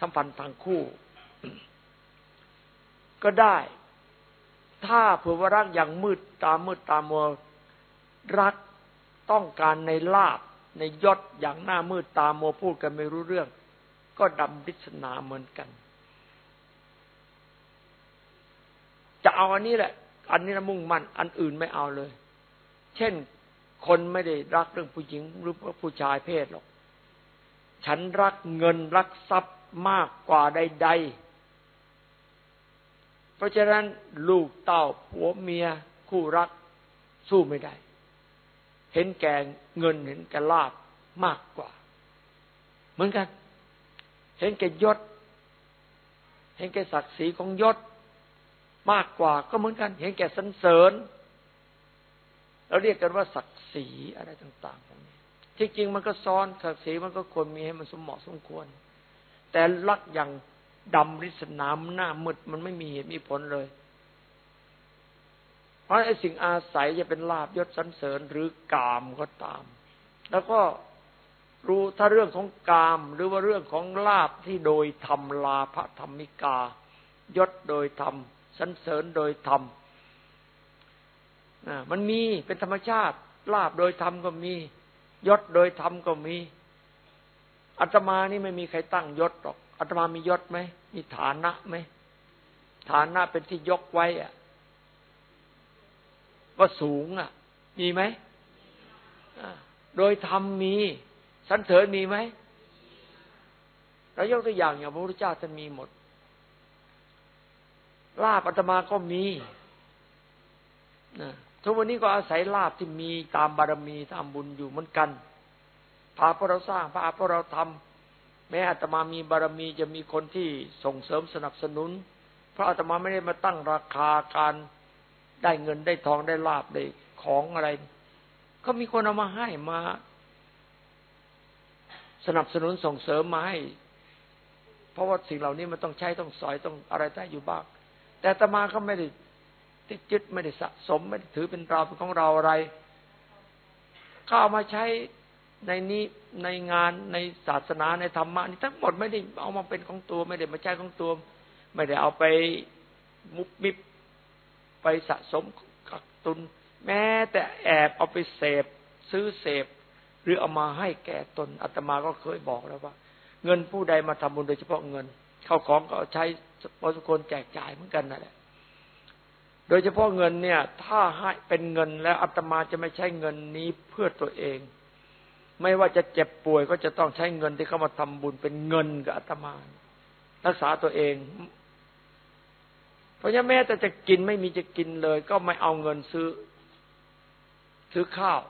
สัมพันธ์ทางคู่ ก็ได้ ถ้าเผื่อว่ารักอย่างมืดตามืดตามัวรักต้องการในลาบในยศอย่างหน้ามืดตามัวพูดกันไม่รู้เรื่อง ก็ดำดิษนาเหมือนกัน จะ เอาอันนี้แหละ อันนี้ละมุ่งมั่น อันอื่นไม่เอาเลย เช่นคนไม่ได้รักเรื่องผู้หญิงหรือผู้ชายเพศหรอก ฉันรักเงินรักทรัพย์มากกว่าใด ๆ เพราะฉะนั้นลูกเต้าผัวเมียคู่รักสู้ไม่ได้ เห็นแก่เงินเห็นแก่ลาบมากกว่า เหมือนกัน เห็นแก่ยศ เห็นแก่ศักดิ์ศรีของยศ มากกว่าก็เหมือนกัน เห็นแก่สันเสริญเราเรียกกันว่าศักดิ์ศรีอะไรต่างๆพวกนี้ที่จริงมันก็ซ้อนศักดิ์ศรีมันก็ควรมีให้มันสมเหมาะสมควร แต่รักอย่างดำริสนามหน้ามืดมันไม่มีเหตุมีผลเลย เพราะไอ้สิ่งอาศัยจะเป็นลาบยศสันเสริญหรือกามก็ตาม แล้วก็รู้ถ้าเรื่องของกาม หรือว่าเรื่องของลาบที่โดยธรรมลาภธรรมิกายศโดยธรรม สันเสริญโดยธรรมมันมีเป็นธรรมชาติลาบโดยธรรมก็มี ยศโดยธรรมก็มีอาตมานี่ไม่มีใครตั้งยศหรอกอาตมามียศไหมมีฐานะไหมฐานะเป็นที่ยกไว้อะว่าสูงอะ มีไหมโดยธรรมมีสันเสริญมีไหมเรายกตัวอย่างอย่างพระพุทธเจ้าท่านมีหมด ลาบอาตมาก็มีทุกวันนี้ก็อาศัยลาบที่มีตามบารมีตามบุญอยู่เหมือนกันพาพวกเราสร้างพาพวกเราทำแม้อาตมามีบารมีจะมีคนที่ส่งเสริมสนับสนุน เพราะอาตมาไม่ได้มาตั้งราคาการได้เงินได้ทองได้ลาบได้ของอะไร ก็มีคนเอามาให้มา สนับสนุนส่งเสริมมาให้ เพราะว่าสิ่งเหล่านี้มันต้องใช้ต้องสอยต้องอะไรได้อยู่บ้าง แต่ตมาก็ไม่ได้ติดยึดไม่ได้สะสม ไม่ได้ถือเป็นเราเป็นของเราอะไรก็เอามาใช้ในนี้ในงานในศาสนาในธรรมะนี่ทั้งหมดไม่ได้เอามาเป็นของตัว ไม่ได้มาใช้ของตัว ไม่ได้เอาไปมุบมิบไปสะสมกักตุน แม้แต่แอบเอาไปเสพซื้อเสพ หรือเอามาให้แก่ตนอาตมาก็เคยบอกแล้วว่า เงินผู้ใดมาทำบุญโดยเฉพาะเงิน เข้าของก็ใช้ พอสุคนแจกจ่ายเหมือนกันนั่นแหละ โดยเฉพาะเงินเนี่ย ถ้าให้เป็นเงินแล้วอาตมาจะไม่ใช้เงินนี้เพื่อตัวเอง ไม่ว่าจะเจ็บป่วยก็จะต้องใช้เงินที่เขามาทำบุญเป็นเงินกับอาตมา รักษาตัวเอง เพราะฉะนั้นแม้แต่จะกินไม่มีจะกินเลย ก็ไม่เอาเงินซื้อ ซื้อข้าว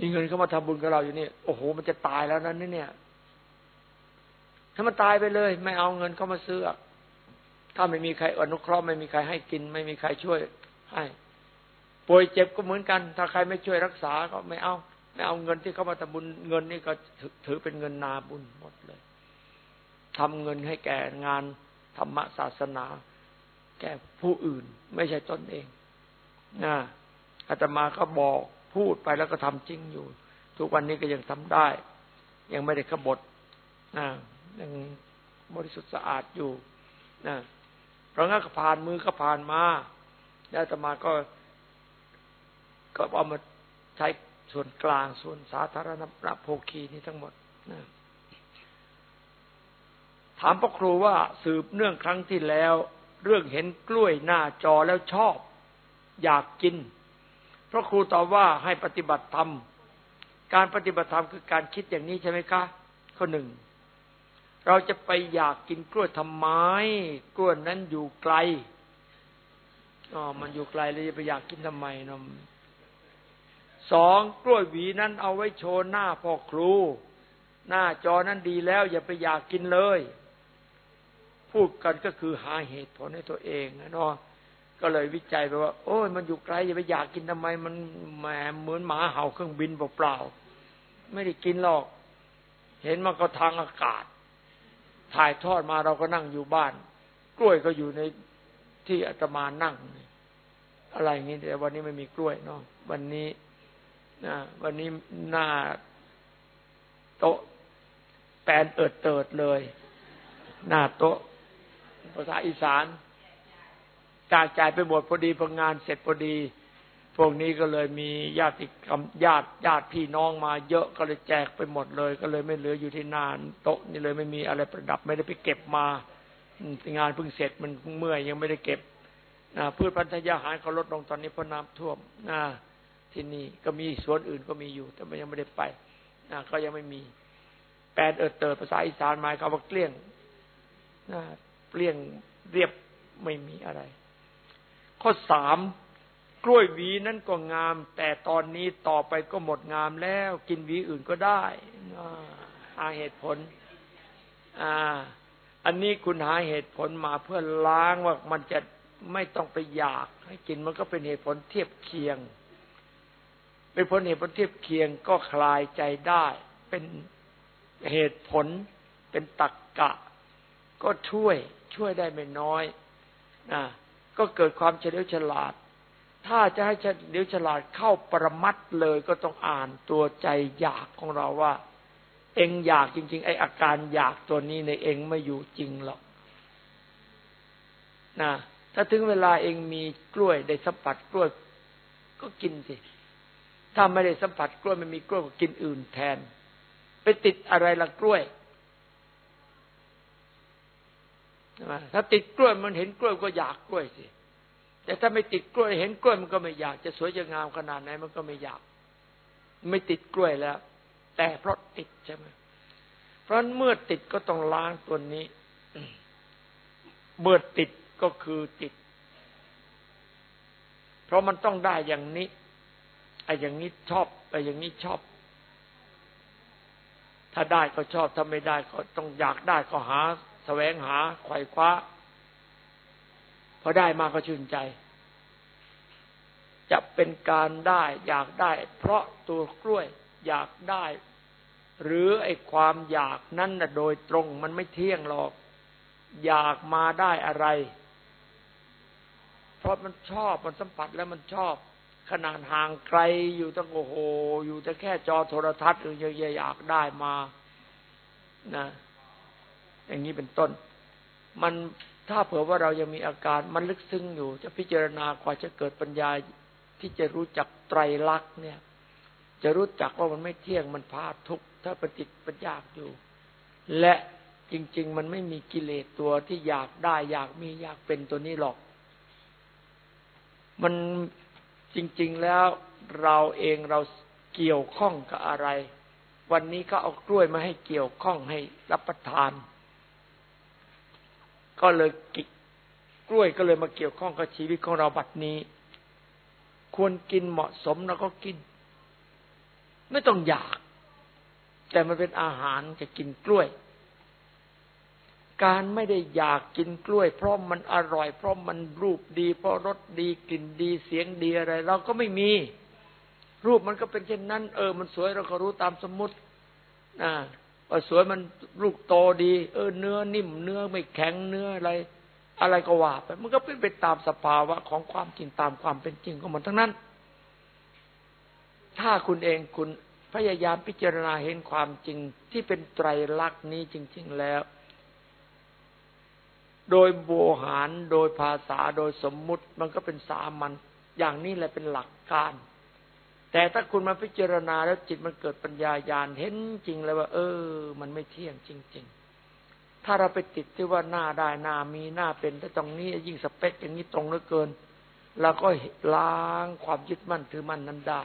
มีเงินเขามาทำบุญกับเราอยู่นี่โอ้โหมันจะตายแล้วนั้นนี่เนี่ย ถ้ามันตายไปเลย ไม่เอาเงินเขามาซื้อถ้าไม่มีใครอนุเคราะห์ไม่มีใครให้กิน ไม่มีใครช่วยให้ป่วยเจ็บก็เหมือนกัน ถ้าใครไม่ช่วยรักษาก็ไม่เอา ไม่เอาเงินที่เขามาทำบุญเงินนี่ก็ถือเป็นเงินนาบุญหมดเลยทำเงินให้แก่งานธรรมศาสนา แก่ผู้อื่น ไม่ใช่ตนเองนะอาตมาก็บอกพูดไปแล้วก็ทำจริงอยู่ ทุกวันนี้ก็ยังทำได้ ยังไม่ได้ขบฏนะ ยังบริสุทธิ์สะอาดอยู่นะเพราะงั้นก็ผ่านมือก็ผ่านมาแล้วตมาก็ก็เอามาใช้ส่วนกลางส่วนสาธารณะโภคีนี้ทั้งหมดนะถามพระครูว่าสืบเนื่องครั้งที่แล้ว เรื่องเห็นกล้วยหน้าจอแล้วชอบ อยากกิน พระครูตอบว่าให้ปฏิบัติธรรม การปฏิบัติธรรมคือการคิดอย่างนี้ใช่ไหมคะ ข้อหนึ่ง เราจะไปอยากกินกล้วยทำไมกล้วยนั้นอยู่ไกลอ๋อมันอยู่ไกลเลยจะไปอยากกินทำไมนะสองกล้วยหวีนั้นเอาไว้โชว์หน้าพ่อครู หน้าจอนั้นดีแล้ว อย่าไปอยากกินเลย พูดกันก็คือหาเหตุผลให้ตัวเองนะเนาะก็เลยวิจัยไปว่า โอ้ยมันอยู่ไกลอย่าไปอยากกินทำไม มันแหมเหมือนหมาเห่าเครื่องบินเปล่าๆไม่ได้กินหรอก เห็นมันก็ทางอากาศ ถ่ายทอดมาเราก็นั่งอยู่บ้าน กล้วยก็อยู่ในที่อาตมานั่ง อะไรอย่างนี้แต่วันนี้ไม่มีกล้วยเนาะวันนี้นะวันนี้หน้าโต๊ะแปนเอิดเติดเลย หน้าโต๊ะภาษาอีสานกาจ่ายไปหมดพอดีพองานเสร็จพอดี พวกนี้ก็เลยมีญาติกรรมญาติญาติพี่น้องมาเยอะก็เลยแจกไปหมดเลย ก็เลยไม่เหลืออยู่ที่นานโต๊ะนี่เลยไม่มีอะไรประดับไม่ได้ไปเก็บมางานเพิ่งเสร็จมันเมื่อยยังไม่ได้เก็บนะพืชพันธุ์ยาหารเขาลดลงตอนนี้เพราะน้ำท่วมนะที่นี่ก็มีสวนอื่นก็มีอยู่ แต่ยังไม่ได้ไปนะก็ยังไม่มีแปลนเอิดเติดภาษาอีสานหมายคำว่าเกลี้ยงนะเกลี้ยงเรียบไม่มีอะไร ข้อสาม กล้วยหวีนั้นก็งาม แต่ตอนนี้ต่อไปก็หมดงามแล้ว กินหวีอื่นก็ได้หาเหตุผล อ่า อันนี้คุณหาเหตุผลมาเพื่อล้างว่ามันจะไม่ต้องไปอยาก ให้กินมันก็เป็นเหตุผลเทียบเคียง เป็นผลเหตุผลเทียบเคียงก็คลายใจได้ เป็นเหตุผลเป็นตักกะ ก็ช่วยช่วยได้ไม่น้อยนะก็เกิดความเฉลียวฉลาด ถ้าจะให้เฉลียวฉลาดเข้าประมัดเลยก็ต้องอ่านตัวใจอยากของเราว่า เองอยากจริง ๆ ไออาการอยากตัวนี้ในเองไม่อยู่จริงหรอกนะถ้าถึงเวลาเองมีกล้วยได้สัมผัสกล้วยก็กินสิ ถ้าไม่ได้สัมผัสกล้วยไม่มีกล้วยก็กินอื่นแทน ไปติดอะไรละกล้วยถ้าติดกล้วยมันเห็นกล้วยก็อยากกล้วยสิ แต่ถ้าไม่ติดกล้วยเห็นกล้วยมันก็ไม่อยาก จะสวยจะงามขนาดไหนมันก็ไม่อยาก ไม่ติดกล้วยแล้ว แต่เพราะติดใช่ไหมเพราะเมื่อติดก็ต้องล้างตัวนี้เมื่อติดก็คือติด เพราะมันต้องได้อย่างนี้ไอ้อย่างนี้ชอบไอ้อย่างนี้ชอบ ถ้าได้ก็ชอบถ้าไม่ได้ก็ต้องอยากได้ก็หาแสวงหาไขว่คว้า พอได้มาก็ชื่นใจ จะเป็นการได้ อยากได้ เพราะตัวกล้วยอยากได้ หรือไอ้ความอยากนั้นนะโดยตรงมันไม่เที่ยงหรอก อยากมาได้อะไร เพราะมันชอบมันสัมผัสแล้วมันชอบ ขนาดห่างไกลอยู่ตั้งโอ้โห อยู่แต่แค่จอโทรทัศน์หรืออยากได้มานะอย่างนี้เป็นต้น มัน ถ้าเผื่อว่าเรายังมีอาการมันลึกซึ้งอยู่ จะพิจารณากว่าจะเกิดปัญญาที่จะรู้จักไตรลักษณ์เนี่ย จะรู้จักว่ามันไม่เที่ยงมันพาทุกข์ถ้าปฏิปัญญากอยู่ และจริง ๆ มันไม่มีกิเลสตัวที่อยากได้อยากมีอยากเป็นตัวนี้หรอก มันจริง ๆแล้วเราเองเราเกี่ยวข้องกับอะไร วันนี้ก็เอากล้วยมาให้เกี่ยวข้องให้รับประทาน ก็เลยกิกล้วยก็เลยมาเกี่ยวข้องกับชีวิตของเราบัดนี้ ควรกินเหมาะสมแล้วก็กิน ไม่ต้องอยาก แต่มันเป็นอาหารจะกินกล้วย การไม่ได้อยากกินกล้วย เพราะมันอร่อย เพราะมันรูปดี เพราะรสดีกลิ่นดีเสียงดีอะไร เราก็ไม่มี รูปมันก็เป็นเช่นนั้น เออ มันสวยเราก็รู้ตามสมมติอ่า ว่าสวยมันลูกโตดี เออเนื้อนิ่มเนื้อไม่แข็งเนื้ออะไร อะไรก็ว่าไปมันก็เป็นไปตามสภาวะของความจริงตามความเป็นจริงของมันทั้งนั้น ถ้าคุณเองคุณพยายามพิจารณาเห็นความจริงที่เป็นไตรลักษณ์นี้จริง ๆแล้ว โดยโบหารโดยภาษาโดยสมมุติมันก็เป็นสามัญอย่างนี้แหละเป็นหลักการ แต่ถ้าคุณมาพิจารณาแล้วจิตมันเกิดปัญญาญาณเห็นจริงเลยว่า เออ มันไม่เที่ยงจริง ๆ ถ้าเราไปติดที่ว่าหน้าได้หน้ามีหน้าเป็นแต่ตรงนี้ยิ่งสเปคอย่างนี้ตรงเหลือเกินเราก็ล้างความยึดมั่นถือมั่นนั้นได้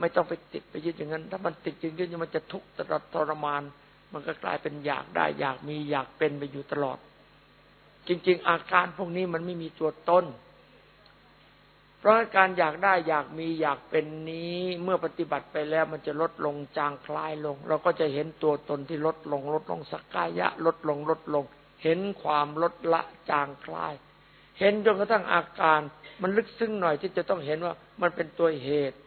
ไม่ต้องไปติดไปยึดอย่างนั้น ถ้ามันติดจริงๆมันจะทุกข์ตลอดทรมาน มันก็กลายเป็นอยากได้ อยากมีอยากเป็นไปอยู่ตลอด จริง ๆ อาการพวกนี้มันไม่มีตัวตน เพราะการอยากได้อยากมีอยากเป็นนี้เมื่อปฏิบัติไปแล้วมันจะลดลงจางคลายลง เราก็จะเห็นตัวตนที่ลดลง ลดลงสักกายะ ลดลงลดลง เห็นความลดละจางคลาย เห็นจนกระทั่งอาการ มันลึกซึ้งหน่อยที่จะต้องเห็นว่ามันเป็นตัวเหตุ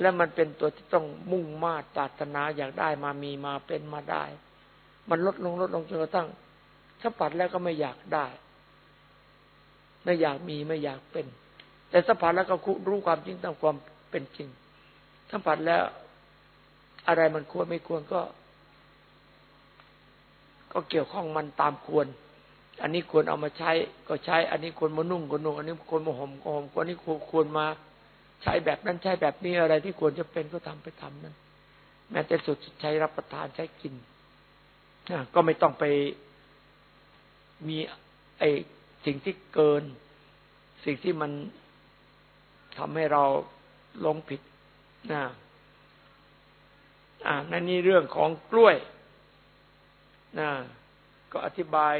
และมันเป็นตัวที่ต้องมุ่งมาตรปรารถนาอยากได้มามีมาเป็นมาได้ มันลดลงลดลงจนกระทั่งถ้าปัดแล้วก็ไม่อยากได้ ไม่อยากมีไม่อยากเป็น แต่สัมผัสแล้วก็รู้ความจริงตามความเป็นจริง สัมผัสแล้ว อะไรมันควรไม่ควรก็ ก็เกี่ยวข้องมันตามควร อันนี้ควรเอามาใช้ก็ใช้ อันนี้ควรมานุ่งก็นุ่งอันนี้ควรมาห่มก็ห่มอันนี้ควรมาใช้แบบนั้นใช้แบบนี้อะไรที่ควรจะเป็นก็ทำไปทำนั้น แม้แต่สุดใช้รับประทานใช้กินนะก็ไม่ต้องไปมีไอ้สิ่งที่เกิน สิ่งที่มัน ทำให้เราหลงผิดนะอ่านั่นนี่เรื่องของกล้วยนะก็อธิบาย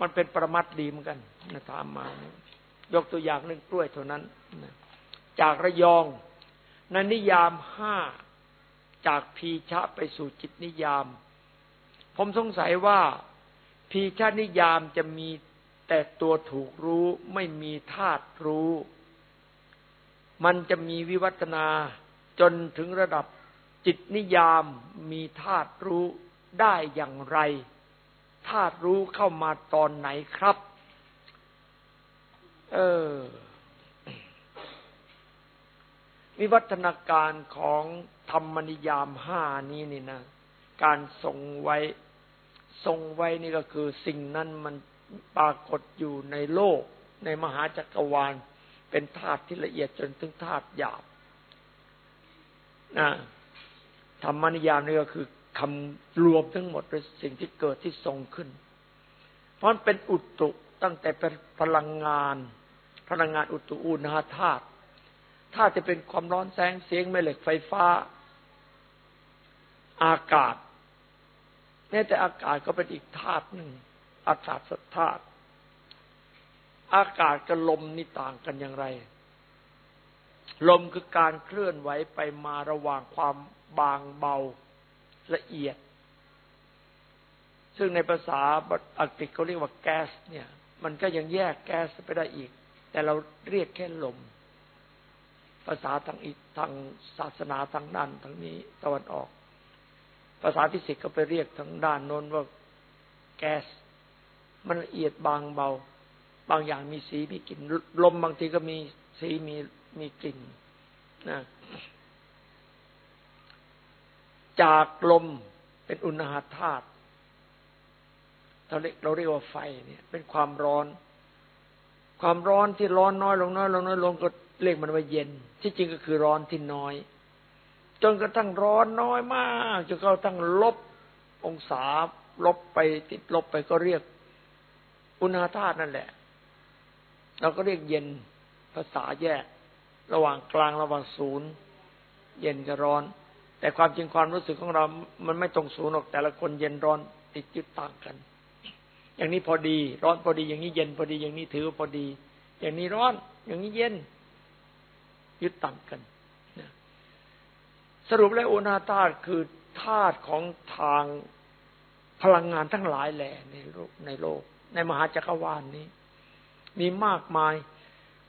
มันเป็นประมัดดีเหมือนกันนะถามมา ยกตัวอย่างเรื่องกล้วยเท่านั้นนะจากระยองนนิยามห้าจากพีชะไปสู่จิตนิยาม ผมสงสัยว่า พีชะนิยามจะมีแต่ตัวถูกรู้ไม่มีธาตุรู้ มันจะมีวิวัฒนาจนถึงระดับจิตนิยามมีธาตุรู้ได้อย่างไรธาตุรู้เข้ามาตอนไหนครับ เออ วิวัฒนาการของธรรมนิยามห้านี้นี่นะ การทรงไว้ ทรงไว้นี่ก็คือสิ่งนั้นมันปรากฏอยู่ในโลก ในมหาจักรวาล เป็นธาตุที่ละเอียดจนถึงธาตุหยาบนะธรรมนิยามนี่ก็คือคำรวมทั้งหมดเป็นสิ่งที่เกิดที่ทรงขึ้น เพราะเป็นอุตุตั้งแต่เป็นพลังงาน พลังงานอุตุอุณหธาตุธาตุจะเป็นความร้อนแสงเสียงแม่เหล็กไฟฟ้า อากาศแม้แต่อากาศก็เป็นอีกธาตุหนึ่งอากาศสัธาตุ อากาศกับลมนี่ต่างกันอย่างไร ลมคือการเคลื่อนไหวไปมาระหว่างความบางเบาละเอียด ซึ่งในภาษาอังกฤษเขาเรียกว่าแก๊สเนี่ย มันก็ยังแยกแก๊สไปได้อีก แต่เราเรียกแค่ลม ภาษาทางอีกทางศาสนาทางด้านทางนี้ตะวันออก ภาษาฟิสิกส์ก็ไปเรียกทางด้านโน้นว่าแก๊ส มันละเอียดบางเบา บางอย่างมีสีมีกลิ่น ลมบางทีก็มีสีมีมีกลิ่นนะจากลมเป็นอุณหธาตุเราเรียกเราเรียกว่าไฟเนี่ยเป็นความร้อน ความร้อนที่ร้อนน้อยลงน้อยลงน้อยลงก็เรียกมันว่าเย็น ที่จริงก็คือร้อนที่น้อย จนกระทั่งร้อนน้อยมากจนกระทั่งลบองศาลบไปติดลบไปก็เรียกอุณหธาตุนั่นแหละ เราก็เรียกเย็นภาษาแยก ระหว่างกลางระหว่างศูนย์ เย็นกับร้อน แต่ความจริงความรู้สึกของเรา มันไม่ตรงศูนย์หรอกแต่ละคนเย็นร้อนติดยึดต่างกัน อย่างนี้พอดี ร้อนพอดี อย่างนี้เย็นพอดี อย่างนี้ถือพอดี อย่างนี้ร้อน อย่างนี้เย็น ยึดต่างกันสรุปแล้วอุณหธาตคือธาตุของทางพลังงานทั้งหลายแหล่ในโลกในโลก ในมหาจักรวาลนนี้ มีมากมาย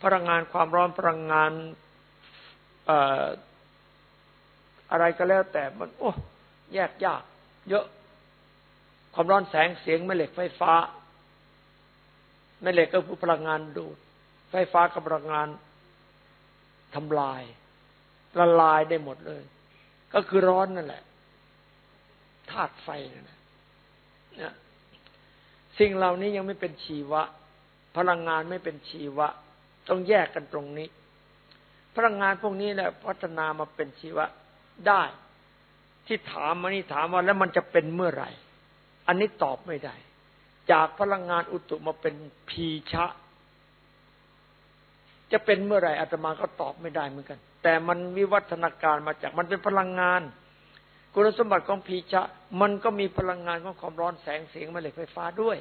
พลังงานความร้อนพลังงานอะไรก็แล้วแต่มัน โอ้แยกยาก เยอะ ความร้อนแสงเสียงแม่เหล็กไฟฟ้าแม่เหล็กก็คือพลังงานดูด ไฟฟ้ากับพลังงานทำลาย ละลายได้หมดเลย ก็คือร้อนนั่นแหละธาตุไฟนั่นแหละสิ่งเหล่านี้ยังไม่เป็นชีวะ พลังงานไม่เป็นชีวะ ต้องแยกกันตรงนี้ พลังงานพวกนี้แหละพัฒนามาเป็นชีวะได้ ที่ถามมานี่ถามว่าแล้วมันจะเป็นเมื่อไหร่ อันนี้ตอบไม่ได้ จากพลังงานอุตุมาเป็นพีชะ จะเป็นเมื่อไหร่อาตมาก็ตอบไม่ได้เหมือนกัน แต่มันวิวัฒนาการมาจากมันเป็นพลังงานคุณสมบัติของพีชะ มันก็มีพลังงานของความร้อนแสงเสียงแม่เหล็กไฟฟ้าด้วย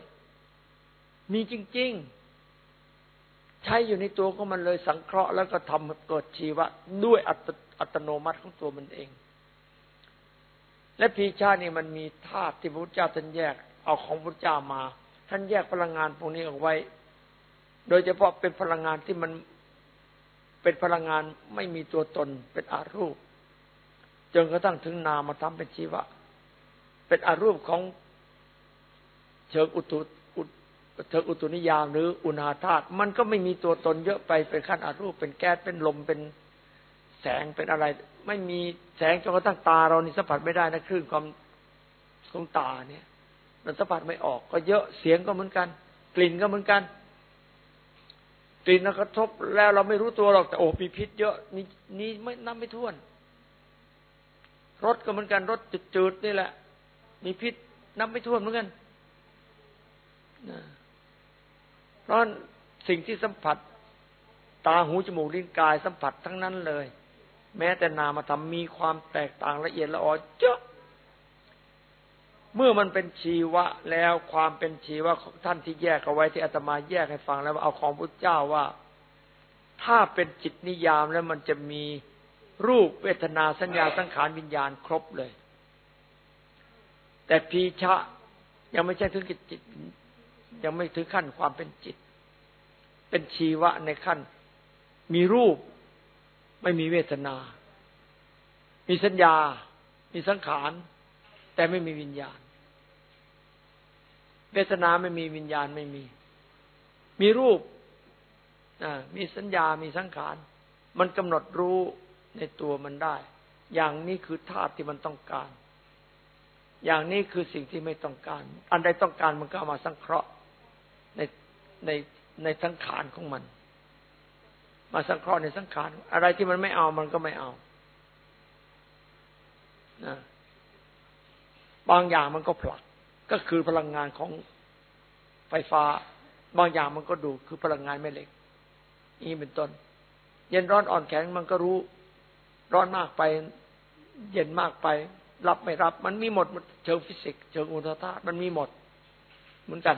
มีจริง ๆ ใช้อยู่ในตัวของมันเลยสังเคราะห์แล้วก็ทำเกิดชีวะ ด้วยอัตโนมัติของตัวมันเอง และพีชานี่มันมีธาตุที่พระพุทธเจ้าท่านแยก เอาของพระพุทธเจ้ามา ท่านแยกพลังงานพวกนี้ออกไว้ โดยเฉพาะเป็นพลังงานที่มันเป็นพลังงานไม่มีตัวตนเป็นอารูป จนกระทั่งถึงนามมาทำเป็นชีวะ เป็นอารูปของเชิงอุตุ เชิงอุตุนิยามหรืออุณหาธาตุมันก็ไม่มีตัวตนเยอะไปเป็นขั้นอารูป เป็นแก๊สเป็นลมเป็นแสงเป็นอะไร ไม่มีแสงจนกระทั่งตาเรานี่สัมผัสไม่ได้นะคลื่นความของตาเนี่ยมันสัมผัสไม่ออกก็เยอะเสียงก็เหมือนกัน กลิ่นก็เหมือนกันกลิ่นกระทบแล้วเราไม่รู้ตัวหรอกแต่โอ้มีพิษเยอะนี่นี่ไม่นับไม่ถ้วนรสก็เหมือนกันรสจืดๆนี่แหละ มีพิษนับไม่ถ้วนเหมือนกันเพ ราะสิ่งที่สัมผัส ตาหูจมูกลิ้นกายสัมผัสทั้งนั้นเลย แม้แต่นามธรรมมีความแตกต่างละเอียดละออเยอะเมื่อมันเป็นชีวะแล้วความเป็นชีวะของท่านที่แยกเอาไว้ที่อาตมาแยกให้ฟังแล้วเอาของพุทธเจ้าว่า ถ้าเป็นจิตนิยามแล้วมันจะมีรูปเวทนาสัญญาสังขารวิญญาณครบเลย แต่พีชะยังไม่ใช่ถึงจิต ยังไม่ถึงขั้นความเป็นจิต เป็นชีวะในขั้น มีรูปไม่มีเวทนา มีสัญญา มีสังขาร แต่ไม่มีวิญญาณ เวทนาไม่มีวิญญาณไม่มี มีรูปมีสัญญา มีสังขาร มันกำหนดรู้ในตัวมันได้ อย่างนี้คือธาตุที่มันต้องการ อย่างนี้คือสิ่งที่ไม่ต้องการ อันใดต้องการมันก็ามาสังเคราะห์ ในในสังขารของมัน มาสังเคราะห์ในสังขาร อะไรที่มันไม่เอามันก็ไม่เอานะบางอย่างมันก็ผลัก ก็คือพลังงานของไฟฟ้า บางอย่างมันก็ดูคือพลังงานแม่เหล็ก นี่เป็นต้น เย็นร้อนอ่อนแข็งมันก็รู้ ร้อนมากไป เย็นมากไป รับไม่รับ มันมีหมดเชิงฟิสิกส์เชิงอุณหธาตุมันมีหมด เหมือนกัน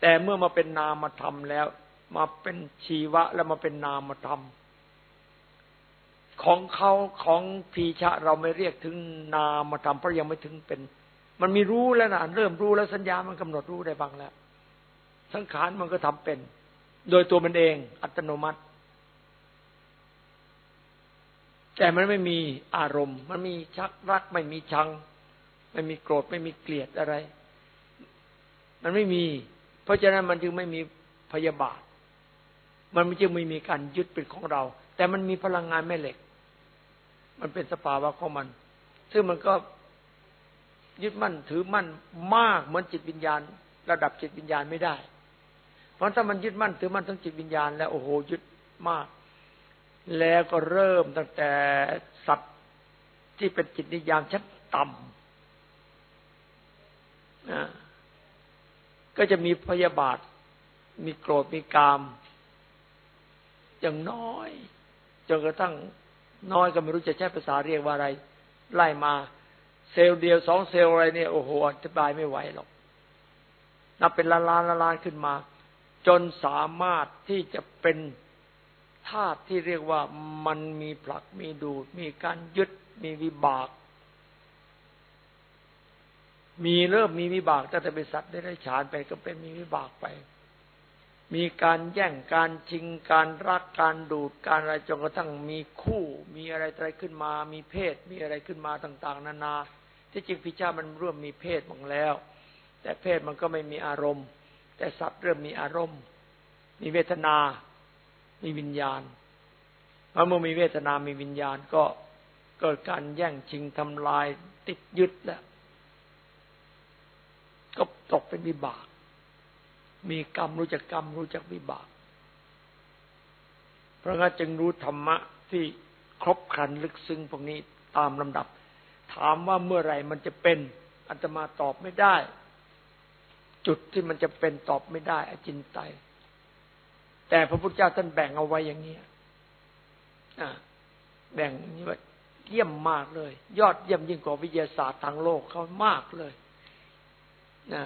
แต่เมื่อมาเป็นนามธรรมแล้ว มาเป็นชีวะแล้วมาเป็นนามธรรม ของเขาของพีชะเราไม่เรียกถึงนามธรรมเพราะยังไม่ถึงเป็น มันมีรู้แล้วนะเริ่มรู้แล้วสัญญามันกำหนดรู้ได้บ้างแล้ว สังขารมันก็ทำเป็น โดยตัวมันเอง อัตโนมัติ แต่มันไม่มีอารมณ์ มันมีชักรัก ไม่มีชัง ไม่มีโกรธไม่มีเกลียดอะไร มันไม่มี เพราะฉะนั้นมันจึงไม่มีพยาบาท มันจึงไม่มีการยึดเป็นของเรา แต่มันมีพลังงานแม่เหล็ก มันเป็นสภาวะของมัน ซึ่งมันก็ยึดมั่นถือมั่นมากเหมือนจิตวิญญาณ ระดับจิตวิญญาณไม่ได้ เพราะถ้ามันยึดมั่นถือมั่นทั้งจิตวิญญาณแล้วโอ้โหยึดมาก แล้วก็เริ่มตั้งแต่สัตว์ที่เป็นจิตนิยามชั้นต่ำนะ ก็จะมีพยาบาท มีโกรธมีกามอย่างน้อย จนกระทั่งน้อยก็ไม่รู้จะใช้ภาษาเรียกว่าอะไร ไล่มา เซลล์เดียวสองเซลล์อะไรเนี่ยโอ้โหอธิบายไม่ไหวหรอกนับเป็นล้านล้านล้านขึ้นมา จนสามารถที่จะเป็นธาตุที่เรียกว่ามันมีผลักมีดูด มีการยึดมีวิบาก มีเริ่มมีวิบากตั้งแต่เป็นสัตว์ได้ได้ฉานไปก็เป็นมีวิบากไป มีการแย่งการชิงการรักการดูดการอะไรจนกระทั่งมีคู่ มีอะไรอะไรขึ้นมา มีเพศ มีอะไรขึ้นมาต่าง ๆ นานา ที่จริงพิชามันร่วมมีเพศบ้างแล้ว แต่เพศมันก็ไม่มีอารมณ์ แต่สัตว์เริ่มมีอารมณ์ มีเวทนา มีวิญญาณเมื่อมีเวทนา มีวิญญาณก็เกิดการแย่งชิงทำลายติดยึดแล้ว ก็ตกเป็นวิบาก มีกรรมรู้จักกรรมรู้จักวิบาก พระงั้นจึงรู้ธรรมะที่ครบครันลึกซึ้งพวกนี้ตามลำดับ ถามว่าเมื่อไรมันจะเป็นอาตมาตอบไม่ได้ จุดที่มันจะเป็นตอบไม่ได้อจินไตยแต่พระพุทธเจ้าท่านแบ่งเอาไว้อย่างนี้แบ่งนี้ว่าเยี่ยมมากเลย ยอดเยี่ยมยิ่งกว่าวิทยาศาสตร์ทางโลกเขามากเลย นะ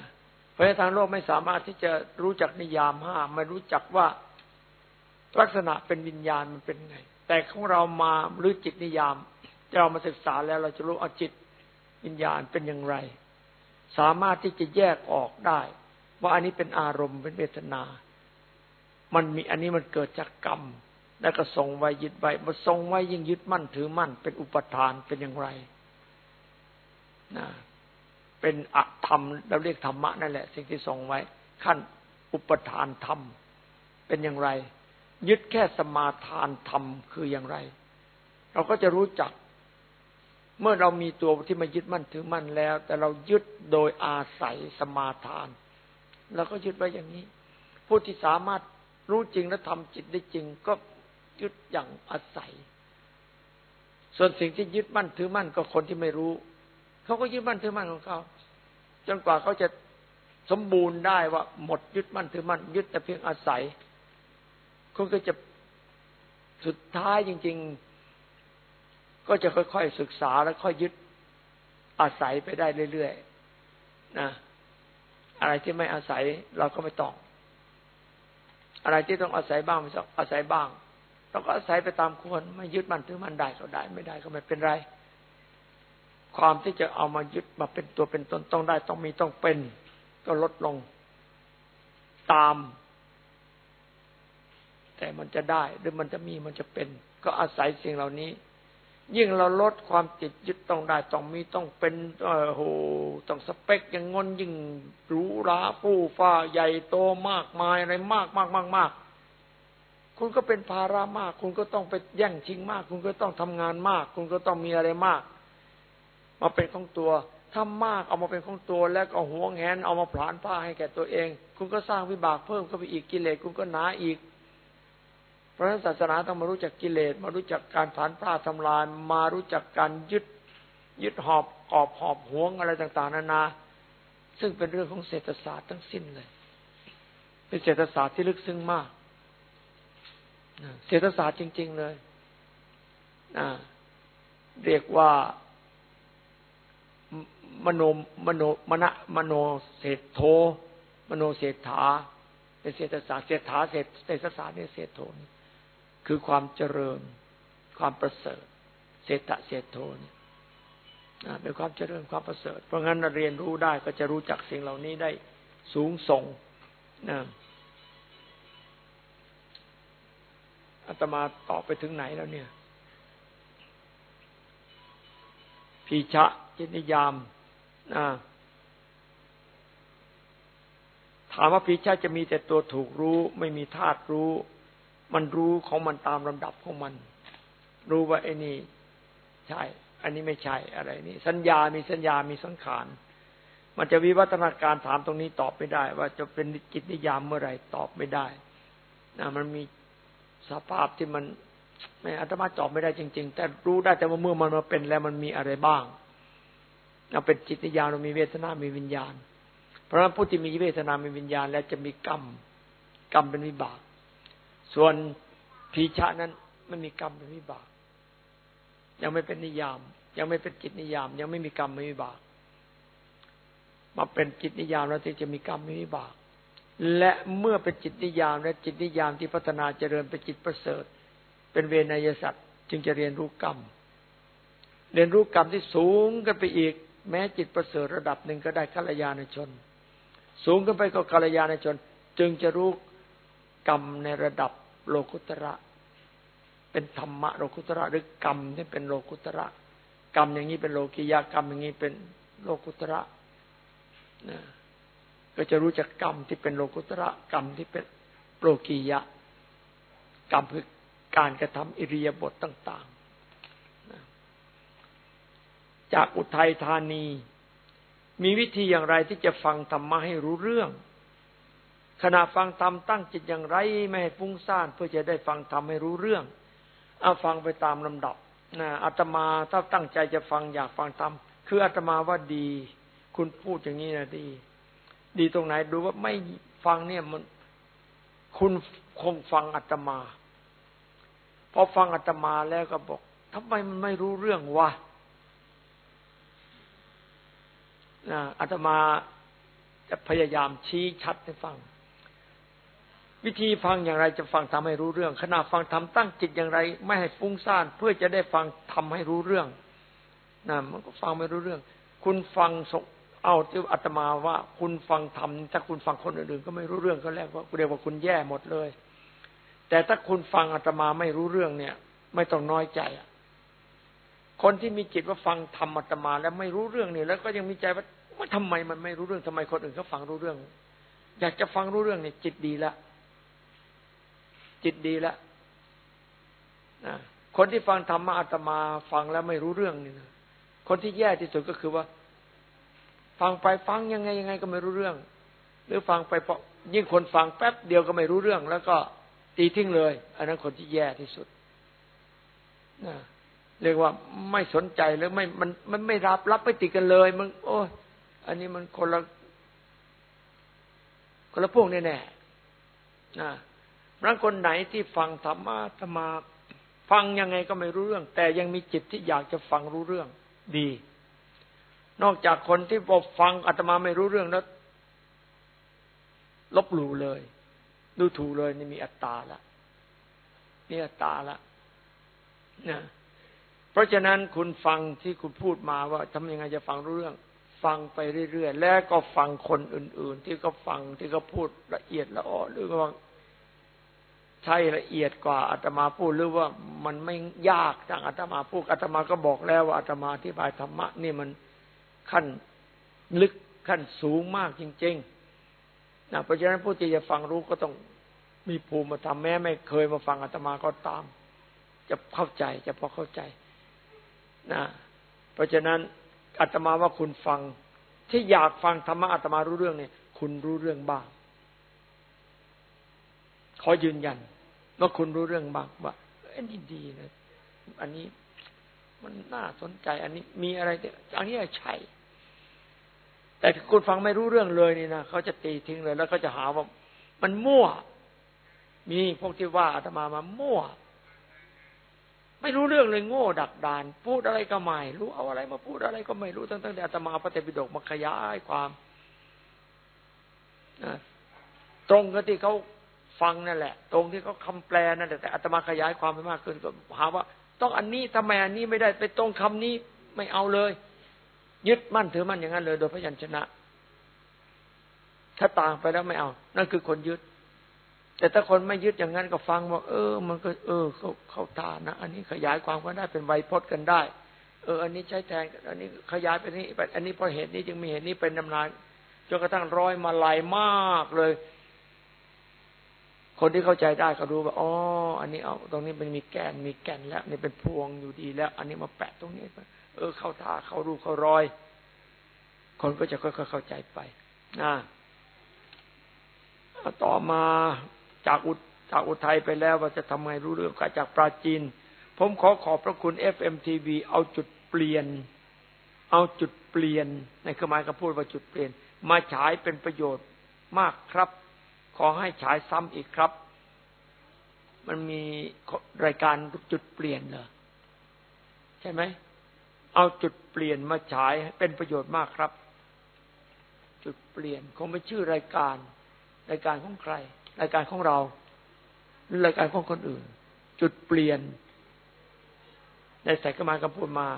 เพราะทางโลกไม่สามารถที่จะรู้จักนิยามห้าไม่รู้จักว่าลักษณะเป็นวิญญาณมันเป็นไง แต่ของเรามาหรือจิตนิยามเรามาศึกษาแล้วเราจะรู้เอาจิตวิญญาณเป็นอย่างไร สามารถที่จะแยกออกได้ ว่าอันนี้เป็นอารมณ์เป็นเวทนา มันมีอันนี้มันเกิดจากกรรม แล้วก็ทรงไว้ยึดไว้มาทรงไว้ยิ่งยึดมั่นถือมั่นเป็นอุปทานเป็นอย่างไรนะ เป็นอธรรมเราเรียกธรรมะนั่นแหละ สิ่งที่ทรงไว้ ขั้นอุปทานธรรม เป็นอย่างไร ยึดแค่สมาทานธรรมคืออย่างไร เราก็จะรู้จัก เมื่อเรามีตัวที่มายึดมั่นถือมั่นแล้ว แต่เรายึดโดยอาศัยสมาทานเราก็ยึดไว้อย่างนี้ ผู้ที่สามารถรู้จริงและทำจิตได้จริงก็ยึดอย่างอาศัย ส่วนสิ่งที่ยึดมั่นถือมั่นก็คนที่ไม่รู้ เขาก็ยึดมั่นถือมั่นของเขา จนกว่าเขาจะสมบูรณ์ได้ว่าหมดยึดมั่นถือมั่นยึดแต่เพียงอาศัยคุณก็จะสุดท้ายจริง ๆ ก็จะค่อยๆศึกษาแล้วค่อยยึดอาศัยไปได้เรื่อยๆนะอะไรที่ไม่อาศัยเราก็ไม่ต้อง อะไรที่ต้องอาศัยบ้างไม่ต้องอาศัยบ้างเราก็อาศัยไปตามควรไม่ยึดมันถือมันได้ก็ได้ ไม่ได้ก็ไม่เป็นไร ความที่จะเอามายึดมาเป็นตัวเป็นตนต้องได้ ต้องมีต้องเป็น ก็ลดลงตาม แต่มันจะได้ หรือมันจะมีมันจะเป็น ก็อาศัยสิ่งเหล่านี้ ยิ่งเราลดความติดยึดต้องได้ ต้องมีต้องเป็นโอ้โหต้องสเปคอย่างงนยิ่งหรูหราฟู่ฟ้าใหญ่โตมากมายอะไรมากมากมากมากคุณก็เป็นภาระมาก คุณก็ต้องไปแย่งชิงมาก คุณก็ต้องทำงานมาก คุณก็ต้องมีอะไรมาก มาเป็นของตัวถ้ามากเอามาเป็นของตัวแล้วก็หวงแหนเอามาผลานผ้าให้แก่ตัวเอง คุณก็สร้างวิบากเพิ่มเข้าไปอีกกิเลสคุณก็หนาอีก เพราะฉะนั้นศาสนาต้องมารู้จักกิเลสมารู้จักการผ่านพลาดทำลาย มารู้จักการยึดยึดหอบออบหอบหวงอะไรต่าง ๆ นานา ซึ่งเป็นเรื่องของเศรษฐศาสตร์ทั้งสิ้นเลย เป็นเศรษฐศาสตร์ที่ลึกซึ้งมากเศรษฐศาสตร์จริง ๆ เลยเรียกว่า มโนมโนมณะมโนเศรษโธมโนเศรษฐาเป็นเศรษฐศาสตร์เศรษฐาเศรษฐศาสตร์เนี่ยเศรษโธคือความเจริญ ความประเสริฐ เศรษฐะเศรษโธเนี่เป็นความเจริญความประเสริฐ เพราะงั้นเรียนรู้ได้ก็จะรู้จักสิ่งเหล่านี้ได้สูงส่งนะอาตมาตอบไปถึงไหนแล้วเนี่ย พีชะจินิยามถามว่าพีชะจะมีแต่ตัวถูกรู้ ไม่มีธาตุรู้ มันรู้ของมันตามลำดับของมัน รู้ว่าไอ้นี่ใช่ อันนี้ไม่ใช่อะไรนี่ สัญญามีสัญญามีสังขารมันจะวิวัฒนาการถามตรงนี้ตอบไม่ได้ ว่าจะเป็นจิตนิยามเมื่อไรตอบไม่ได้นะมันมีสภาพที่มัน ไม่อาตมาตอบไม่ได้จริง ๆ แต่รู้ได้แต่ว่าเมื่อมันมาเป็นแล้วมันมีอะไรบ้างเราเป็นจิตนิยามเรามีเวทนา มีวิญญาณ เพราะฉะนั้นผู้ที่มีเวทนา มีวิญญาณ แล้วจะมีกรรม กรรมเป็นวิบาก ส่วนพีชะนั้นไม่มีกรรมไม่มีบาปยังไม่เป็นนิยาม ยังไม่เป็นจิตนิยาม ยังไม่มีกรรมไม่มีบาปมาเป็นจิตนิยามแล้วถึงจะมีกรรมไม่มีบาปและเมื่อเป็นจิตนิยามและจิตนิยามที่พัฒนาเจริญเป็นจิตประเสริฐ เป็นเวนยสัตว์จึงจะเรียนรู้กรรม เรียนรู้กรรมที่สูงกันไปอีก แม้จิตประเสริฐระดับหนึ่งก็ได้กัลยาณชน สูงขึ้นไปก็กัลยาณชน จึงจะรู้กรรมในระดับโลกุตระ เป็นธรรมะโลกุตระหรือกรรมที่เป็นโลกุตระ กรรมอย่างนี้เป็นโลกิยากรรมอย่างนี้เป็นโลกุตระนะก็จะรู้จักกรรมที่เป็นโลกุตระกรรมที่เป็นโลกียะ กรรมคือก การกระทำอิริยาบถต่าง ๆ จากอุทัยธานี มีวิธีอย่างไรที่จะฟังธรรมะให้รู้เรื่อง ขณะฟังธรรมตั้งจิตอย่างไรไม่ให้ฟุ้งซ่านเพื่อจะได้ฟังธรรมให้รู้เรื่องเอาฟังไปตามลำดับนะอาตมาถ้าตั้งใจจะฟังอยากฟังธรรมคืออาตมาว่าดี คุณพูดอย่างนี้นะดี ดีตรงไหนดูว่าไม่ฟังเนี่ยมัน คุณคงฟังอาตมา พอฟังอาตมาแล้วก็บอกทำไมมันไม่รู้เรื่องวะนะอาตมาจะพยายามชี้ชัดให้ฟัง วิธีฟังอย่างไรจะฟังทำให้รู้เรื่อง ขณะฟังทำตั้งจิตอย่างไร ไม่ให้ฟุ้งซ่าน เพื่อจะได้ฟังทำให้รู้เรื่องนะมันก็ฟังไม่รู้เรื่อง คุณฟังสเอาที่อาตมาว่า คุณฟังทำถ้าคุณฟังคนอื่นๆก็ไม่รู้เรื่องก็แล้วว่าเรียกว่าคุณแย่หมดเลย แต่ถ้าคุณฟังอาตมาไม่รู้เรื่องเนี่ย ไม่ต้องน้อยใจคนที่มีจิตว่าฟังธรรมอาตมา แล้วไม่รู้เรื่องนี่แล้วก็ยังมีใจว่าว่าทำไมมันไม่รู้เรื่องทำไมคนอื่นเขาฟังรู้เรื่อง อยากจะฟังรู้เรื่องเนี่ยจิตดีละจิตดีละนะคนที่ฟังธรรมะอาตมาฟังแล้วไม่รู้เรื่องนี่นะคนที่แย่ที่สุดก็คือว่า ฟังไปฟังยังไงยังไงก็ไม่รู้เรื่อง หรือฟังไปเพราะยิ่งคนฟังแป๊บเดียวก็ไม่รู้เรื่อง แล้วก็ ตีทิ้งเลย อันนั้นคนที่แย่ที่สุดนะเรียกว่าไม่สนใจหรือไม่มันมันไม่รับรับไม่ติดกันเลย มัน โอ้อันนี้มันคนละคนละพวกแน่ๆนะบางคนไหนที่ฟังธรรมะธรรมา ฟังยังไงก็ไม่รู้เรื่อง แต่ยังมีจิตที่อยากจะฟังรู้เรื่อง ดี นอกจากคนที่พอฟังอาตมาไม่รู้เรื่องแล้วลบหลู่เลย ดูถูกเลยนี่มีอัตตาละนี่อัตตาละนะเพราะฉะนั้นคุณฟังที่คุณพูดมาว่าทำยังไงจะฟังรู้เรื่อง ฟังไปเรื่อยๆแล้วก็ฟังคนอื่น ๆ ที่เขาฟังที่เขาพูดละเอียดละอ่อนหรือว่าใช่ละเอียดกว่าอาตมาพูดหรือว่ามันไม่ยากทางอาตมาพูดอาตมาก็บอกแล้วว่าอาตมาอธิบายธรรมะนี่มันขั้นลึกขั้นสูงมากจริง ๆ นะเพราะฉะนั้นผู้ที่จะฟังรู้ก็ต้องมีภูมิธรรมแม้ไม่เคยมาฟังอาตมาก็ตาม จะเข้าใจจะพอเข้าใจนะเพราะฉะนั้นอาตมาว่าคุณฟัง ที่อยากฟังธรรมะอาตมารู้เรื่องเนี่ย คุณรู้เรื่องบ้างขอยืนยันว่าคุณรู้เรื่องบ้างว่าอันนี้ดีนะอันนี้มันน่าสนใจ อันนี้มีอะไรอันนี้ใช่ แต่คุณฟังไม่รู้เรื่องเลยนี่นะเขาจะตีทิ้งเลย แล้วก็จะหาว่ามันมั่ว มีพวกที่ว่าอาตมามามั่ว ไม่รู้เรื่องเลยโง่ ดักดาน พูดอะไรก็ไม่รู้เอาอะไรมาพูดอะไรก็ไม่รู้ตั้งแต่อาตมาพระเตปิฎกมาขยายความตรงกับที่เขาฟังนั่นแหละ ตรงที่เขาคำแปลนั่นแหละแต่อาตมาขยายความไปมากขึ้นก็หาว่า ต้องอันนี้ทำไมอันนี้ไม่ได้ไปตรงคำนี้ไม่เอาเลย ยึดมั่นถือมั่นอย่างนั้นเลยโดยพยัญชนะ ถ้าต่างไปแล้วไม่เอา นั่นคือคนยึด แต่ถ้าคนไม่ยึดอย่างนั้นก็ฟังว่า เออ มันก็ เออ เขาเขาทานนะอันนี้ขยายความกันได้เป็นไวยพจน์กันได้ เออ อันนี้ใช้แทนอันนี้ขยายไปนี่อันนี้เพราะเหตุนี้จึงมีเหตุนี้เป็นดำนานจนกระทั่งร้อยมาลายมากเลย คนที่เข้าใจได้ก็รู้ว่าอ๋ออันนี้เอาตรงนี้มันมีแกนมีแกนแล้วนี่เป็นพวงอยู่ดีแล้ว อันนี้มาแปะตรงนี้ไป เออเข้าท่าเข้ารูเข้ารอย คนก็จะค่อยๆเข้าใจไปนะต่อมาจากอุจากอุทัยไปแล้วว่าจะทำไงรู้เรื่องกจากปราจีน ผมขอขอบพระคุณ FMTV เอาจุดเปลี่ยน เอาจุดเปลี่ยน ในเครื่อหมายก็พูดว่าจุดเปลี่ยน มาฉายเป็นประโยชน์มากครับ ขอให้ฉายซ้ำอีกครับ มันมีรายการจุดเปลี่ยนเหรอใช่ไหม เอาจุดเปลี่ยนมาฉายเป็นประโยชน์มากครับ จุดเปลี่ยนคงไม่ชื่อรายการ รายการของใคร รายการของเรา หรือรายการของคนอื่น จุดเปลี่ยนเนี่ยใส่กมาคำพูดมา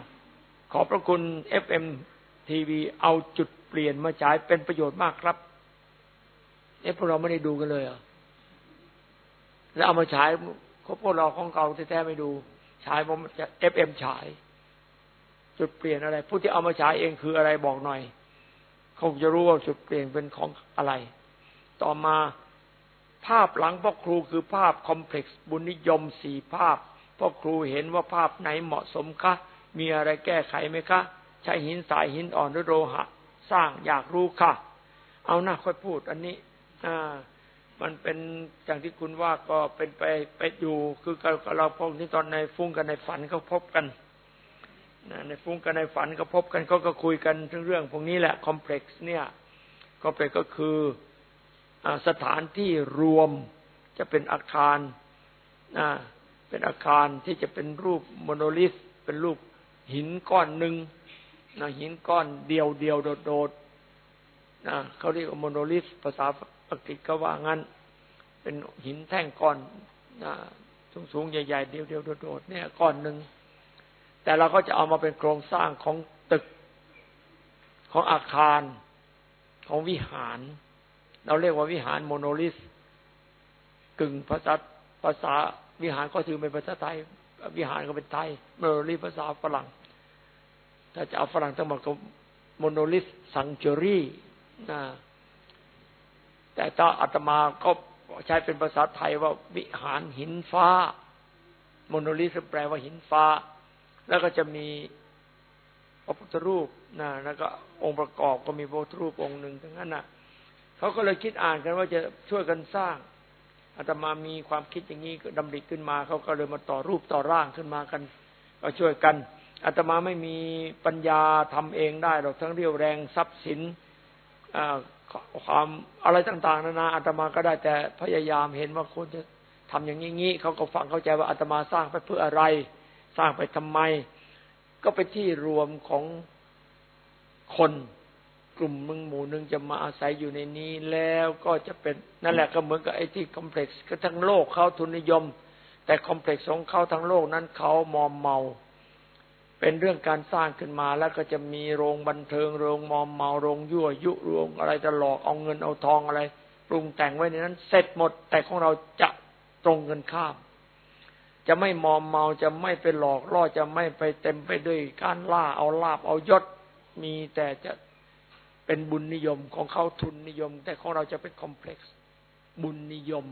ขอพระคุณ FMTV เอาจุดเปลี่ยนมาฉายเป็นประโยชน์มากครับเอ๊ะพวกเราไม่ได้ดูกันเลยอะแล้วเอามาฉายพวกเราของเก่าแท้ๆไม่ดู ฉายผมจะเอฟเอ็มฉาย จุดเปลี่ยนอะไร ผู้ที่เอามาฉายเองคืออะไรบอกหน่อย เขาจะรู้ว่าจุดเปลี่ยนเป็นของอะไร ต่อมาภาพหลังพ่อครูคือภาพคอมเพล็กซ์บุญนิยมสี่ภาพพ่อครูเห็นว่าภาพไหนเหมาะสมคะ มีอะไรแก้ไขไหมคะ ใช้หินสายหินอ่อนหรือโลหะ สร้างอยากรู้ค่ะ เอาหน้าค่อยพูด อันนี้ อ่า มันเป็นอย่างที่คุณว่าก็เป็นไปไปอยู่ คือเราพงที่ตอนในฟุ้งกันในฝันเขาพบกัน ในฟุ้งกับในฝันก็พบกันเขาก็คุยกันเรื่องพวกนี้แหละ complex เนี่ย complex ก็คือสถานที่รวมจะเป็นอาคารเป็นอาคารที่จะเป็นรูป monolith เป็นรูปหินก้อนหนึ่งนะหินก้อนเดียวเดียวโดดโดดนะเขาเรียกว่า monolith ภาษาอังกฤษก็ว่างั้น เป็นหินแท่งก้อนนะสูงสูงใหญ่ๆเดียวเดียวโดดโดดเนี่ยก้อนหนึ่ง แต่เราก็จะเอามาเป็นโครงสร้างของตึกของอาคารของวิหาร เราเรียกว่าวิหาร monolith กึ่งภาษาภาษาวิหารก็ถือเป็นภาษาไทย วิหารก็เป็นไทย monolith ภาษาฝรั่ง ถ้าจะเอาฝรั่งต้องบอกก็ monolith sanctuary นะแต่ถ้าอาตมาก็ใช้เป็นภาษาไทยว่าวิหารหินฟ้า monolith แปลว่าหินฟ้า แล้วก็จะมีพระพุทธรูปนะแล้วก็องค์ประกอบก็มีพระพุทธรูปองค์หนึ่งทั้งนั้นน่ะเขาก็เลยคิดอ่านกันว่าจะช่วยกันสร้างอาตมามีความคิดอย่างนี้ดำริขึ้นมาเขาก็เลยมาต่อรูปต่อร่างขึ้นมากัน ก็ช่วยกันอาตมาไม่มีปัญญาทำเองได้หรอกทั้งเรี่ยวแรงทรัพย์สินความอะไรต่าง ๆ นานาอาตมาก็ได้แต่พยายามเห็นว่าควรจะทำอย่างนี้เขาก็ฟังเข้าใจว่าอาตมาสร้างไปเพื่ออะไร สร้างไปทำไม ก็เป็นที่รวมของคนกลุ่มมึงหมู่หนึ่งจะมาอาศัยอยู่ในนี้แล้วก็จะเป็นนั่นแหละก็เหมือนกับไอ้ที่คอมเพล็กซ์ก็ทั้งโลกเขาทุนนิยม แต่คอมเพล็กซ์ของเขาทั้งโลกนั้นเขามอมเมา เป็นเรื่องการสร้างขึ้นมาแล้วก็จะมีโรงบันเทิงโรงมอมเมาโรงยั่วยุโรงอะไรจะหลอกเอาเงินเอาทองอะไร ปรุงแต่งไว้ในนั้น เสร็จหมด แต่ของเราจะตรงเงินข้าม จะไม่มอมเมาจะไม่ไปหลอกล่อจะไม่ไปเต็มไปด้วยการล่าเอาลาบเอายศมีแต่จะเป็นบุญนิยมของเขาทุนนิยม แต่ของเราจะเป็นคอมเพล็กซ์บุญนิยม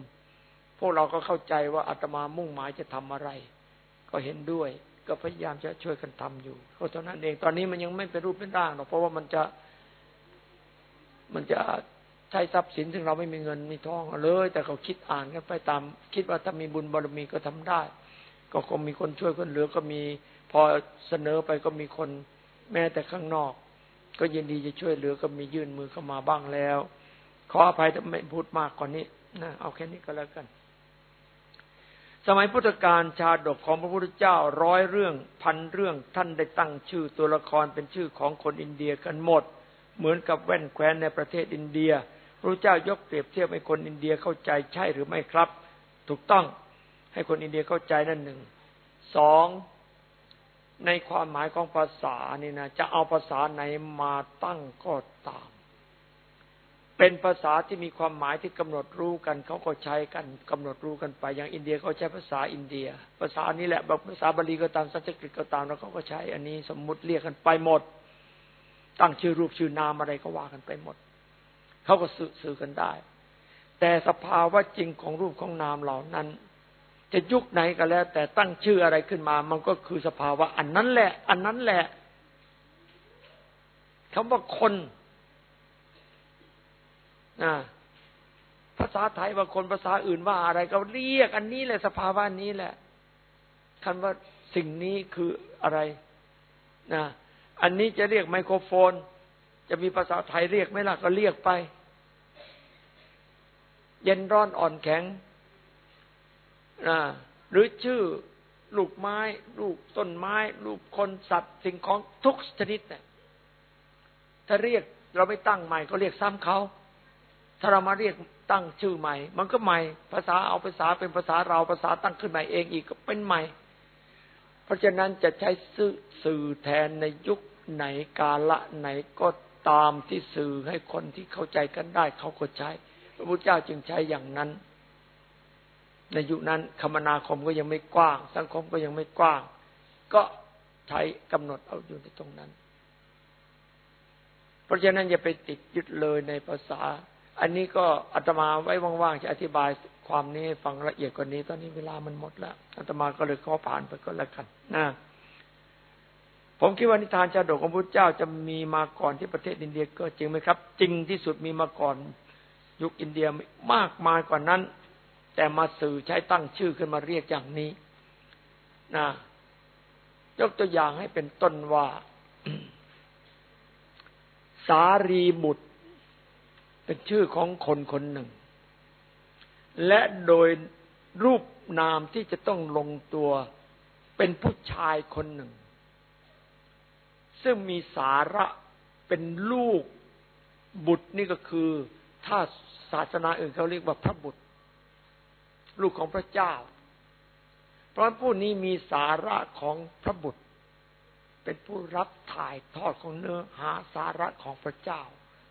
พวกเราก็เข้าใจว่าอาตมามุ่งหมายจะทำอะไร ก็เห็นด้วย ก็พยายามจะช่วยกันทำอยู่ก็เท่านั้นเองตอนนี้มันยังไม่เป็นรูปเป็นร่างหรอกเพราะว่ามันจะ มันจะใช้ทรัพย์สินซึ่งเราไม่มีเงินมีทองเลย แต่เขาคิดอ่านกันไปตาม คิดว่าถ้ามีบุญบารมีก็ทำได้ ก็คงมีคนช่วยคนเหลือก็มีพอเสนอไปก็มีคนแม้แต่ข้างนอก ก็ยินดีจะช่วยเหลือก็มียื่นมือเข้ามาบ้างแล้ว ขออภัยถ้าไม่พูดมากกว่านี้นะเอาแค่นี้ก็แล้วกัน สมัยพุทธกาลชาดกของพระพุทธเจ้าร้อยเรื่องพันเรื่องท่านได้ตั้งชื่อตัวละครเป็นชื่อของคนอินเดียกันหมด เหมือนกับแว่นแคว้นในประเทศอินเดียพระเจ้ายกเปรียบเทียบให้คนอินเดียเข้าใจใช่หรือไม่ครับ ถูกต้อง ให้คนอินเดียเข้าใจนั่นหนึ่งสองในความหมายของภาษานี่นะจะเอาภาษาไหนมาตั้งก็ตาม เป็นภาษาที่มีความหมายที่กำหนดรู้กันเขาก็ใช้กันกำหนดรู้กันไป อย่างอินเดียเขาใช้ภาษาอินเดีย ภาษานี้แหละภาษาบาลีก็ตามสันสกฤตก็ตามแล้วเขาก็ใช้ อันนี้สมมุติเรียกกันไปหมด ตั้งชื่อรูปชื่อนามอะไรก็ว่ากันไปหมดเขาก็สื่อกันได้ แต่สภาวะจริงของรูปของนามเหล่านั้น จะยุคไหนก็แล้ว แต่ตั้งชื่ออะไรขึ้นมา มันก็คือสภาวะ อันนั้นแหละ อันนั้นแหละคำว่าคนภาษาไทยบาคนภาษาอื่นว่าอะไรก็เรียก อันนี้แหละสภาวะนี้แหละคำว่าสิ่งนี้คืออะไรนะอันนี้จะเรียกไมโครโฟน จะมีภาษาไทยเรียกไหมล่ะก็เรียกไป เย็นร้อนอ่อนแข็ง นะหรือชื่อลูกไม้ ลูกต้นไม้ ลูกคนสัตว์สิ่งของทุกชนิดเนี่ยถ้าเรียกเราไม่ตั้งใหม่ก็เรียกซ้ำเขาถ้าเรามาเรียกตั้งชื่อใหม่ มันก็ใหม่ ภาษาเอาภาษาเป็นภาษาเราภาษาตั้งขึ้นใหม่เองอีกก็เป็นใหม่ เพราะฉะนั้นจะใช้สื่อแทนในยุคไหนกาละไหนก็ตามที่สื่อให้คนที่เข้าใจกันได้ เขาก็ใช้ พระพุทธเจ้าจึงใช้อย่างนั้น ในยุคนั้นคมนาคมก็ยังไม่กว้าง สังคมก็ยังไม่กว้าง ก็ใช้กำหนดเอาอยู่ในตรงนั้น เพราะฉะนั้นอย่าไปติดยึดเลยในภาษา อันนี้ก็อาตมาไว้ว่างๆจะอธิบายความนี้ฟังละเอียดกว่านี้ ตอนนี้เวลามันหมดแล้วอาตมาก็เลยขอผ่านไปก็แล้วกันนะผมคิดว่านิทานชาดกของพระเจ้าจะมีมาก่อนที่ประเทศอินเดียเกิดจริงไหมครับ จริงที่สุดมีมาก่อน ยุคอินเดียมากมายกว่านั้น แต่มาสื่อใช้ตั้งชื่อขึ้นมาเรียกอย่างนี้นะยกตัวอย่างให้เป็นต้นว่า สารีบุตร เป็นชื่อของคนคนหนึ่ง และโดยรูปนามที่จะต้องลงตัวเป็นผู้ชายคนหนึ่ง ซึ่งมีสาระเป็นลูกบุตรนี่ก็คือ ถ้าศาสนาอื่นเขาเรียกว่าพระบุตร ลูกของพระเจ้า เพราะผู้นี้มีสาระของพระบุตร เป็นผู้รับถ่ายทอดของเนื้อหาสาระของพระเจ้า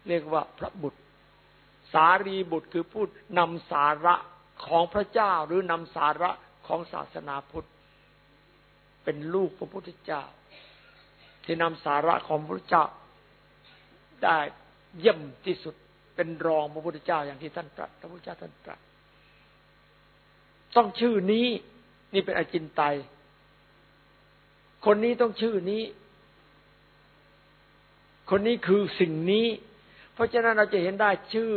เรียกว่าพระบุตร สารีบุตรคือผู้นำสาระของพระเจ้า หรือนำสาระของศาสนาพุทธ เป็นลูกพระพุทธเจ้า ที่นำสาระของพระเจ้า ได้เยี่ยมที่สุดเป็นรองพระพุทธเจ้าอย่างที่ท่านตรัสพระพุทธเจ้าท่านตรัส ต้องชื่อนี้ นี่เป็นอจินไตย คนนี้ต้องชื่อนี้ คนนี้คือสิ่งนี้ เพราะฉะนั้นเราจะเห็นได้ชื่อ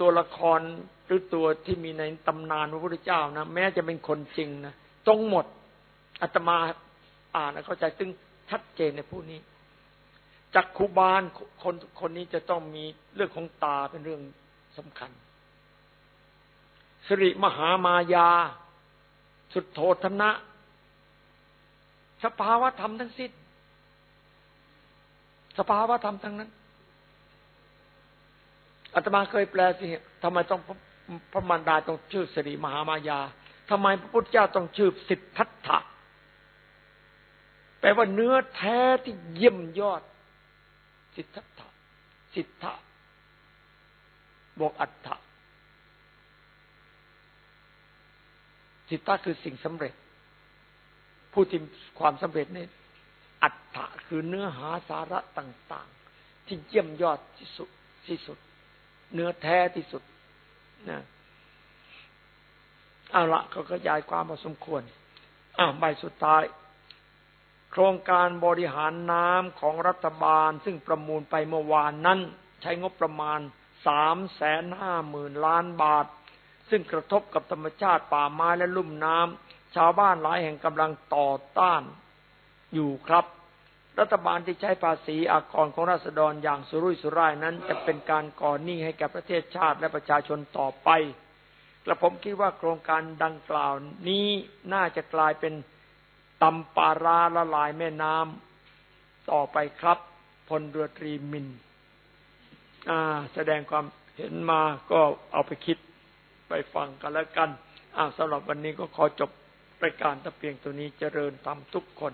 ตัวละครหรือตัวที่มีในตำนานพระพุทธเจ้านะแม้จะเป็นคนจริงนะตรงหมดอาตมาอ่านเข้าใจตึงชัดเจนในผู้นี้จักขุบาลคนคนนี้จะต้องมีเรื่องของตาเป็นเรื่องสำคัญ สิริมหามายา สุดโทธนะ สภาวะธรรมทั้งสิ้น สภาวะธรรมทั้งนั้นอาตมาเคยแปลสิทำไมต้องพระมารดาต้องชื่อสิริมหามายาทำไมพระพุทธเจ้าต้องชื่อสิทธัตถะแปลว่าเนื้อแท้ที่เยี่ยมยอด สิทธัตถะสิทธะบวกอัตถะ สิทธะคือสิ่งสำเร็จ ผู้ที่ความสำเร็จนี่อัตถะคือเนื้อหาสาระต่าง ๆ ที่เยี่ยมยอดที่สุดที่สุด เนื้อแท้ที่สุดนะเอาละเขาขยายความมาสมควรอ่าใบสุดท้าย โครงการบริหารน้ำของรัฐบาล ซึ่งประมูลไปเมื่อวานนั้น ใช้งบประมาณสามแสนห้าหมื่นล้านบาท ซึ่งกระทบกับธรรมชาติป่าไม้และลุ่มน้ำชาวบ้านหลายแห่งกำลังต่อต้านอยู่ครับ รัฐบาลที่ใช้ภาษีอากรของราษฎรอย่างสุรุ่ยสุร่ายนั้น จะเป็นการก่อหนี้ให้แก่ประเทศชาติและประชาชนต่อไปและผมคิดว่าโครงการดังกล่าวนี้น่าจะกลายเป็นตำปาราละลายแม่น้ำต่อไปครับพลเรือตรีมินแสดงความเห็นมาก็เอาไปคิด ไปฟังกันแล้วกันสำหรับวันนี้ก็ขอจบรายการตะเพียงตัวนี้เจริญธรรมทุกคน